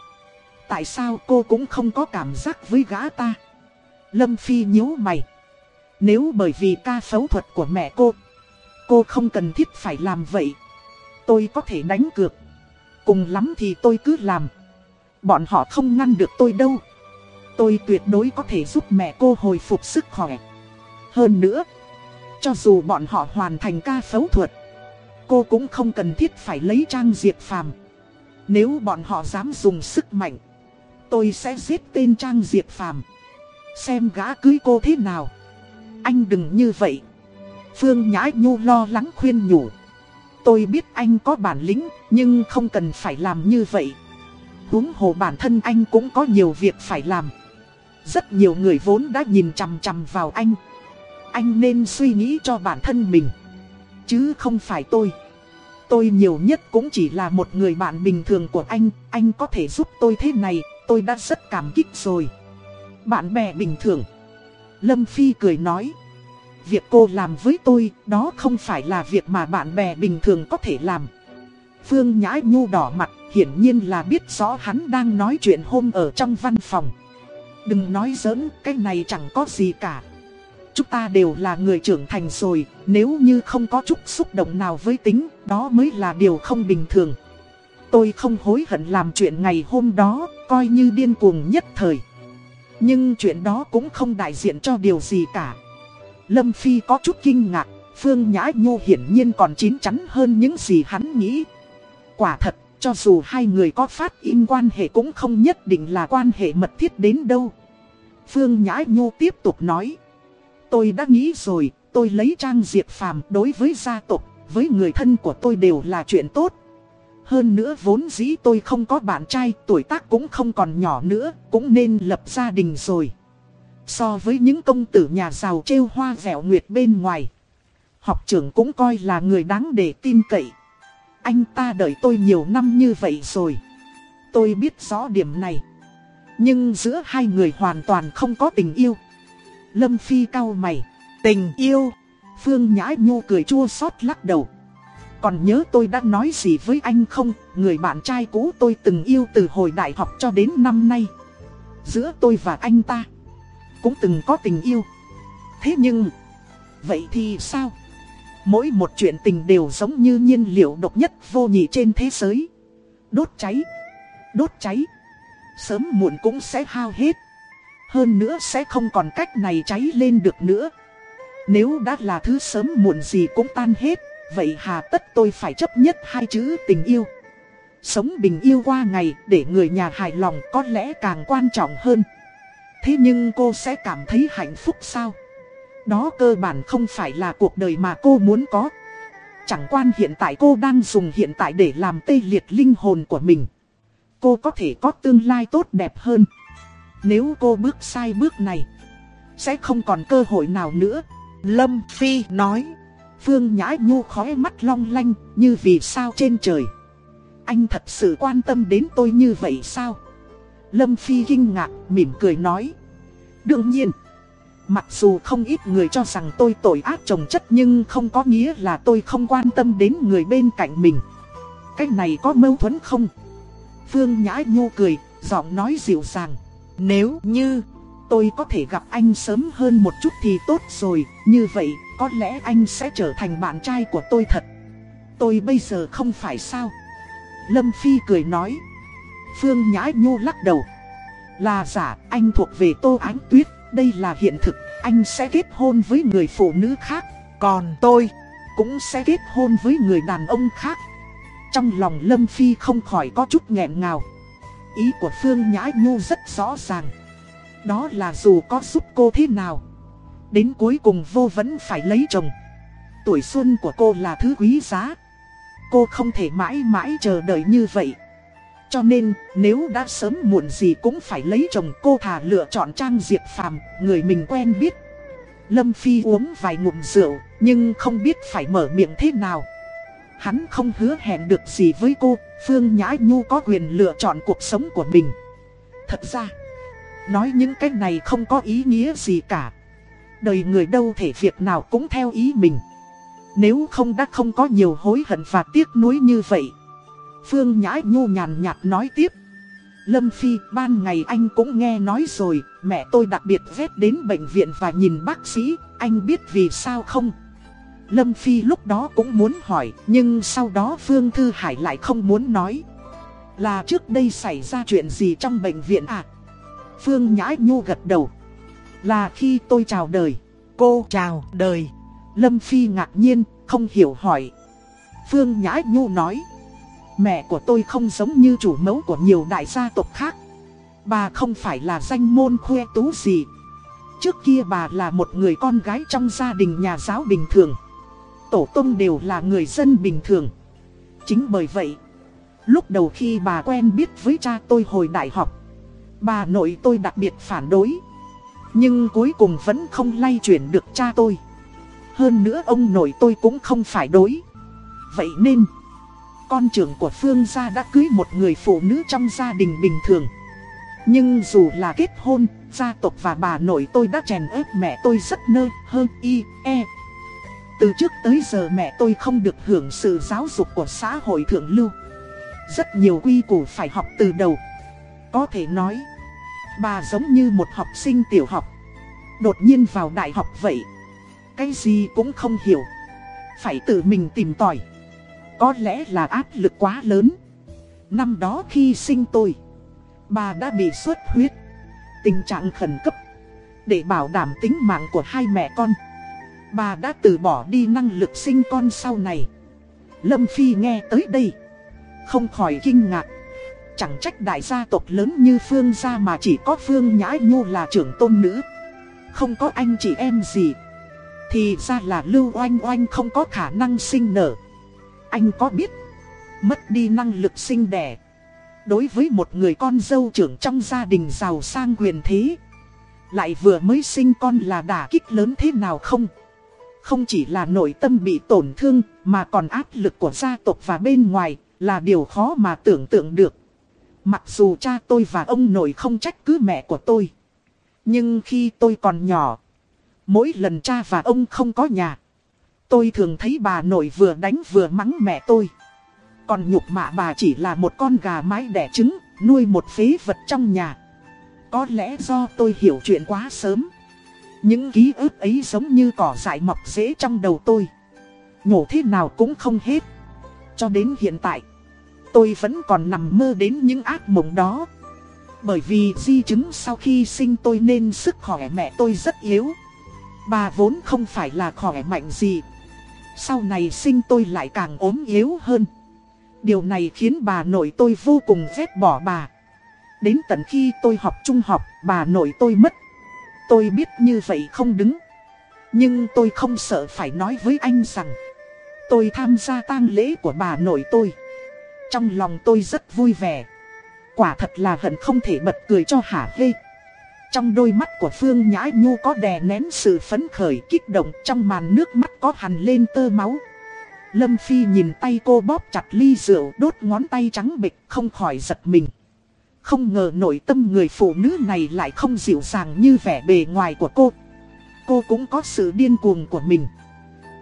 Tại sao cô cũng không có cảm giác với gã ta? Lâm Phi nhíu mày. Nếu bởi vì ca phẫu thuật của mẹ cô Cô không cần thiết phải làm vậy. Tôi có thể đánh cược. Cùng lắm thì tôi cứ làm. Bọn họ không ngăn được tôi đâu. Tôi tuyệt đối có thể giúp mẹ cô hồi phục sức khỏe. Hơn nữa, Cho dù bọn họ hoàn thành ca phẫu thuật, Cô cũng không cần thiết phải lấy trang diệt phàm. Nếu bọn họ dám dùng sức mạnh, Tôi sẽ giết tên trang diệt phàm. Xem gã cưới cô thế nào. Anh đừng như vậy. Phương Nhã Nhu lo lắng khuyên nhủ. Tôi biết anh có bản lĩnh, Nhưng không cần phải làm như vậy. Huống hồ bản thân anh cũng có nhiều việc phải làm. Rất nhiều người vốn đã nhìn chằm chằm vào anh. Anh nên suy nghĩ cho bản thân mình. Chứ không phải tôi. Tôi nhiều nhất cũng chỉ là một người bạn bình thường của anh. Anh có thể giúp tôi thế này, Tôi đã rất cảm kích rồi. Bạn bè bình thường. Lâm Phi cười nói Việc cô làm với tôi, đó không phải là việc mà bạn bè bình thường có thể làm. Phương Nhã Nhu đỏ mặt, hiển nhiên là biết rõ hắn đang nói chuyện hôm ở trong văn phòng. Đừng nói giỡn, cái này chẳng có gì cả. Chúng ta đều là người trưởng thành rồi, Nếu như không có chút xúc động nào với tính, Đó mới là điều không bình thường. Tôi không hối hận làm chuyện ngày hôm đó, Coi như điên cuồng nhất thời. Nhưng chuyện đó cũng không đại diện cho điều gì cả. Lâm Phi có chút kinh ngạc, Phương Nhã Nhu hiển nhiên còn chín chắn hơn những gì hắn nghĩ. Quả thật, cho dù hai người có phát im quan hệ cũng không nhất định là quan hệ mật thiết đến đâu. Phương Nhã Nhu tiếp tục nói. Tôi đã nghĩ rồi, tôi lấy trang diệt phàm đối với gia tộc, với người thân của tôi đều là chuyện tốt. Hơn nữa vốn dĩ tôi không có bạn trai, tuổi tác cũng không còn nhỏ nữa, cũng nên lập gia đình rồi. So với những công tử nhà giàu trêu hoa vẹo nguyệt bên ngoài. Học trưởng cũng coi là người đáng để tin cậy. Anh ta đợi tôi nhiều năm như vậy rồi. Tôi biết rõ điểm này. Nhưng giữa hai người hoàn toàn không có tình yêu. Lâm Phi cao mày. Tình yêu. Phương Nhã Nhu cười chua xót lắc đầu. Còn nhớ tôi đã nói gì với anh không? Người bạn trai cũ tôi từng yêu từ hồi đại học cho đến năm nay. Giữa tôi và anh ta cũng từng có tình yêu. Thế nhưng, vậy thì sao? Mỗi một chuyện tình đều giống như nhiên liệu độc nhất vô nhị trên thế giới. Đốt cháy, đốt cháy, sớm muộn cũng sẽ hao hết. Hơn nữa sẽ không còn cách này cháy lên được nữa. Nếu đã là thứ sớm muộn gì cũng tan hết, vậy hà tất tôi phải chấp nhất hai chữ tình yêu. Sống bình yêu qua ngày để người nhà hài lòng có lẽ càng quan trọng hơn. Thế nhưng cô sẽ cảm thấy hạnh phúc sao? Đó cơ bản không phải là cuộc đời mà cô muốn có. Chẳng quan hiện tại cô đang dùng hiện tại để làm tê liệt linh hồn của mình. Cô có thể có tương lai tốt đẹp hơn. Nếu cô bước sai bước này, sẽ không còn cơ hội nào nữa. Lâm Phi nói. Phương Nhã Nhu khói mắt long lanh như vì sao trên trời. Anh thật sự quan tâm đến tôi như vậy sao? Lâm Phi kinh ngạc, mỉm cười nói. Đương nhiên, mặc dù không ít người cho rằng tôi tội ác chồng chất nhưng không có nghĩa là tôi không quan tâm đến người bên cạnh mình. Cái này có mâu thuẫn không? Phương Nhã Nhu cười, giọng nói dịu dàng. Nếu như tôi có thể gặp anh sớm hơn một chút thì tốt rồi, như vậy có lẽ anh sẽ trở thành bạn trai của tôi thật. Tôi bây giờ không phải sao? Lâm Phi cười nói. Phương Nhã Nhu lắc đầu. Là giả, anh thuộc về Tô Ánh Tuyết, đây là hiện thực, anh sẽ kết hôn với người phụ nữ khác, còn tôi cũng sẽ kết hôn với người đàn ông khác. Trong lòng Lâm Phi không khỏi có chút nghẹn ngào. Ý của Phương Nhã Nhu rất rõ ràng. Đó là dù có giúp cô thế nào, đến cuối cùng vô vẫn phải lấy chồng. Tuổi xuân của cô là thứ quý giá. Cô không thể mãi mãi chờ đợi như vậy. Cho nên, nếu đã sớm muộn gì cũng phải lấy chồng cô thà lựa chọn Trang Diệp Phàm, người mình quen biết. Lâm Phi uống vài ngụm rượu, nhưng không biết phải mở miệng thế nào. Hắn không hứa hẹn được gì với cô, Phương Nhã Nhu có quyền lựa chọn cuộc sống của mình. Thật ra, nói những cái này không có ý nghĩa gì cả. Đời người đâu thể việc nào cũng theo ý mình. Nếu không đã không có nhiều hối hận và tiếc nuối như vậy. Phương Nhãi Nhu nhàn nhạt nói tiếp. Lâm Phi, ban ngày anh cũng nghe nói rồi, mẹ tôi đặc biệt ghét đến bệnh viện và nhìn bác sĩ, anh biết vì sao không? Lâm Phi lúc đó cũng muốn hỏi, nhưng sau đó Phương Thư Hải lại không muốn nói. Là trước đây xảy ra chuyện gì trong bệnh viện à? Phương Nhãi Nhu gật đầu. Là khi tôi chào đời. Cô chào đời. Lâm Phi ngạc nhiên, không hiểu hỏi. Phương Nhãi Nhu nói. Mẹ của tôi không giống như chủ mẫu của nhiều đại gia tộc khác. Bà không phải là danh môn khoe tú gì. Trước kia bà là một người con gái trong gia đình nhà giáo bình thường. Tổ tông đều là người dân bình thường. Chính bởi vậy, lúc đầu khi bà quen biết với cha tôi hồi đại học, bà nội tôi đặc biệt phản đối. Nhưng cuối cùng vẫn không lay chuyển được cha tôi. Hơn nữa ông nội tôi cũng không phải đối. Vậy nên con trưởng của Phương gia đã cưới một người phụ nữ trong gia đình bình thường. Nhưng dù là kết hôn, gia tộc và bà nội tôi đã chèn ép mẹ tôi rất nơ, hơn y, e. Từ trước tới giờ mẹ tôi không được hưởng sự giáo dục của xã hội thượng lưu. Rất nhiều quy củ phải học từ đầu. Có thể nói, bà giống như một học sinh tiểu học. Đột nhiên vào đại học vậy. Cái gì cũng không hiểu. Phải tự mình tìm tòi. Có lẽ là áp lực quá lớn. Năm đó khi sinh tôi, bà đã bị xuất huyết. Tình trạng khẩn cấp. Để bảo đảm tính mạng của hai mẹ con. Bà đã từ bỏ đi năng lực sinh con sau này. Lâm Phi nghe tới đây. Không khỏi kinh ngạc. Chẳng trách đại gia tộc lớn như Phương gia mà chỉ có Phương Nhã Nhu là trưởng tôn nữ. Không có anh chị em gì. Thì ra là Lưu Oanh Oanh không có khả năng sinh nở. Anh có biết, mất đi năng lực sinh đẻ. Đối với một người con dâu trưởng trong gia đình giàu sang quyền thế, lại vừa mới sinh con là đả kích lớn thế nào không? Không chỉ là nội tâm bị tổn thương, mà còn áp lực của gia tộc và bên ngoài, là điều khó mà tưởng tượng được. Mặc dù cha tôi và ông nội không trách cứ mẹ của tôi. Nhưng khi tôi còn nhỏ, mỗi lần cha và ông không có nhà, Tôi thường thấy bà nội vừa đánh vừa mắng mẹ tôi. Còn nhục mạ bà chỉ là một con gà mái đẻ trứng, nuôi một phế vật trong nhà. Có lẽ do tôi hiểu chuyện quá sớm. Những ký ức ấy giống như cỏ dại mọc rễ trong đầu tôi. Nhổ thế nào cũng không hết. Cho đến hiện tại, tôi vẫn còn nằm mơ đến những ác mộng đó. Bởi vì di chứng sau khi sinh tôi nên sức khỏe mẹ tôi rất yếu. Bà vốn không phải là khỏe mạnh gì. Sau này sinh tôi lại càng ốm yếu hơn. Điều này khiến bà nội tôi vô cùng ghét bỏ bà. Đến tận khi tôi học trung học, bà nội tôi mất. Tôi biết như vậy không đứng. Nhưng tôi không sợ phải nói với anh rằng Tôi tham gia tang lễ của bà nội tôi Trong lòng tôi rất vui vẻ Quả thật là hận không thể bật cười cho hả hê trong đôi mắt của Phương Nhã Nhu có đè nén sự phấn khởi kích động trong màn nước mắt có hằn lên tơ máu. Lâm Phi nhìn tay cô bóp chặt ly rượu đốt ngón tay trắng bịch không khỏi giật mình. Không ngờ nội tâm người phụ nữ này lại không dịu dàng như vẻ bề ngoài của cô. Cô cũng có sự điên cuồng của mình.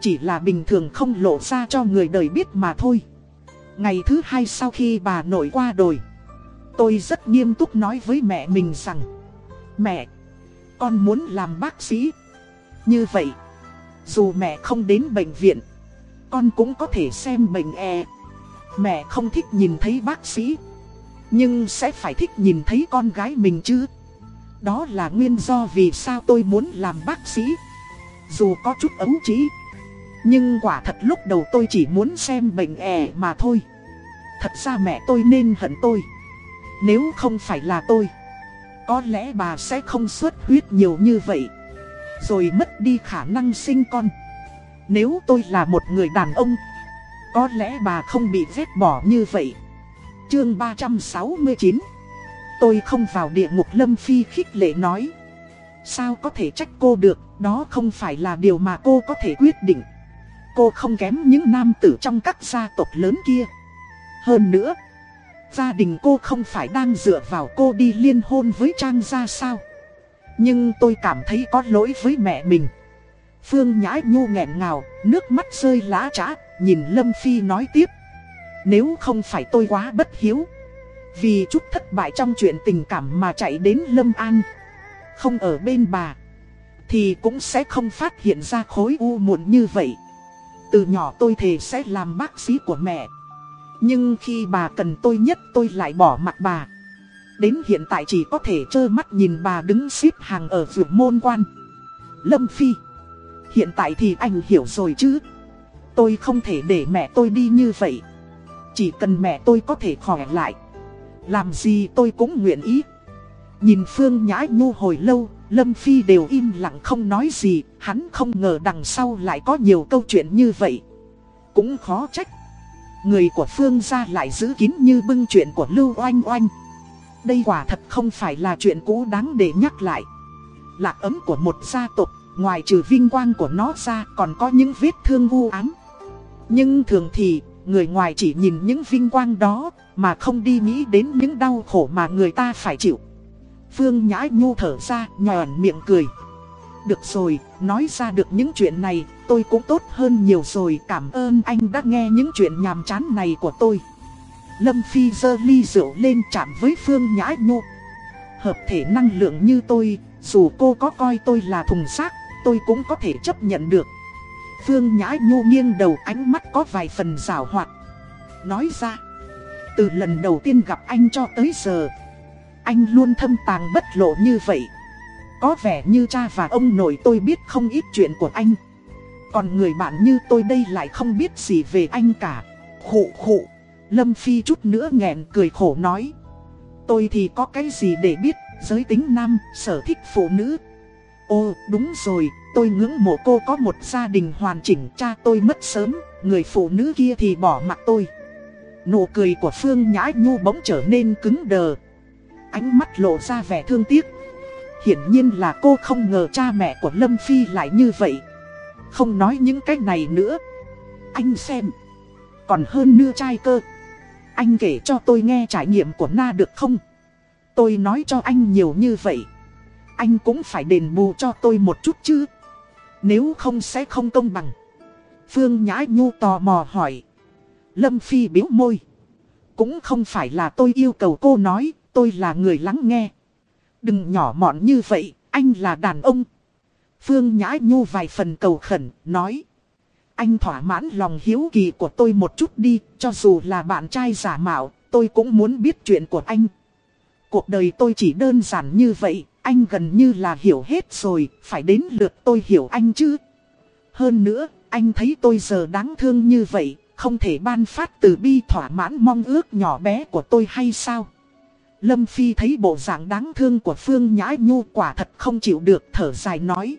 Chỉ là bình thường không lộ ra cho người đời biết mà thôi. Ngày thứ hai sau khi bà nội qua đồi, tôi rất nghiêm túc nói với mẹ mình rằng Mẹ, con muốn làm bác sĩ. Như vậy, dù mẹ không đến bệnh viện, con cũng có thể xem bệnh e. Mẹ không thích nhìn thấy bác sĩ, nhưng sẽ phải thích nhìn thấy con gái mình chứ. Đó là nguyên do vì sao tôi muốn làm bác sĩ. Dù có chút ấu trí, nhưng quả thật lúc đầu tôi chỉ muốn xem bệnh e mà thôi. Thật ra mẹ tôi nên hận tôi. Nếu không phải là tôi có lẽ bà sẽ không xuất huyết nhiều như vậy. Rồi mất đi khả năng sinh con. Nếu tôi là một người đàn ông Có lẽ bà không bị vết bỏ như vậy. Chương 369 Tôi không vào địa ngục Lâm Phi khích lệ nói. Sao có thể trách cô được, đó không phải là điều mà cô có thể quyết định. Cô không kém những nam tử trong các gia tộc lớn kia. Hơn nữa, gia đình cô không phải đang dựa vào cô đi liên hôn với Trang gia sao. Nhưng tôi cảm thấy có lỗi với mẹ mình. Phương Nhã Nhu nghẹn ngào, nước mắt rơi lá trã, nhìn Lâm Phi nói tiếp. Nếu không phải tôi quá bất hiếu, vì chút thất bại trong chuyện tình cảm mà chạy đến Lâm An, không ở bên bà, thì cũng sẽ không phát hiện ra khối u muộn như vậy. Từ nhỏ tôi thề sẽ làm bác sĩ của mẹ. Nhưng khi bà cần tôi nhất tôi lại bỏ mặt bà. Đến hiện tại chỉ có thể trơ mắt nhìn bà đứng xếp hàng ở vườn môn quan. Lâm Phi. Hiện tại thì anh hiểu rồi chứ. Tôi không thể để mẹ tôi đi như vậy. Chỉ cần mẹ tôi có thể khỏe lại. Làm gì tôi cũng nguyện ý. Nhìn Phương Nhã Nhu hồi lâu, Lâm Phi đều im lặng không nói gì, hắn không ngờ đằng sau lại có nhiều câu chuyện như vậy. Cũng khó trách. Người của Phương gia lại giữ kín như bưng chuyện của Lưu Oanh Oanh. Đây quả thật không phải là chuyện cũ đáng để nhắc lại. Lạc ấm của một gia tộc, ngoài trừ vinh quang của nó ra còn có những vết thương vu ám. Nhưng thường thì, người ngoài chỉ nhìn những vinh quang đó, mà không đi nghĩ đến những đau khổ mà người ta phải chịu. Phương Nhã Nhu thở ra, nhòn miệng cười. Được rồi, nói ra được những chuyện này, tôi cũng tốt hơn nhiều rồi. Cảm ơn anh đã nghe những chuyện nhàm chán này của tôi. Lâm Phi dơ ly rượu lên chạm với Phương Nhã Nhu. Hợp thể năng lượng như tôi, dù cô có coi tôi là thùng xác, tôi cũng có thể chấp nhận được. Phương Nhã Nhu nghiêng đầu ánh mắt có vài phần rào hoạt. Nói ra, từ lần đầu tiên gặp anh cho tới giờ, anh luôn thâm tàng bất lộ như vậy. Có vẻ như cha và ông nội tôi biết không ít chuyện của anh. Còn người bạn như tôi đây lại không biết gì về anh cả. Khụ khụ. Lâm Phi chút nữa nghẹn cười khổ nói. Tôi thì có cái gì để biết, giới tính nam, sở thích phụ nữ. Ô, đúng rồi, tôi ngưỡng mộ cô có một gia đình hoàn chỉnh, cha tôi mất sớm, người phụ nữ kia thì bỏ mặt tôi. Nụ cười của Phương Nhã Nhu bỗng trở nên cứng đờ. Ánh mắt lộ ra vẻ thương tiếc. Hiển nhiên là cô không ngờ cha mẹ của Lâm Phi lại như vậy. Không nói những cái này nữa. Anh xem. Còn hơn nưa trai cơ. Anh kể cho tôi nghe trải nghiệm của Na được không? Tôi nói cho anh nhiều như vậy. Anh cũng phải đền bù cho tôi một chút chứ. Nếu không sẽ không công bằng. Phương Nhã Nhu tò mò hỏi. Lâm Phi biếu môi. Cũng không phải là tôi yêu cầu cô nói, tôi là người lắng nghe. Đừng nhỏ mọn như vậy, anh là đàn ông. Phương Nhã Nhu vài phần cầu khẩn, nói. Anh thỏa mãn lòng hiếu kỳ của tôi một chút đi, cho dù là bạn trai giả mạo, tôi cũng muốn biết chuyện của anh. Cuộc đời tôi chỉ đơn giản như vậy, anh gần như là hiểu hết rồi, phải đến lượt tôi hiểu anh chứ. Hơn nữa, anh thấy tôi giờ đáng thương như vậy, không thể ban phát từ bi thỏa mãn mong ước nhỏ bé của tôi hay sao? Lâm Phi thấy bộ dạng đáng thương của Phương Nhã Nhu quả thật không chịu được thở dài nói.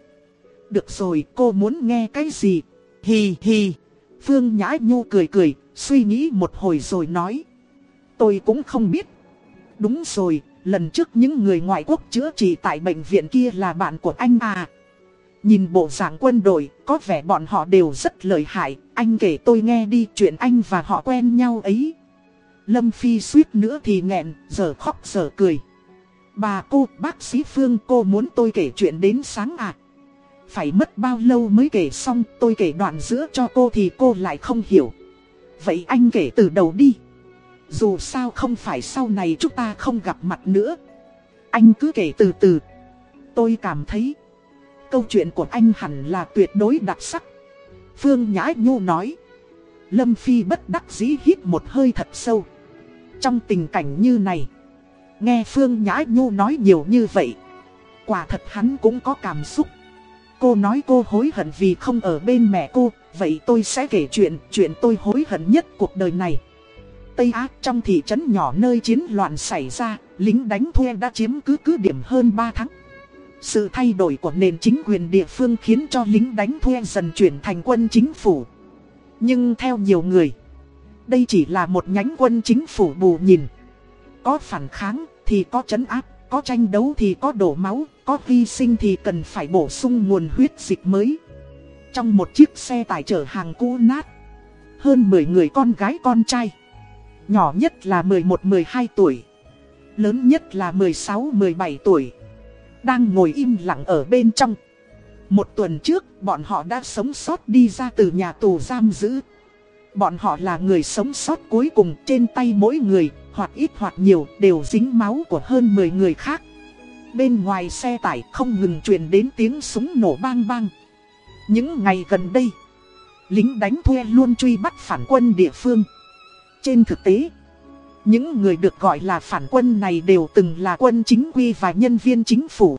Được rồi cô muốn nghe cái gì? Hì hì. Phương Nhã Nhu cười cười, suy nghĩ một hồi rồi nói. Tôi cũng không biết. Đúng rồi, lần trước những người ngoại quốc chữa trị tại bệnh viện kia là bạn của anh à. Nhìn bộ dạng quân đội, có vẻ bọn họ đều rất lợi hại, anh kể tôi nghe đi chuyện anh và họ quen nhau ấy. Lâm Phi suýt nữa thì nghẹn, giờ khóc giờ cười. Bà cô, bác sĩ Phương cô muốn tôi kể chuyện đến sáng à? Phải mất bao lâu mới kể xong, tôi kể đoạn giữa cho cô thì cô lại không hiểu. Vậy anh kể từ đầu đi. Dù sao không phải sau này chúng ta không gặp mặt nữa. Anh cứ kể từ từ. Tôi cảm thấy câu chuyện của anh hẳn là tuyệt đối đặc sắc. Phương Nhã Nhu nói. Lâm Phi bất đắc dĩ hít một hơi thật sâu. Trong tình cảnh như này, nghe Phương Nhã Nhu nói nhiều như vậy, quả thật hắn cũng có cảm xúc. Cô nói cô hối hận vì không ở bên mẹ cô, vậy tôi sẽ kể chuyện, chuyện tôi hối hận nhất cuộc đời này. Tây Á trong thị trấn nhỏ nơi chiến loạn xảy ra, lính đánh thuê đã chiếm cứ cứ điểm hơn 3 tháng. Sự thay đổi của nền chính quyền địa phương khiến cho lính đánh thuê dần chuyển thành quân chính phủ. Nhưng theo nhiều người, đây chỉ là một nhánh quân chính phủ bù nhìn. Có phản kháng thì có chấn áp, có tranh đấu thì có đổ máu, có hy sinh thì cần phải bổ sung nguồn huyết dịch mới. Trong một chiếc xe tải chở hàng cũ nát, hơn 10 người con gái con trai. Nhỏ nhất là 11-12 tuổi, lớn nhất là 16-17 tuổi. Đang ngồi im lặng ở bên trong. Một tuần trước, bọn họ đã sống sót đi ra từ nhà tù giam giữ. Bọn họ là người sống sót cuối cùng trên tay mỗi người, hoặc ít hoặc nhiều, đều dính máu của hơn 10 người khác. Bên ngoài xe tải không ngừng truyền đến tiếng súng nổ bang bang. Những ngày gần đây, lính đánh thuê luôn truy bắt phản quân địa phương. Trên thực tế, những người được gọi là phản quân này đều từng là quân chính quy và nhân viên chính phủ.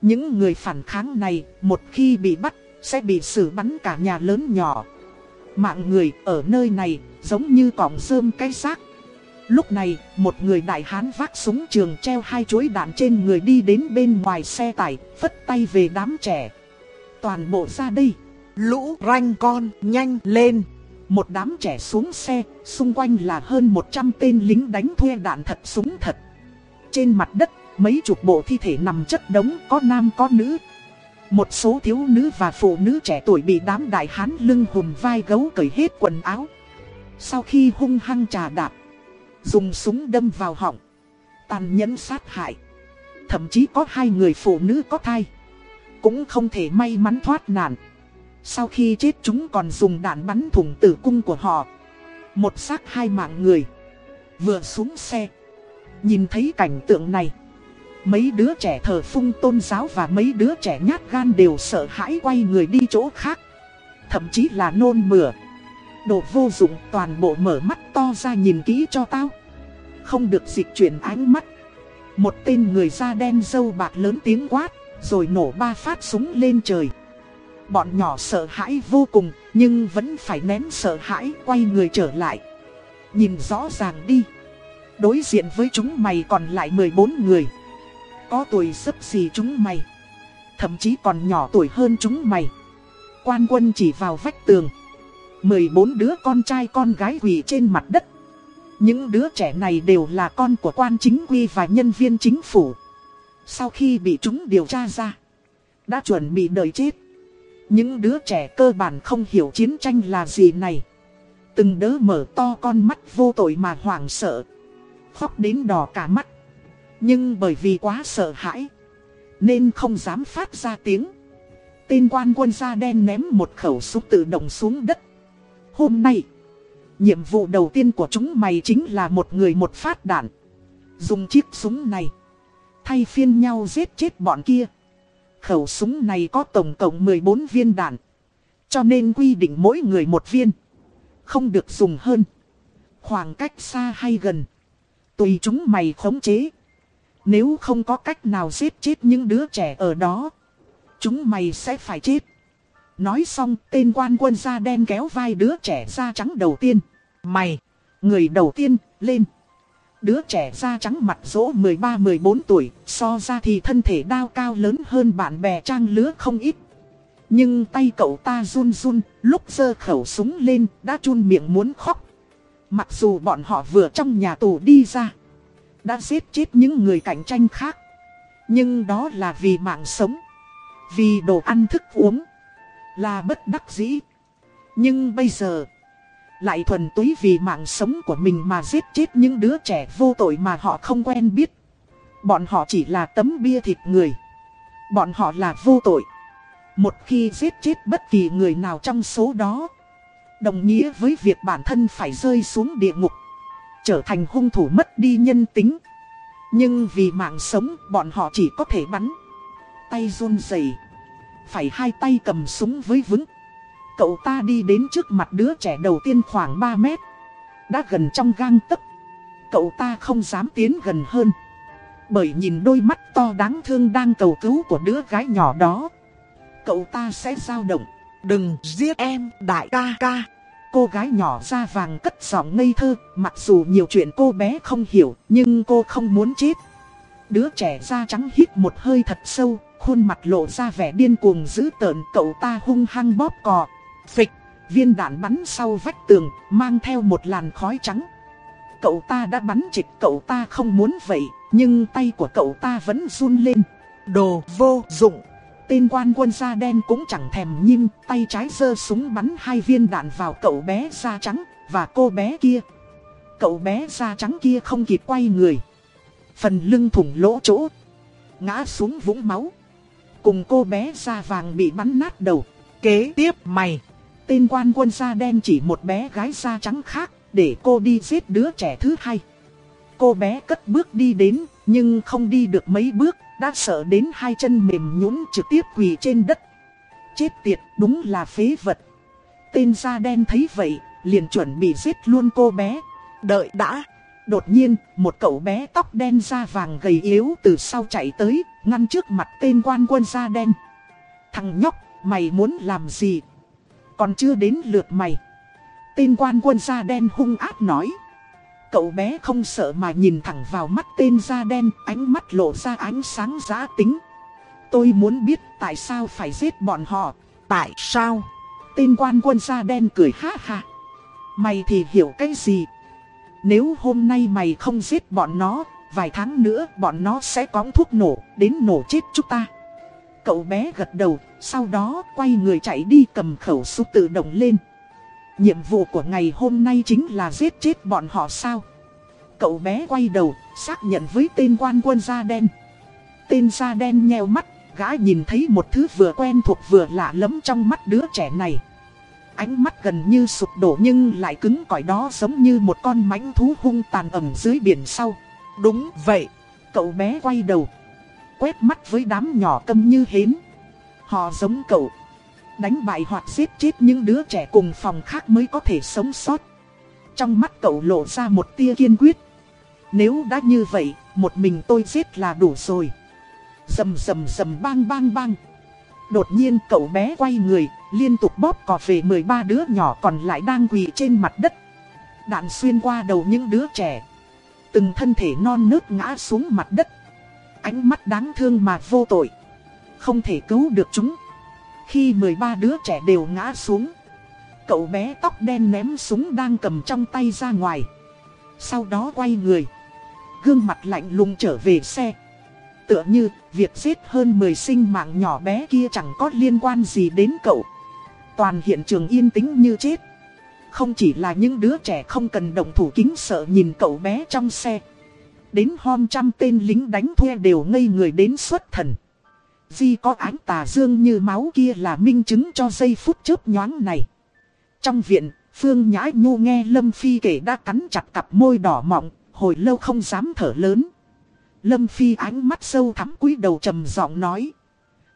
Những người phản kháng này, một khi bị bắt, sẽ bị xử bắn cả nhà lớn nhỏ. Mạng người ở nơi này, giống như cọng rơm cái xác. Lúc này, một người đại hán vác súng trường treo hai chuối đạn trên người đi đến bên ngoài xe tải, phất tay về đám trẻ. Toàn bộ ra đây, Lũ ranh con, nhanh lên. một đám trẻ xuống xe, xung quanh là hơn 100 tên lính đánh thuê đạn thật súng thật. Trên mặt đất, mấy chục bộ thi thể nằm chất đống có nam có nữ. Một số thiếu nữ và phụ nữ trẻ tuổi bị đám đại hán lưng hùm vai gấu cởi hết quần áo. Sau khi hung hăng trà đạp, dùng súng đâm vào họng, tàn nhẫn sát hại. Thậm chí có hai người phụ nữ có thai, cũng không thể may mắn thoát nạn. Sau khi chết chúng còn dùng đạn bắn thủng tử cung của họ. Một xác hai mạng người. Vừa xuống xe. Nhìn thấy cảnh tượng này. Mấy đứa trẻ thờ phung tôn giáo và mấy đứa trẻ nhát gan đều sợ hãi quay người đi chỗ khác. Thậm chí là nôn mửa. Đồ vô dụng toàn bộ mở mắt to ra nhìn kỹ cho tao. Không được dịch chuyển ánh mắt. Một tên người da đen dâu bạc lớn tiếng quát. Rồi nổ ba phát súng lên trời. Bọn nhỏ sợ hãi vô cùng, nhưng vẫn phải nén sợ hãi quay người trở lại. Nhìn rõ ràng đi. Đối diện với chúng mày còn lại 14 người. Có tuổi sấp xì chúng mày. Thậm chí còn nhỏ tuổi hơn chúng mày. Quan quân chỉ vào vách tường. 14 đứa con trai con gái quỳ trên mặt đất. Những đứa trẻ này đều là con của quan chính quy và nhân viên chính phủ. Sau khi bị chúng điều tra ra, đã chuẩn bị đợi chết. Những đứa trẻ cơ bản không hiểu chiến tranh là gì này. Từng đứa mở to con mắt vô tội mà hoảng sợ. Khóc đến đỏ cả mắt. Nhưng bởi vì quá sợ hãi. Nên không dám phát ra tiếng. Tên quan quân da đen ném một khẩu súng tự động xuống đất. Hôm nay, nhiệm vụ đầu tiên của chúng mày chính là một người một phát đạn. Dùng chiếc súng này, thay phiên nhau giết chết bọn kia. Khẩu súng này có tổng cộng 14 viên đạn. Cho nên quy định mỗi người một viên. Không được dùng hơn. Khoảng cách xa hay gần. Tùy chúng mày khống chế. Nếu không có cách nào giết chết những đứa trẻ ở đó. Chúng mày sẽ phải chết. Nói xong tên quan quân da đen kéo vai đứa trẻ da trắng đầu tiên. Mày, người đầu tiên, lên. Đứa trẻ da trắng mặt dỗ 13-14 tuổi, so ra thì thân thể đao cao lớn hơn bạn bè trang lứa không ít. Nhưng tay cậu ta run run, lúc giơ khẩu súng lên, đã chun miệng muốn khóc. Mặc dù bọn họ vừa trong nhà tù đi ra, đã giết chết những người cạnh tranh khác. Nhưng đó là vì mạng sống, vì đồ ăn thức uống, là bất đắc dĩ. Nhưng bây giờ... Lại thuần túy vì mạng sống của mình mà giết chết những đứa trẻ vô tội mà họ không quen biết Bọn họ chỉ là tấm bia thịt người Bọn họ là vô tội Một khi giết chết bất kỳ người nào trong số đó Đồng nghĩa với việc bản thân phải rơi xuống địa ngục Trở thành hung thủ mất đi nhân tính Nhưng vì mạng sống bọn họ chỉ có thể bắn Tay run rẩy Phải hai tay cầm súng với vững Cậu ta đi đến trước mặt đứa trẻ đầu tiên khoảng 3 mét. Đã gần trong gang tấc. Cậu ta không dám tiến gần hơn. Bởi nhìn đôi mắt to đáng thương đang cầu cứu của đứa gái nhỏ đó. Cậu ta sẽ dao động. Đừng giết em, đại ca ca. Cô gái nhỏ da vàng cất giọng ngây thơ, mặc dù nhiều chuyện cô bé không hiểu, nhưng cô không muốn chết. Đứa trẻ da trắng hít một hơi thật sâu, khuôn mặt lộ ra vẻ điên cuồng dữ tợn, cậu ta hung hăng bóp cò, Phịch, viên đạn bắn sau vách tường, mang theo một làn khói trắng. Cậu ta đã bắn chịch cậu ta không muốn vậy, nhưng tay của cậu ta vẫn run lên. Đồ vô dụng. Tên quan quân da đen cũng chẳng thèm nhim, tay trái giơ súng bắn hai viên đạn vào cậu bé da trắng và cô bé kia. Cậu bé da trắng kia không kịp quay người. Phần lưng thủng lỗ chỗ, ngã xuống vũng máu. Cùng cô bé da vàng bị bắn nát đầu. Kế tiếp mày. Tên quan quân da đen chỉ một bé gái da trắng khác để cô đi giết đứa trẻ thứ hai. Cô bé cất bước đi đến, nhưng không đi được mấy bước, đã sợ đến hai chân mềm nhũn trực tiếp quỳ trên đất. Chết tiệt, đúng là phế vật. Tên da đen thấy vậy, liền chuẩn bị giết luôn cô bé. Đợi đã. Đột nhiên, một cậu bé tóc đen da vàng gầy yếu từ sau chạy tới, ngăn trước mặt tên quan quân da đen. Thằng nhóc, mày muốn làm gì? Còn chưa đến lượt mày. Tên quan quân da đen hung ác nói. Cậu bé không sợ mà nhìn thẳng vào mắt tên da đen, ánh mắt lộ ra ánh sáng giá tính. Tôi muốn biết tại sao phải giết bọn họ. Tại sao? Tên quan quân da đen cười ha ha. Mày thì hiểu cái gì? Nếu hôm nay mày không giết bọn nó, vài tháng nữa bọn nó sẽ có thuốc nổ, đến nổ chết chúng ta. Cậu bé gật đầu, sau đó quay người chạy đi cầm khẩu súng tự động lên. Nhiệm vụ của ngày hôm nay chính là giết chết bọn họ sao? Cậu bé quay đầu, xác nhận với tên quan quân da đen. Tên da đen nheo mắt, gã nhìn thấy một thứ vừa quen thuộc vừa lạ lẫm trong mắt đứa trẻ này. Ánh mắt gần như sụp đổ nhưng lại cứng cỏi đó giống như một con mãnh thú hung tàn ẩm dưới biển sau. Đúng vậy, cậu bé quay đầu, quét mắt với đám nhỏ câm như hến. Họ giống cậu. Đánh bại hoặc giết chết những đứa trẻ cùng phòng khác mới có thể sống sót. Trong mắt cậu lộ ra một tia kiên quyết. Nếu đã như vậy, một mình tôi giết là đủ rồi. Dầm dầm dầm bang bang bang. Đột nhiên cậu bé quay người, liên tục bóp cò về 13 đứa nhỏ còn lại đang quỳ trên mặt đất. Đạn xuyên qua đầu những đứa trẻ. Từng thân thể non nớt ngã xuống mặt đất. Ánh mắt đáng thương mà vô tội. Không thể cứu được chúng. Khi 13 đứa trẻ đều ngã xuống, Cậu bé tóc đen ném súng đang cầm trong tay ra ngoài. Sau đó quay người, Gương mặt lạnh lùng trở về xe. Tựa như việc giết hơn 10 sinh mạng nhỏ bé kia chẳng có liên quan gì đến cậu. Toàn hiện trường yên tĩnh như chết. Không chỉ là những đứa trẻ không cần động thủ kính sợ nhìn cậu bé trong xe. Đến hôm trăm tên lính đánh thuê đều ngây người đến xuất thần. Di có ánh tà dương như máu kia là minh chứng cho giây phút chớp nhoáng này. Trong viện, Phương Nhãi Nhu nghe Lâm Phi kể đã cắn chặt cặp môi đỏ mọng, hồi lâu không dám thở lớn. Lâm Phi ánh mắt sâu thắm cúi đầu trầm giọng nói.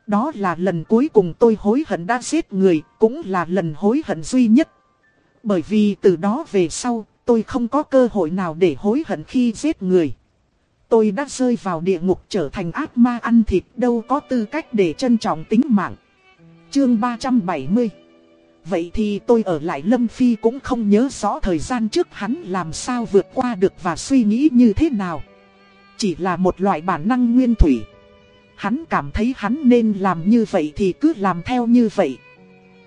Đó là lần cuối cùng tôi hối hận đã giết người, cũng là lần hối hận duy nhất. Bởi vì từ đó về sau, tôi không có cơ hội nào để hối hận khi giết người. Tôi đã rơi vào địa ngục trở thành ác ma ăn thịt đâu có tư cách để trân trọng tính mạng. Chương 370 Vậy thì tôi ở lại Lâm Phi cũng không nhớ rõ thời gian trước hắn làm sao vượt qua được và suy nghĩ như thế nào. Chỉ là một loại bản năng nguyên thủy. Hắn cảm thấy hắn nên làm như vậy thì cứ làm theo như vậy.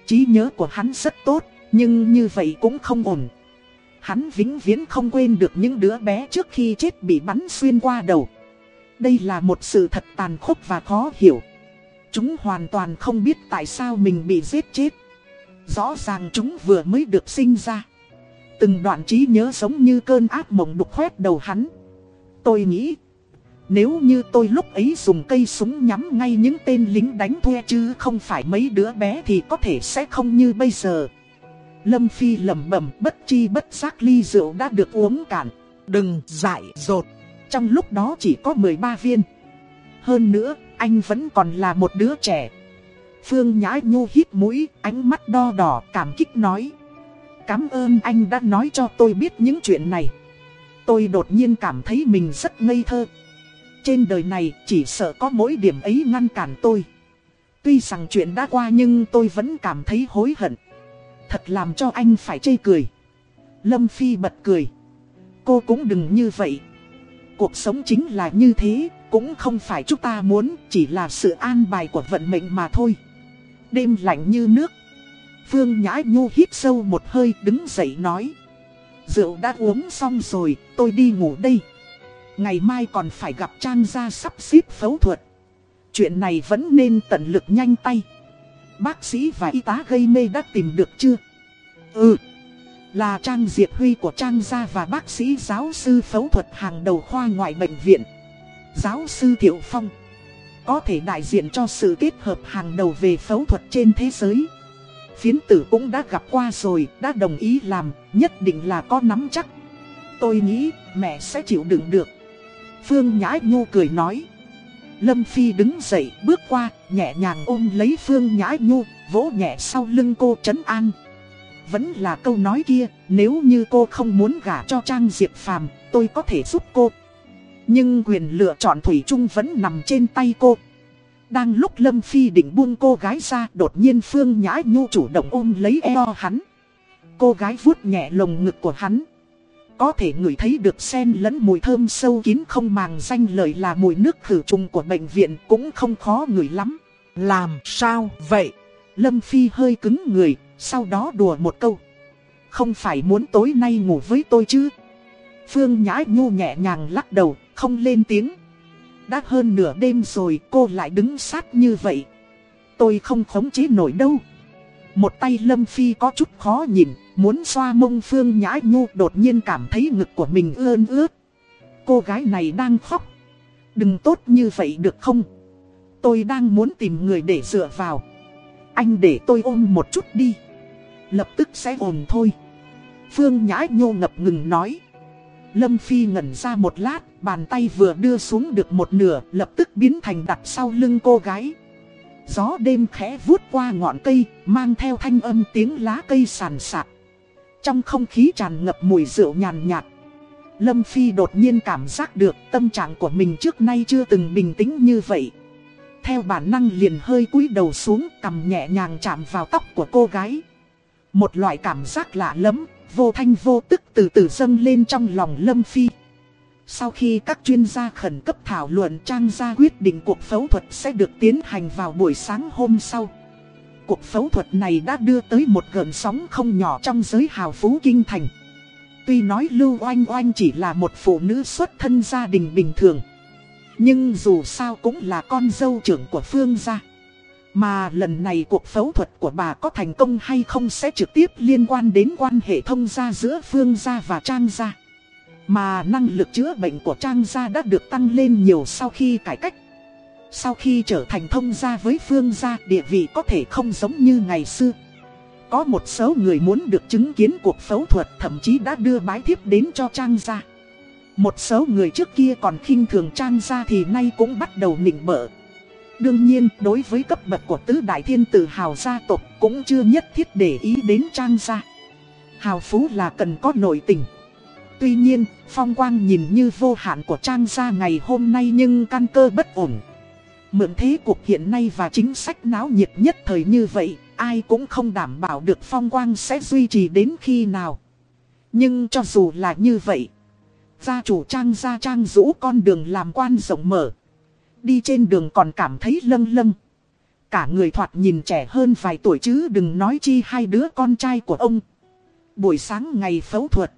trí nhớ của hắn rất tốt, nhưng như vậy cũng không ổn. Hắn vĩnh viễn không quên được những đứa bé trước khi chết bị bắn xuyên qua đầu. Đây là một sự thật tàn khốc và khó hiểu. Chúng hoàn toàn không biết tại sao mình bị giết chết. Rõ ràng chúng vừa mới được sinh ra. Từng đoạn trí nhớ giống như cơn ác mộng đục khoét đầu hắn. Tôi nghĩ, nếu như tôi lúc ấy dùng cây súng nhắm ngay những tên lính đánh thuê chứ không phải mấy đứa bé thì có thể sẽ không như bây giờ. Lâm Phi lầm bẩm bất chi bất giác ly rượu đã được uống cạn. Đừng dại dột. Trong lúc đó chỉ có 13 viên. Hơn nữa, anh vẫn còn là một đứa trẻ. Phương Nhã Nhu hít mũi, ánh mắt đo đỏ, cảm kích nói. Cảm ơn anh đã nói cho tôi biết những chuyện này. Tôi đột nhiên cảm thấy mình rất ngây thơ. Trên đời này chỉ sợ có mỗi điểm ấy ngăn cản tôi. Tuy rằng chuyện đã qua nhưng tôi vẫn cảm thấy hối hận. Thật làm cho anh phải chê cười. Lâm Phi bật cười. Cô cũng đừng như vậy. Cuộc sống chính là như thế, cũng không phải chúng ta muốn, chỉ là sự an bài của vận mệnh mà thôi. Đêm lạnh như nước. Phương Nhã Nhu hít sâu một hơi đứng dậy nói. Rượu đã uống xong rồi, tôi đi ngủ đây. Ngày mai còn phải gặp Trang gia sắp xếp phẫu thuật. chuyện này vẫn nên tận lực nhanh tay. Bác sĩ và y tá gây mê đã tìm được chưa? Ừ. Là Trang Diệp Huy của Trang Gia và bác sĩ giáo sư phẫu thuật hàng đầu khoa ngoại bệnh viện. Giáo sư Thiệu Phong. Có thể đại diện cho sự kết hợp hàng đầu về phẫu thuật trên thế giới. Phiến tử cũng đã gặp qua rồi, đã đồng ý làm, nhất định là có nắm chắc. Tôi nghĩ mẹ sẽ chịu đựng được. Phương Nhã Nhu cười nói. Lâm Phi đứng dậy bước qua, nhẹ nhàng ôm lấy Phương Nhã Nhu, vỗ nhẹ sau lưng cô trấn an. Vẫn là câu nói kia, nếu như cô không muốn gả cho Trang Diệp Phàm, tôi có thể giúp cô. Nhưng quyền lựa chọn Thủy chung vẫn nằm trên tay cô. Đang lúc Lâm Phi định buông cô gái ra, đột nhiên Phương Nhã Nhu chủ động ôm lấy eo hắn. Cô gái vuốt nhẹ lồng ngực của hắn. Có thể ngửi thấy được sen lẫn mùi thơm sâu kín không màng danh lời là mùi nước khử trùng của bệnh viện cũng không khó ngửi lắm. Làm sao vậy? Lâm Phi hơi cứng người, sau đó đùa một câu. Không phải muốn tối nay ngủ với tôi chứ? Phương Nhã Nhu nhẹ nhàng lắc đầu, không lên tiếng. Đã hơn nửa đêm rồi cô lại đứng sát như vậy. Tôi không khống chế nổi đâu. Một tay Lâm Phi có chút khó nhìn, muốn xoa mông Phương Nhã Nhu đột nhiên cảm thấy ngực của mình ơn ướt. Cô gái này đang khóc. Đừng tốt như vậy được không? Tôi đang muốn tìm người để dựa vào. Anh để tôi ôm một chút đi. Lập tức sẽ ổn thôi. Phương Nhã Nhô ngập ngừng nói. Lâm Phi ngẩn ra một lát, bàn tay vừa đưa xuống được một nửa, lập tức biến thành đặt sau lưng cô gái. Gió đêm khẽ vuốt qua ngọn cây, mang theo thanh âm tiếng lá cây sàn sạt. Trong không khí tràn ngập mùi rượu nhàn nhạt. Lâm Phi đột nhiên cảm giác được tâm trạng của mình trước nay chưa từng bình tĩnh như vậy. Theo bản năng liền hơi cúi đầu xuống cầm nhẹ nhàng chạm vào tóc của cô gái. Một loại cảm giác lạ lắm, vô thanh vô tức từ từ dâng lên trong lòng Lâm Phi. Sau khi các chuyên gia khẩn cấp thảo luận trang gia quyết định cuộc phẫu thuật sẽ được tiến hành vào buổi sáng hôm sau. Cuộc phẫu thuật này đã đưa tới một gợn sóng không nhỏ trong giới hào phú kinh thành. Tuy nói Lưu Oanh Oanh chỉ là một phụ nữ xuất thân gia đình bình thường. Nhưng dù sao cũng là con dâu trưởng của Phương gia. Mà lần này cuộc phẫu thuật của bà có thành công hay không sẽ trực tiếp liên quan đến quan hệ thông gia giữa Phương gia và Trang gia. Mà năng lực chữa bệnh của Trang gia đã được tăng lên nhiều sau khi cải cách. Sau khi trở thành thông gia với Phương gia địa vị có thể không giống như ngày xưa. Có một số người muốn được chứng kiến cuộc phẫu thuật thậm chí đã đưa bái thiếp đến cho Trang gia. Một số người trước kia còn khinh thường Trang gia thì nay cũng bắt đầu nịnh bợ. Đương nhiên, đối với cấp bậc của tứ đại thiên tử hào gia tộc cũng chưa nhất thiết để ý đến Trang gia. Hào phú là cần có nội tình. Tuy nhiên, phong quang nhìn như vô hạn của Trang gia ngày hôm nay nhưng căn cơ bất ổn. Mượn thế cuộc hiện nay và chính sách náo nhiệt nhất thời như vậy, ai cũng không đảm bảo được phong quang sẽ duy trì đến khi nào. Nhưng cho dù là như vậy, gia chủ Trang gia Trang rũ con đường làm quan rộng mở. Đi trên đường còn cảm thấy lâng lâng. Cả người thoạt nhìn trẻ hơn vài tuổi chứ đừng nói chi hai đứa con trai của ông. Buổi sáng ngày phẫu thuật.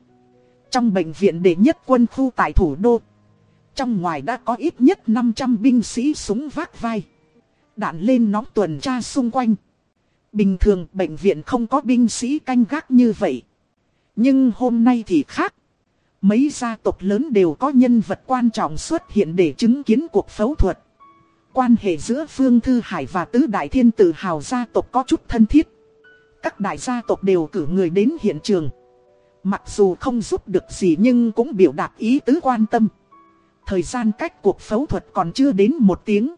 Trong bệnh viện đệ nhất quân khu tại thủ đô. Trong ngoài đã có ít nhất 500 binh sĩ súng vác vai. Đạn lên nóng tuần tra xung quanh. Bình thường bệnh viện không có binh sĩ canh gác như vậy. Nhưng hôm nay thì khác. Mấy gia tộc lớn đều có nhân vật quan trọng xuất hiện để chứng kiến cuộc phẫu thuật. Quan hệ giữa Phương Thư Hải và Tứ Đại Thiên Tử Hào gia tộc có chút thân thiết. Các đại gia tộc đều cử người đến hiện trường. Mặc dù không giúp được gì nhưng cũng biểu đạt ý tứ quan tâm. Thời gian cách cuộc phẫu thuật còn chưa đến một tiếng.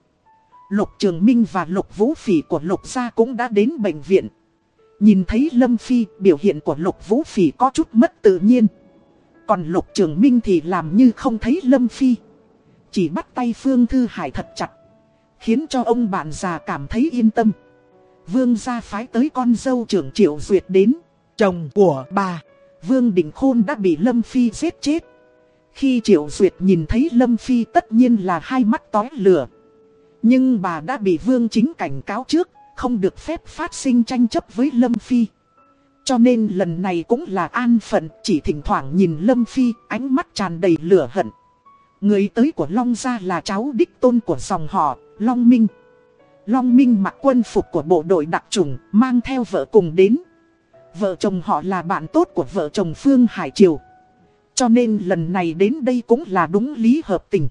Lục Trường Minh và Lục Vũ Phỉ của Lục Gia cũng đã đến bệnh viện. Nhìn thấy Lâm Phi, biểu hiện của Lục Vũ Phỉ có chút mất tự nhiên. Còn Lục Trường Minh thì làm như không thấy Lâm Phi. Chỉ bắt tay Phương Thư Hải thật chặt. Khiến cho ông bạn già cảm thấy yên tâm. Vương gia phái tới con dâu trưởng Triệu Duyệt đến. Chồng của bà. Vương Đình Khôn đã bị Lâm Phi giết chết. Khi Triệu Duyệt nhìn thấy Lâm Phi tất nhiên là hai mắt tói lửa. Nhưng bà đã bị Vương Chính cảnh cáo trước, không được phép phát sinh tranh chấp với Lâm Phi. Cho nên lần này cũng là an phận, chỉ thỉnh thoảng nhìn Lâm Phi, ánh mắt tràn đầy lửa hận. Người tới của Long Gia là cháu đích tôn của dòng họ, Long Minh. Long Minh mặc quân phục của bộ đội đặc trùng, mang theo vợ cùng đến. Vợ chồng họ là bạn tốt của vợ chồng Phương Hải Triều. Cho nên lần này đến đây cũng là đúng lý hợp tình.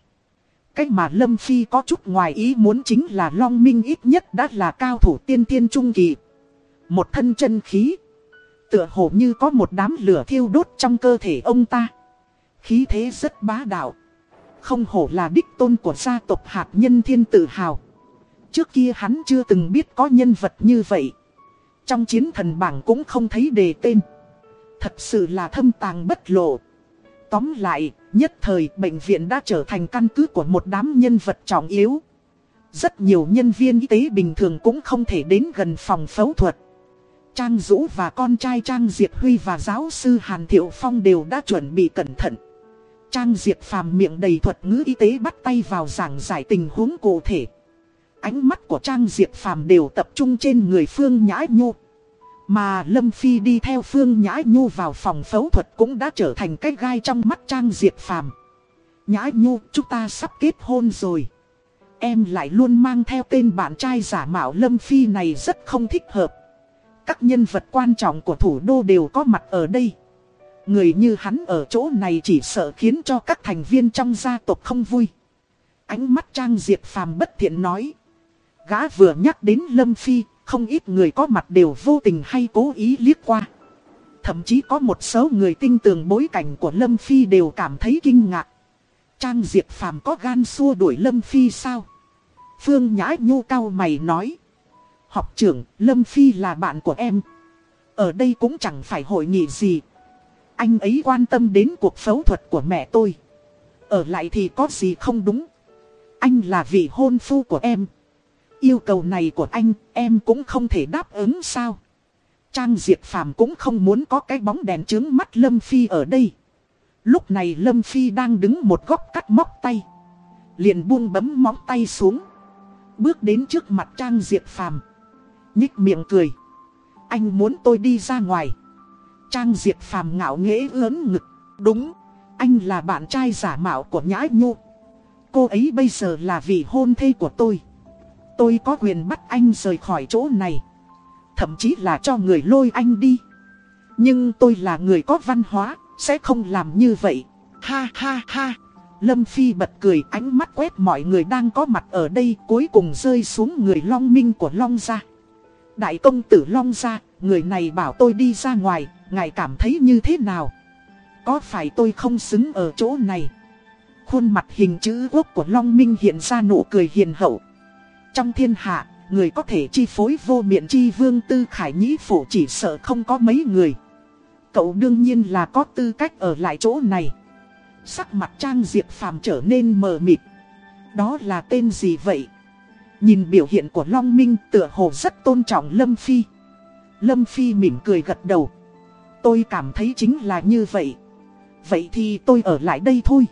Cách mà Lâm Phi có chút ngoài ý muốn chính là Long Minh ít nhất đã là cao thủ tiên tiên trung kỳ. Một thân chân khí. Tựa hồ như có một đám lửa thiêu đốt trong cơ thể ông ta. Khí thế rất bá đạo. Không hổ là đích tôn của gia tộc hạt nhân thiên tự hào. Trước kia hắn chưa từng biết có nhân vật như vậy. Trong chiến thần bảng cũng không thấy đề tên. Thật sự là thâm tàng bất lộ. Tóm lại, nhất thời bệnh viện đã trở thành căn cứ của một đám nhân vật trọng yếu. Rất nhiều nhân viên y tế bình thường cũng không thể đến gần phòng phẫu thuật. Trang Dũ và con trai Trang Diệp Huy và giáo sư Hàn Thiệu Phong đều đã chuẩn bị cẩn thận. Trang Diệp phàm miệng đầy thuật ngữ y tế bắt tay vào giảng giải tình huống cụ thể. Ánh mắt của Trang Diệp phàm đều tập trung trên người Phương Nhã Nhu. Mà Lâm Phi đi theo Phương Nhã Nhu vào phòng phẫu thuật cũng đã trở thành cái gai trong mắt Trang Diệp phàm. Nhã Nhu, chúng ta sắp kết hôn rồi. Em lại luôn mang theo tên bạn trai giả mạo Lâm Phi này rất không thích hợp. Các nhân vật quan trọng của thủ đô đều có mặt ở đây. Người như hắn ở chỗ này chỉ sợ khiến cho các thành viên trong gia tộc không vui. Ánh mắt Trang Diệp Phàm bất thiện nói. Gã vừa nhắc đến Lâm Phi, không ít người có mặt đều vô tình hay cố ý liếc qua. Thậm chí có một số người tinh tường bối cảnh của Lâm Phi đều cảm thấy kinh ngạc. Trang Diệp Phàm có gan xua đuổi Lâm Phi sao? Phương Nhã Nhu cao mày nói. Học trưởng, Lâm Phi là bạn của em. Ở đây cũng chẳng phải hội nghị gì. Anh ấy quan tâm đến cuộc phẫu thuật của mẹ tôi. Ở lại thì có gì không đúng. Anh là vị hôn phu của em. Yêu cầu này của anh, em cũng không thể đáp ứng sao. Trang Diệp Phàm cũng không muốn có cái bóng đèn trướng mắt Lâm Phi ở đây. Lúc này Lâm Phi đang đứng một góc cắt móc tay. Liền buông bấm móng tay xuống. Bước đến trước mặt Trang Diệp Phàm nhích miệng cười. Anh muốn tôi đi ra ngoài. Trang Diệp Phàm ngạo nghễ lớn ngực. Đúng, anh là bạn trai giả mạo của Nhã Nhu. Cô ấy bây giờ là vị hôn thê của tôi. Tôi có quyền bắt anh rời khỏi chỗ này. Thậm chí là cho người lôi anh đi. Nhưng tôi là người có văn hóa, sẽ không làm như vậy. Ha ha ha. Lâm Phi bật cười ánh mắt quét mọi người đang có mặt ở đây cuối cùng rơi xuống người Long Minh của Long gia. Đại công tử Long gia, người này bảo tôi đi ra ngoài, ngài cảm thấy như thế nào? Có phải tôi không xứng ở chỗ này? Khuôn mặt hình chữ quốc của Long Minh hiện ra nụ cười hiền hậu. Trong thiên hạ, người có thể chi phối vô miện chi vương tư khải nhĩ phủ chỉ sợ không có mấy người. Cậu đương nhiên là có tư cách ở lại chỗ này. Sắc mặt Trang Diệp Phàm trở nên mờ mịt. Đó là tên gì vậy? Nhìn biểu hiện của Long Minh tựa hồ rất tôn trọng Lâm Phi. Lâm Phi mỉm cười gật đầu. Tôi cảm thấy chính là như vậy. Vậy thì tôi ở lại đây thôi.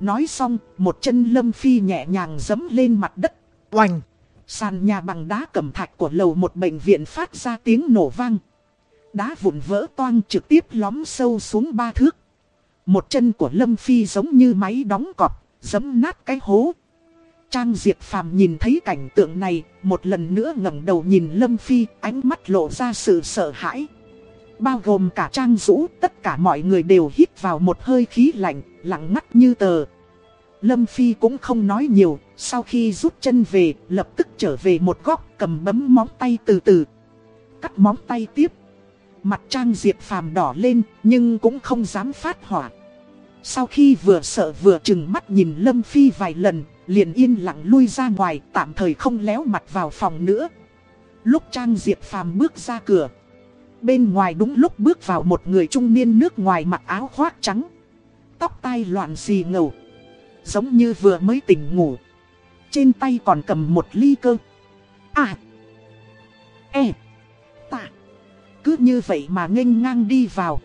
Nói xong, một chân Lâm Phi nhẹ nhàng dấm lên mặt đất. Oành! Sàn nhà bằng đá cẩm thạch của lầu một bệnh viện phát ra tiếng nổ vang. Đá vụn vỡ toang trực tiếp lóm sâu xuống ba thước. Một chân của Lâm Phi giống như máy đóng cọp, giấm nát cái hố. Trang Diệp Phàm nhìn thấy cảnh tượng này, một lần nữa ngẩng đầu nhìn Lâm Phi, ánh mắt lộ ra sự sợ hãi. Bao gồm cả Trang Dũ, tất cả mọi người đều hít vào một hơi khí lạnh, lặng ngắt như tờ. Lâm Phi cũng không nói nhiều, sau khi rút chân về, lập tức trở về một góc, cầm bấm móng tay từ từ. Cắt móng tay tiếp. Mặt Trang Diệp Phàm đỏ lên, nhưng cũng không dám phát hỏa. Sau khi vừa sợ vừa chừng mắt nhìn Lâm Phi vài lần, liền yên lặng lui ra ngoài tạm thời không léo mặt vào phòng nữa. Lúc Trang Diệp Phàm bước ra cửa. Bên ngoài đúng lúc bước vào một người trung niên nước ngoài mặc áo khoác trắng. Tóc tai loạn xì ngầu. Giống như vừa mới tỉnh ngủ. Trên tay còn cầm một ly cơ. À. E. Tạ. Cứ như vậy mà nghênh ngang đi vào.